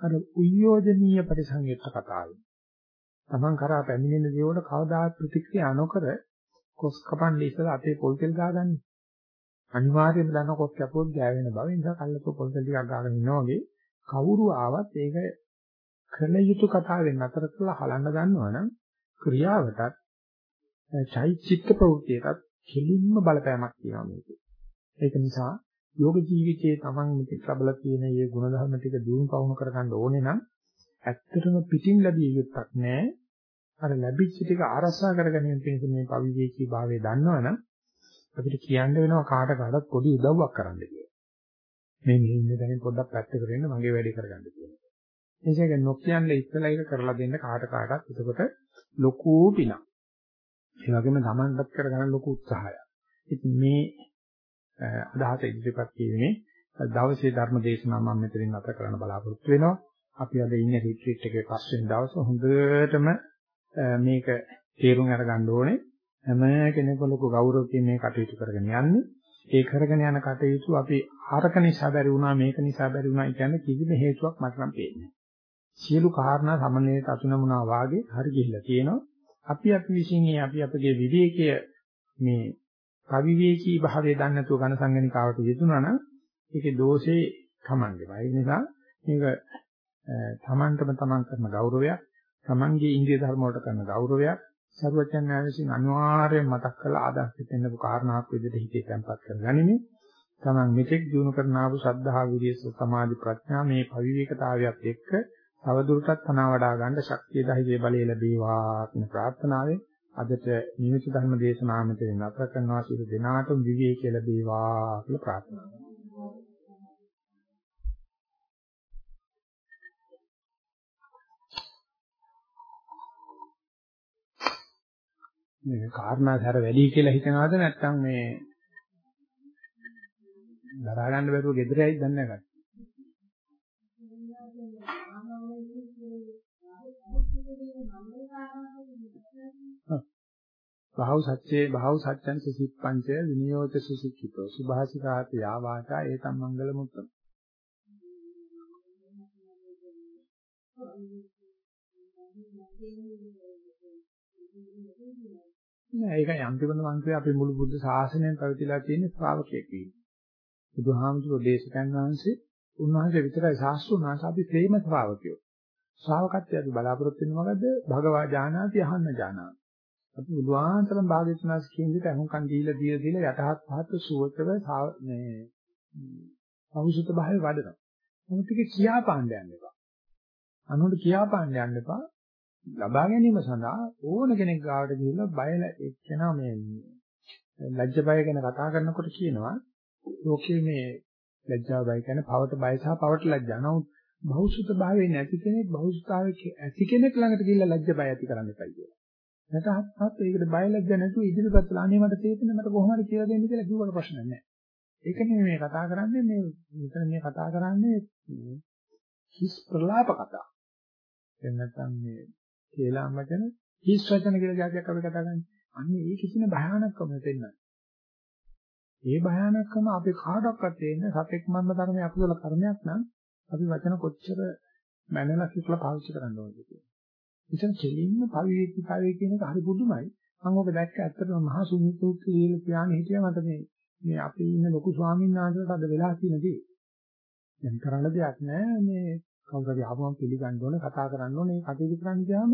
අර උයෝජනීය පරිසංයුක්ත කතාවයි. Taman කරා පැමිණෙන දේවල් කවදාත් ප්‍රතික්‍රියා නොකර කොස් කපන්නේ ඉස්සලා අතේ පොල් තෙල් ගාගන්නේ. අනිවාර්යයෙන්ම දන්න කොස් කැපුවොත් ගෑවෙන බව. ඒ නිසා කල්ලතෝ පොල් තෙල් ටිකක් ගාගෙන ඉන්නා වගේ කවුරු ආවත් ඒක කළ යුතු කතාවෙන් අතර කළා හලන්න ගන්නවනම් ක්‍රියාවටත් චෛත්‍යික ප්‍රවෘත්තියටත් කෙලින්ම බලපෑමක් තියෙනවා මේකේ. ඒක නිසා යෝග ජීවිතයේ Taman මෙතෙක් ලැබලා තියෙන මේ ගුණධර්ම ටික දියුණු පවුණු කරගන්න ඕනේ නම් ඇත්තටම පිටින් ලැබිය යුත්තක් නෑ. අර ලැබිච්ච ටික ආරසා කරගැනීම පිණිස මේ පවිවේකී භාවය දන්නවනම් අපිට කියන්න වෙනවා කාට කාටත් පොඩි උදව්වක් කරන්න කියලා. මේ මේ ඉන්න දැනින් පොඩ්ඩක් පැත්තකට වෙන්න මගේ වැඩේ කරගන්න කියලා. එනිසා ඒක නොකියන්න ඉස්සලා ඒක කරලා දෙන්න කාට කාටත් එතකොට ලොකු පිනක්. ඒ වගේම Tamanටත් කරගන්න ලොකු උත්සාහයක්. ඉතින් මේ අදහස ඉදිරිපත් කිරීමේ දවසේ ධර්ම දේශනාව මම මෙතනින් නැත කරන්න බලාපොරොත්තු වෙනවා. අපි අද ඉන්නේ රිට්‍රීට් එකේ පස්වෙනි දවස හොඳටම මේක තේරුම් අරගන්න ඕනේ. හැම කෙනෙකුම ලොකු ගෞරවයෙන් මේ කටයුතු කරගෙන යන්නේ. ඒ කරගෙන යන කටයුතු අපි ආරක නිසා බැරි වුණා මේක නිසා බැරි වුණා කියන්නේ කිසිම හේතුවක් මට නම් පේන්නේ සියලු කාරණා සමනලයට අතුනමුනා වාගේ හරි ගිහිල්ලා තියෙනවා. අපි අපි විශ්ින් අපි අපගේ විවේකයේ මේ අවිවේකී භාවය දන්නේ නැතුව ඝන සංගණිකාවට යෙදුනා නම් ඒකේ දෝෂේ තමන්ගේමයි. ඒ නිසා මේක තමන්ටම තමන් කරන ගෞරවයක්, තමන්ගේ ඉන්දිය ධර්ම වලට කරන ගෞරවයක්, සර්වඥයන් විසින් අනිවාර්යයෙන් මතක් කළ ආදර්ශ දෙන්නපු කාරණාවක් විදිහට හිතේ තැම්පත් කරගනිමින් තමන් මෙතෙක් දිනු කරන ආපු ශ්‍රද්ධා විරිය සමාධි ප්‍රඥා මේ පවිවේකතාවයත් එක්ක තවදුරටත් තනවා වඩා ගන්න ශක්තිය ධෛර්ය බලය ලැබේවා කියන ප්‍රාර්ථනාවෙන් අදට නිමිති ධර්ම දේශනාව මෙතන නතර කරනවා සියලු දෙනාටම විවේකී ලැබේවා කියලා ප්‍රාර්ථනා කරනවා. මේ කාරණා සැර වැඩි කියලා හිතනවාද නැත්නම් මේ දරා ගන්න බැරුව ගෙදර ඇයිද දන්නේ නැහැ. බහව සත්‍යේ බහව සත්‍යං සිප්පංච විනියෝත සුසික්ඛිතෝ. සුභාසිකාත යාවාචා ඒතම් මංගල මුත්තම. නෑ ඒකයි අන්තිමට මං කියේ අපි මුළු බුද්ධ ශාසනයෙන් පැවතිලා තියෙන ශ්‍රාවකයෙක් වීම. බුදුහාමුදුරෝ දේශකයන් වහන්සේ උන්වහන්සේ විතරයි ශාස්ත්‍රුන් වහන්සේ අපි ප්‍රේම ශ්‍රාවකයෝ. ශ්‍රාවකත්වය අපි බලාපොරොත්තු වෙන මොකද? භගවා ඥානාති අහන්න ඥානාති. අපි බුදුආන්තරම් භාග්‍යතුනාස් කියන විදිහට අහුම්කන් දීලා දීලා දීලා යටහත් පහත් සුවතව මේ අවුසුත භාවය වඩනවා. නමුත් ඒක කියා පාණ්ඩ යන්න එපා. අනුන්ට කියා පාණ්ඩ යන්න එපා. ලබා ගැනීම සඳහා ඕන කෙනෙක් ගාවට ගිහිල්ලා බයල එක්කෙනා මේ ලැජ්ජ බය ගැන කතා කරනකොට කියනවා ලෝකයේ මේ ලැජ්ජා බය කියන්නේ පවට බය සහ පවට ලැජ්ජා. නමුත් බෞසුත භාවයේ නැති කෙනෙක් බෞසුතාවේ ඇති කෙනෙක් ළඟට ගිහිල්ලා ලැජ්ජ බය ඇති කරන්න එපයි කියලා. නැතහත් ඒකට බය ලැජ්ජ නැතුව ඉදිරිපත් කළා. අනේ මට තේරෙන්නේ මට කොහොම හරි කියලා දෙන්න කියලා කිව්වට ප්‍රශ්න නැහැ. ඒකනේ මේ කතා කරන්නේ මේ මෙතන මේ කතා කරන්නේ හිස් ප්‍රලාප කතා. එහෙම නැත්නම් මේ කේලාම් වචන හිස් වචන කියලා જાතියක් අපි කතා කරන්නේ. අන්නේ ඒ කිසිම භයානකම දෙන්නේ ඒ භයානකම අපි කාටවත් තේින්න සතෙක් මරණ ධර්මයේ අකුසල කර්මයක් නම් අපි වචන කොච්චර මැනලා කියලා පාවිච්චි කරන්න ඕනද කියලා. ඉතින් කෙලින්ම පවිවිත්‍යාවේ කියන එක හරි පුදුමයි. මම ඔබ දැක්ක ඇත්තටම මහා සුනිතුත් කියලා කියන්නේ හිටියා මට මේ මේ අපි ඉන්න ලොකු ස්වාමීන් වහන්සේට අද වෙලා තියෙන දේ. දැන් කරන්න දෙයක් නැහැ මේ කවුරු හරි ආවම පිළිගන්න ඕනේ කතා කරන්න ඕනේ කටයුතු කරන්න ගියාම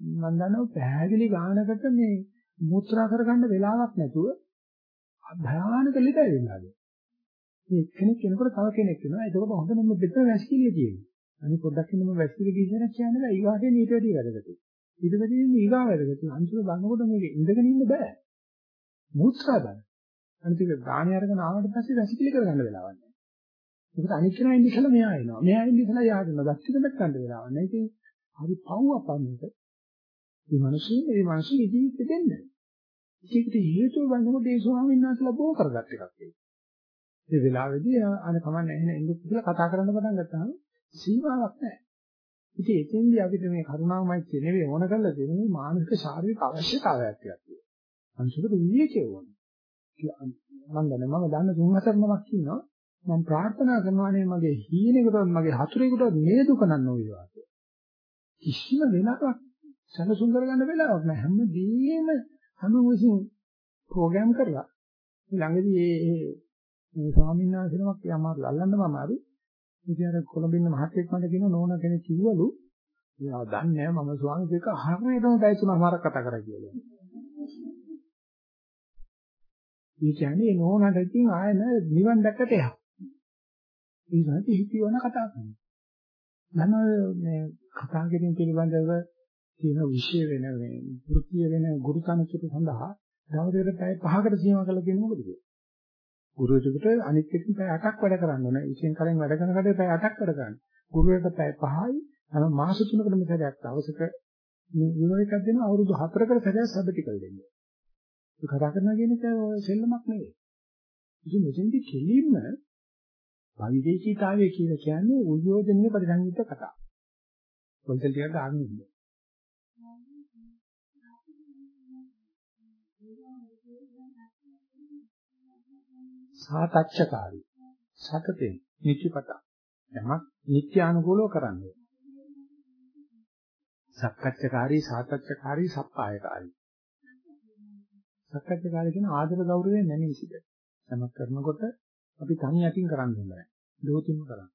මම දන්නවා පැහැදිලි ගානකට මේ මුත්‍රා කරගන්න වෙලාවක් නැතුව භයානක ලෙඩ වෙනවා. මේ කෙනෙක් කෙනෙකුට තව කෙනෙක් වෙනවා. ඒකකොට හොඳම බෙතර වැස්කිලිය තියෙනවා. අනිත් පොඩ්ඩක් ඉන්නම වැස්කිලිය කියන කියන්නේ බෑ. ඊගාටේ ඊට වැඩි වැඩකට. ඊට වැඩි ඊගා වැඩකට. අන්තිම බලනකොට මේක ඉඳගෙන ඉන්න බෑ. මුත්‍රා බලන්න. අනිත් එක ගාණේ අරගෙන ආවට පස්සේ වැසිකිලි කරගන්න වෙලාවක් නැහැ. ඒකට අනිත් කෙනා ඉන්නේ ඉතලා මෙහා එනවා. මෙහා ඉන්නේ ඉතලා යාට එනවා. දස්තිකමක් ගන්න වෙලාවක් නැහැ. ඉතින් හරි පව් අපන්නේක. මේ මිනිස්සු මේ මිනිස්සු ජීවිතේ දෙන්නේ. ඒකට හේතුව වන්නකොට ඒ ස්වාමීන් වහන්සේලා බෝ කරගත් එකක් ඒක. ඒ වෙලාවේදී අන කමන්නේ නැහැ ඉන්න කියලා කතා කරන්න පටන් ගත්තාම සීමාවක් නැහැ. ඉතින් එතෙන්දී අපිට මේ කරුණාවමයි නෙවෙයි ඕන කරලා දෙන්නේ මානසික ශාරීරික අවශ්‍යතාවයක් ටිකක් තියෙනවා. අනිසකට විවේකයේ ඕනේ. මම දන්නේ මම දන්න තුන් හතර නමක් ඉන්නවා මම ප්‍රාර්ථනා කරනවානේ මගේ හීනෙකටවත් මගේ හතුරෙකුටවත් මේ දුක නන් නොවේවා කියලා. කිසිම වෙලාවක් සැලසුම් කරගන්න වෙලාවක් නැහැ. හැමදේම හැම විසින් ප්‍රෝග්‍රෑම් කරලා ළඟදී ඒ මේ ස්වාමීන් වහන්සේ නමක් යමාරු අල්ලන්න මම ආවි. ඉතින් අර කොළඹින්න මහත්තයෙක් මට කියන නෝන කෙනෙක් කිව්වලු එයා දන්නේ නැහැ මම ස්වාමීන් වහන්සේ හරියටම පැය තුනමාරක් කතා කරා කියලා. ඒ කියන්නේ නෝනට ඉතින් ආයෙ නිවන් දැක්කට එහා. ඒ නැති හිතවන කතා කරනවා. මම මේ කතා කිරීම පිළිබඳව කියන විශේෂ වෙන මේ වෘත්තීය වෙන ගුරු තනතුරු සඳහා දවසකට පැය 5කට සීමා කරලා තියෙන මොකද කියන්නේ? ගුරුවරයෙකුට අනිත් එක්කන් පැය 8ක් වැඩ කරන්න ඕනේ. ඉතින් කලින් වැඩ කරන කඩේ පැය 8ක් වැඩ කරන්න. ගුරුවරයෙකුට පැය 5යි අර මාස 3කටම සැරයක් දවසක මේ විවේකයක් දෙනවා අවුරුදු 4කට සැරයක් සබ්ටිකල් දෙන්නේ. ඒ කතා කරනවා කියන එක සෙල්ලමක් නෙවෙයි. ඉතින් මෙතෙන්දි කෙලින්ම පරිදේශීතාවය කියලා කියන්නේ උයෝජනීය පරිසංයුක්ත කතා. පොල්තල් ටිකක් ගන්න ඉන්නේ. සාතච්ඡකාරී සතතේ නිත්‍යපත යමක් නිත්‍යානුකූලව කරන්නේ. සක්කච්ඡකාරී සාතච්ඡකාරී සප්පායකාරී සක්කච්ඡාකාරී කියන ආදර ගෞරවයෙන් නැමී සිට. යමක් කරනකොට අපි තනි යටින් කරන්න ඕනේ. දෝතින්ම කරන්න.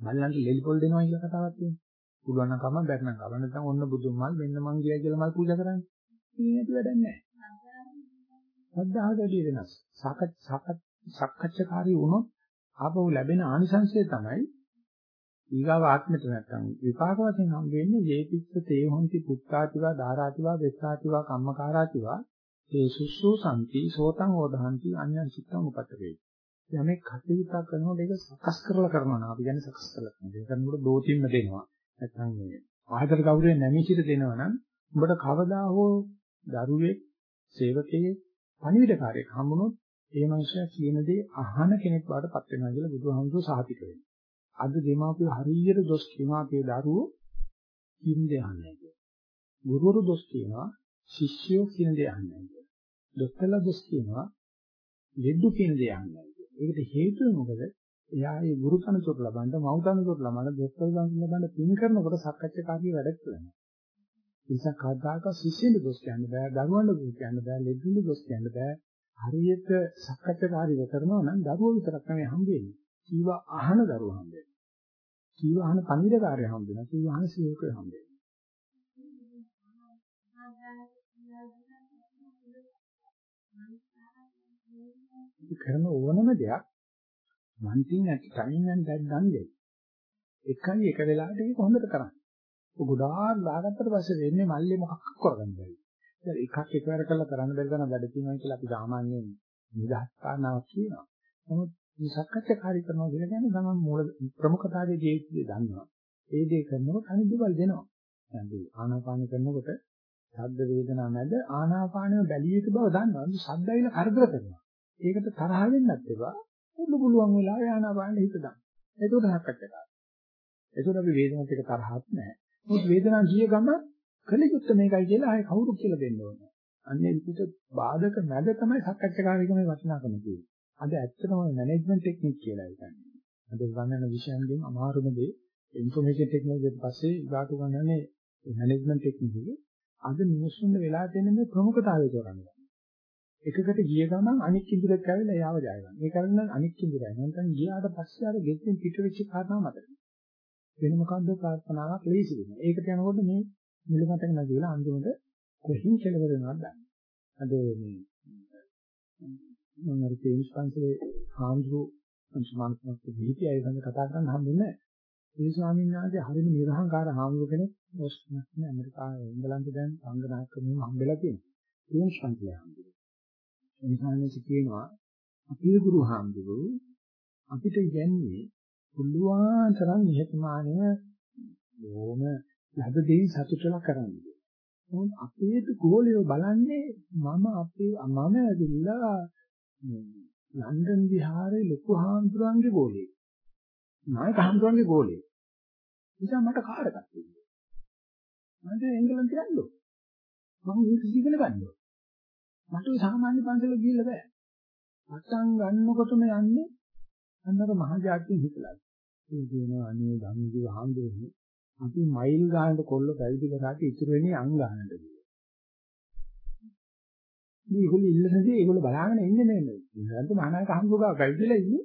මල්ලන්ට ලෙලි පොල් දෙනවා කියලා කතාවක් තියෙනවා. පුළුවන් නම් කම බැරි නම් කම නැත්නම් ඔන්න බුදුන් මල් මෙන්න මං ගියා කියලා මල් පූජා කරන්නේ. ඉතින් ඒක වැඩක් නැහැ. සද්ධාව වැඩි වෙනස්. සක්කච්ඡාකාරී වුණොත් ආපහු ලැබෙන ආනිසංසය තමයි ඊගාව ආත්මෙට නැත්තම් විපාක වශයෙන් හම් වෙන්නේ වේපිච්ච තේ හොන්ති පුත්තාතිවා ධාරාතිවා වෙස්සාතිවා කම්මකාරාතිවා ඒ සුසු සම්පි සෝතං ඕදහන්ති අඤ්ඤං චිත්තං උපතවේ. යමෙක් කටයුත්තක් කරනකොට ඒක සකස් කරලා කරනවා නා අපි කියන්නේ සකස් කරලා කරනවා. ඒක කරනකොට දෝතිම්ම දෙනවා. නැත්නම් මේ ආයතන කවුරුේ නැමිසිට දෙනවා නම් උඹට කවදා හෝ දරුවෙක් සේවකයෙක් පණිවිඩකාරයෙක් හම්බුනොත් ඒ මනුස්සයා කියන දේ අහන කෙනෙක් වාටපත් වෙනවා කියලා බුදුහාමුදුරුවෝ සාහිත වෙනවා. අද දෙමාපිය හරියට දොස් කියනවා අපේ දරුවෝ කින් දෙන්නේ නැහැ. ගුරුවරු දොස් කියනවා ශිෂ්‍යයෝ කියන දේ අහන්නේ නැහැ. දොස්තරලා දොස් කියනවා ලෙඩු කියන දේ අහන්නේ නැහැ. ඒකට හේතුව මොකද? එයා ඒ ගුරු තනතුරු ලබන්න, මව් තනතුරු ලබන්න, දොස්තර තනතුරු ලබන්න පින් කරනකොට සක්කච්ඡාකාරී වැඩක් කරනවා. ඒ නිසා කවදාක ශිෂ්‍යෙට දොස් කියන්න බෑ, දරුවන්ට දොස් කියන්න බෑ, ලෙඩුන්ට දොස් කියන්න බෑ. හරියට සක්කච්ඡාකාරීව කරනවා නම් දරුවෝ විතරක් නෙමෙයි හම්බෙන්නේ. කීව අහන දරුවෝ හම්බෙන්නේ. කීව අහන පණිවිඩකාරය හම්බෙනවා. කීව අහන සේවකයෝ හම්බෙනවා. කරන ඕනම දෙයක් one thing at a time and that done දෙයි. එකයි එක වෙලාවට ඒක හොඳට කරන්න. ඔය ගොඩාක් දාගත්තට පස්සේ වෙන්නේ මල්ලේ මොකක් කරගන්න බැරි. එකක් එකවර කරලා කරන්න බැරි තරම් වැඩ තියෙනවා කියලා අපි සාමාන්‍යයෙන් නිදහස් කාරණාවක් කියනවා. නමුත් මේ සක්කච්ඡාකාරී කරනවා කියලා කියන්නේ තමයි මූල ප්‍රමුඛතාවයේ ජීවිතය දන්නවා. ඒ දේ කරනකොට අනිත් දේවල් දෙනවා. දැන් මේ ආනාපාන කරනකොට ශබ්ද වේදනා නැද ආනාපානය බැලිය යුතු බව දන්නවා. මේ ශබ්දයිල කරදර කරනවා. ඒකට තරහ වෙන්නත් එපා. පුළු පුළුවන් වෙලාවෙ ආනාපානෙ හිත දාන්න. ඒක උදාහරණයක්. ඒකට අපි වේදනාවට එක තරහක් නැහැ. මොකද වේදනාව ගිය ගම කලියුත් මේකයි කියලා ආයේ කවුරුත් කියලා දෙන්න ඕනේ. අන්නේ විදිහට බාධක නැද තමයි සක්කච්ඡාකාරීකමේ වටිනාකම තියෙන්නේ. අද ඇත්තටම මැනේජ්මන්ට් ටෙක්නික් කියලා හිතන්නේ. අද ගන්නන විෂයන්ගෙන් අමාරුම දේ ඉන්ෆර්මේෂන් ටෙක්නොලොජියට පස්සේ ඉගාට ගන්නනේ මැනේජ්මන්ට් ටෙක්නික් එක. අද මිනිස්සුන්ට වෙලා තියෙන මේ ප්‍රමුඛතාවය කරන්නේ. එකකට ගිය ගමන් අනික් කිඳුරක් ඇවිල්ලා යාව ජය ගන්න. ඒ කරන්නේ අනික් කිඳුරයි. නැත්නම් ගියාට පස්සේ අර ගෙත්තෙන් පිට වෙච්ච කාරණා මතක. වෙන මොකද්ද ප්‍රාර්ථනාවක් ලේසි වෙනවා. ඒකට යනකොට මේ මුල මතක නැතිලා අන්තිමට කොහින් කෙලවර වෙනවද දන්නේ. අද මේ මම අර තේන්ස් පන්සලේ හාමුදුරු අංශමානකමක් විහිටි අය ගැන කතා කරන්න හම්බුනේ නැහැ. ඒ ස්වාමීන් වහන්සේ හරිම නිර්හංකාර හාමුදුරු කෙනෙක් ඕස්ට්‍රේලියාවේ ඇමරිකාවේ ඉංගලන්තේ දැන් සංගනායකකම හම්බෙලා තියෙනවා. තේන්ස් පන්සලේ හාමුදුරු. ඒ නිසා කියනවා අපේ ගුරු හාමුදුරු අපිට ඉගැන්වන්නේ පුළුවන් තරම් නිහතමානීව බොහොම ලද දෙයින් සතුටුලා කරන්නේ. නමුත් අපේ ගෝලියෝ බලන්නේ මම අපේ මම ඇවිල්ලා ලන්ඩන් විහාරේ ලොකු හාමුදුරන්ගේ ගෝලියෙක්. නායක හාමුදුරන්ගේ ගෝලියෙක්. නිසා මට කාඩ් එකක් දෙන්න. මට එංගලන්තයට යන්න ඕන. මම ඒක ඉගෙන ගන්න ඕන. මට සාමාන්‍ය පන්සල ගිහිල්ලා බෑ. පටන් ගන්නකොටම යන්නේ අන්නක මහජාතිය හිතලා. ඒ කියනවා අනේ ධම්මික හාමුදුරනේ අපි මයිල් ගානට කොල්ල පැවිදි කරාට ඉතුරු වෙන්නේ අං ගානට කියලා. මේ ඒගොල්ලෝ ඉල්ලනදී ඒගොල්ලෝ බලාගෙන ඉන්නේ නේ. ඉතින් මහානායක හම්බුගා පැවිදිලා ඉන්නේ.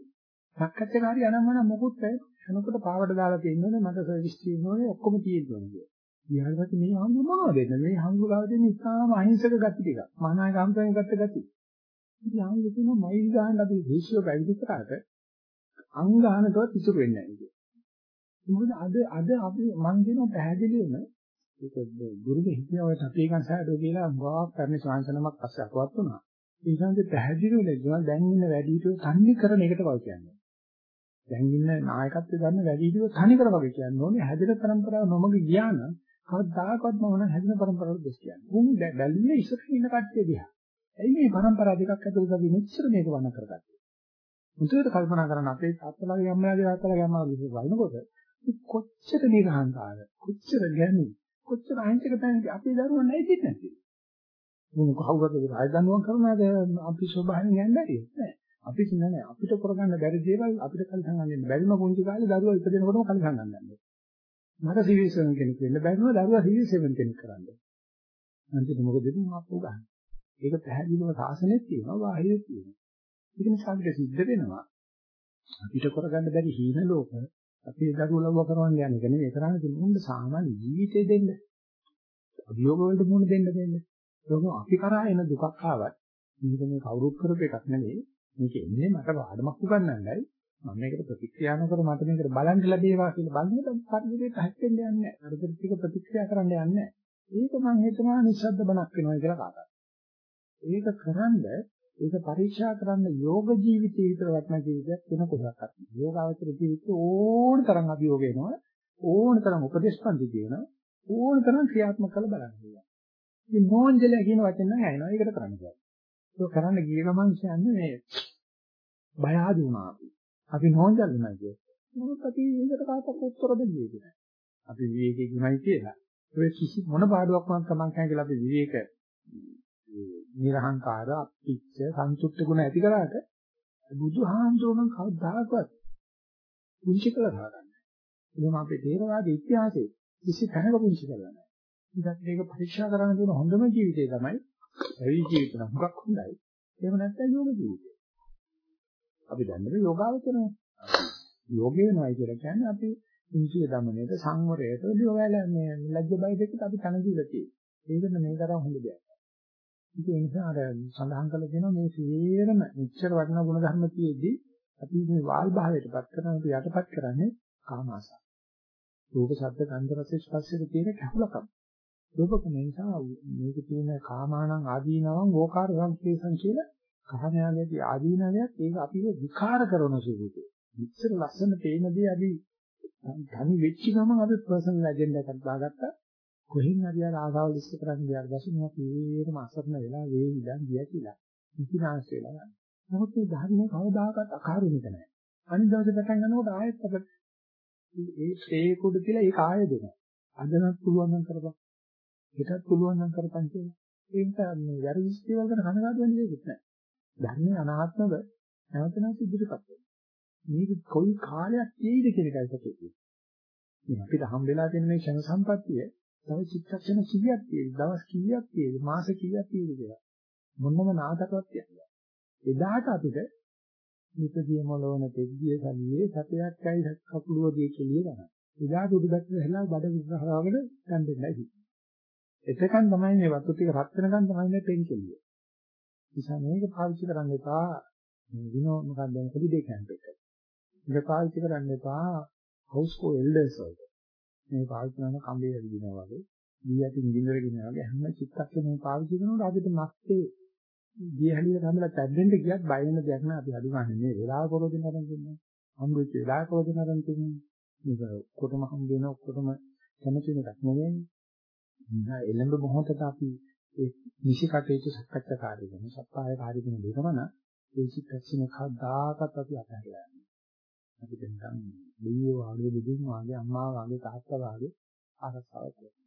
සක්කච්ඡාකාරී අනම්මන මොකුත් නැහැ. එනකොට පාවට දාලා තියෙනවනේ මට සර්විස් තියෙනවනේ ඔක්කොම තියෙනවා කියලා. ඊට පස්සේ මේ හම්බු මොනවද දෙන්නේ? මේ හම්බුගාව දෙන්නේ ඉතාම අහිංසක ගති ටික. මහානායක හම්බුෙන් ගත්ත ගති. ඉතින් ආයෙත් කියනවා මයිල් ගානට අපි දේශීය පැවිදි කරාට අං ගානටවත් ඉතුරු වෙන්නේ නැහැ. මොකද අද අද අපි මං කියන පැහැදිලිවම ඒක ගුරුගේ හිතේ ඔය තපේ කන්සාරෝ කියලා ගාක් කරන ශාන්සනමක් පස්සේ අපවත් වුණා. ඒ නිසා පැහැදිලිව නෙවෙයි දැන් ඉන්න වැඩිහිටියෝ තන්නේ කරන එකට වගේ කියන්නේ. දැන් ඉන්න නායකත්වයේ ගන්න වැඩිහිටියෝ තනි කර වගේ කියන්නේ ඕනේ හැදෙන પરම්පරාව නොමග ගියා නම් කවදාකවත් මම නම් හැදින પરම්පරාවට දෙස් කියන්නේ. උන් බැලුවේ ඉස්සරහින් ඉන්න කට්ටිය දිහා. ඇයි මේ પરම්පරා දෙකක් ඇතුළත අපි මෙච්චර මේක වන්න කරගත්තේ? මුතුවේට කල්පනා කරන අපේ තාත්තලාගේ අම්මලාගේ තාත්තලාගේ අම්මලාගේ විදිහට වයින්කොට කොච්චර නිර්හංකාර, කොච්චර ගැමි, කොච්චර අහිංසක තැනදී අපේ දරුවෝ නැති නැති. මොන කවුරුද රාජදන්වන් කරනවාද අපි ස්වභාවයෙන් යන්නේ නැහැ. අපි කියන්නේ අපිට කරගන්න බැරි දේවල් අපිට කල්හංගන්නේ බැරිම කුංචි කාලේ දරුවා ඉපදෙනකොටම කල්හංගන්නේ. මට සිවිල් සෙවන් කෙනෙක් වෙන්න බැරිම දරුවා සිවිල් සෙවන් කෙනෙක් කරන්න අන්තිමට මොකද දෙන්නේ මාප්පු ගන්න ඒක පැහැදිලිව සාසනෙත් තියෙනවා බාහිරෙත් තියෙනවා ඒක නිසා අපිට සිද්ධ වෙනවා අපිට කරගන්න බැරි හීන ලෝක අපි දරුවෝ ලව්ව කරවන්න යන එක නෙවෙයි කරන්නේ තියෙන්නේ සාමාන්‍ය ජීවිතේ දෙන්න. අභියෝග වලට මුහුණ දෙන්න දෙන්න. ඒක අපි කරා එන දුකක් ආවත් මේක මේ කවුරුත් කරපු එකක් නෙවෙයි. මේක එන්නේ මට පාඩමක් උගන්වන්නයි. මම මේකට ප්‍රතික්‍රියා නොකර මට මේකට බලන්න ලැබේවා කියලා බලනකොට පරිදේට හැප්පෙන්න යන්නේ නැහැ. අර ටික ප්‍රතික්‍රියා කරන්න යන්නේ නැහැ. ඒක මම හිතනවා නිශ්ශබ්ද බණක් වෙනවා කියලා කාටද. ඒක කරන්නේ ඒක පරීක්ෂා කරන්න යෝග ජීවිතය විතර වටන ජීවිතයක් වෙන කොටසක් නැහැ. යෝගාවචර ජීවිතේ ඕන තරම් අභියෝග එනවා. ඕන තරම් උපදේශපන්ති කියනවා. ඕන තරම් ක්‍රියාත්මක කරලා බලන්න පුළුවන්. ඉතින් නෝන්ජලය කියන වචන නම් ඇහෙනවා. ඒකට කරන්න බෑ. ඒක කරන්න ගිය ගමන් කියන්නේ මේ බය ආදි වුණා අපි. අපි නෝන්ජල් වුණා කියන්නේ. මොකද අපි ඒකට කාටවත් උත්තර දෙන්නේ නැහැ. අපි විවේකී ගුණයි කියලා. ඔය කිසි මොන පාඩුවක් වුණත් කමක් නැහැ කියලා අපි විවේක නිර්හංකාර අපිච්ච සන්තුෂ්ට ගුණ ඇති කරාට බුදුහාමුදුරුවෝ කවදාකවත් පුංචි කළා ගන්නෑ. එහෙනම් අපේ තේරවාද ඉතිහාසයේ කිසි තැනක පුංචි කළා නෑ. ඉතින් මේක පරීක්ෂා කරන්න තියෙන හොඳම ජීවිතය තමයි පැවිදි ජීවිතය නම් මොකක් හොඳයි. එහෙම නැත්නම් යෝග ජීවිතය. අපි දන්නේ යෝගාවචරය. යෝගේ වෙනවයි කියලා කියන්නේ අපි ඉන්ද්‍රිය දමනයට සංවරයට දිවවැල මේ ලැජ්ජ බය දෙකට අපි තන ජීවිතය. ඒකද මේ තරම් හොඳ දෙයක්. ඒ නිසා අර සඳහන් කළ දෙනවා මේ සියරම මෙච්චර වටිනා ගුණ ධර්ම තියෙද්දි අපි මේ වාල් භාවයටපත් කරන අපි යටපත් කරන්නේ කාම ආසාව. රූප ශබ්ද ගන්ධ රස ස්පර්ශයේ තියෙන කැහුලකම්. ලෝභකම නිසා මේක තියෙන කාමානං ආදීනවං ඕකාර සංකේසං කියලා කහණයාගේ ආදීනවයක් ඒක අපිව විකාර කරන සුළුකේ. ඉච්චර ලස්සන තේන දේ අපි තනි වෙච්ච ගමන් අපි පර්සනල් ඇජෙන්ඩා එකක් දාගත්තා. කොහෙන් හරි ආර ආසාවල් ඉස්ස කරන්න ගියාට පස්සේ මම තීරම අසරණ වෙලා වේ ඉඳන් ගියා කියලා. ඉතිනාස් වෙලා යනවා. නමුත් මේ ධර්මයේ කවදාකවත් අකාරුණික නැහැ. අනිත් දවසේ පටන් ගන්නකොට ආයෙත් අපිට ඒ ඒ කුඩ කියලා ඒක ආයෙ දෙනවා. අදනත් පුළුවන් නම් කරපන්. හෙටත් පුළුවන් නම් කරපන් කියලා. ඒ නිසා මේ වැරදි දේවල් ගැන කනගාටු වෙන්න දෙයක් නැහැ. ධර්මයේ අනාත්මව නැවත නැවත ඉදිරිපත් වෙනවා. මේක කොයි කාලයක් තියෙයිද කියන එකයි සතුටු. මේ අපිට හම් වෙලා තියෙන මේ ක්ෂණ සම්පත්තිය තව චිත්තක්ෂණ කීයක් තියෙද? දවස් කීයක් තියෙද? මාස කීයක් තියෙද කියලා. මොනම නාටකයක් කියන්නේ. එදාට අපිට නිපදිය මොළවන දෙවිය සල්ලියේ සතයක්යි කකුලුවදී කෙලිය ගන්න. එදාට උඩුගත්ත හැලා බඩ විග්‍රහවගෙන ගන්න දෙන්නයි. එතකන් තමයි මේ වස්තු ටික රත් වෙනකන් තමයි මේ පෙන් කෙලිය. නිසා මේක පාවිච්චි කරන්න එපා මේ විනෝ මොකක්ද මේ පොඩි කැම්ප් එක. මේක පාවිච්චි කරන්න එපා හවුස් කෝ එල්ඩර්ස් වලට. මේ පාවිච්චි කරන කම්බේ වැඩිනවා වගේ, දී ඇති නිදින්දර කියනවා වගේ හැම චිත්තක්ෂණයම පාවිච්චි කරනකොට අපිට මස්තේ දී හැලියට හැමලා තැද්දෙන්න ගියත් බය වෙන දෙයක් නෑ අපි අඩු ගන්න මේ වෙලාව කරෝදින අරන් තින්නේ. හම්බෙච්ච වෙලාව කරෝදින අරන් තින්නේ. මේක ඔක්කොටම හම්බ වෙන ඔක්කොටම කැමති එකක් නෙවෙයි. නිසා එළඹ මොහොතට අපි ඒ නිසි කටයුතු සක්කච්ඡාකාරී වෙන සප්පාය කාර්ය වෙන දෙකම ඒ චිත්තක්ෂණ කවදාකවත් අපි අතහැරලා යන්නේ. අපි දැන් දෙවියෝ වාගේ බුදුන් වාගේ අම්මා වාගේ තාත්තා වාගේ ආරසාව කරනවා.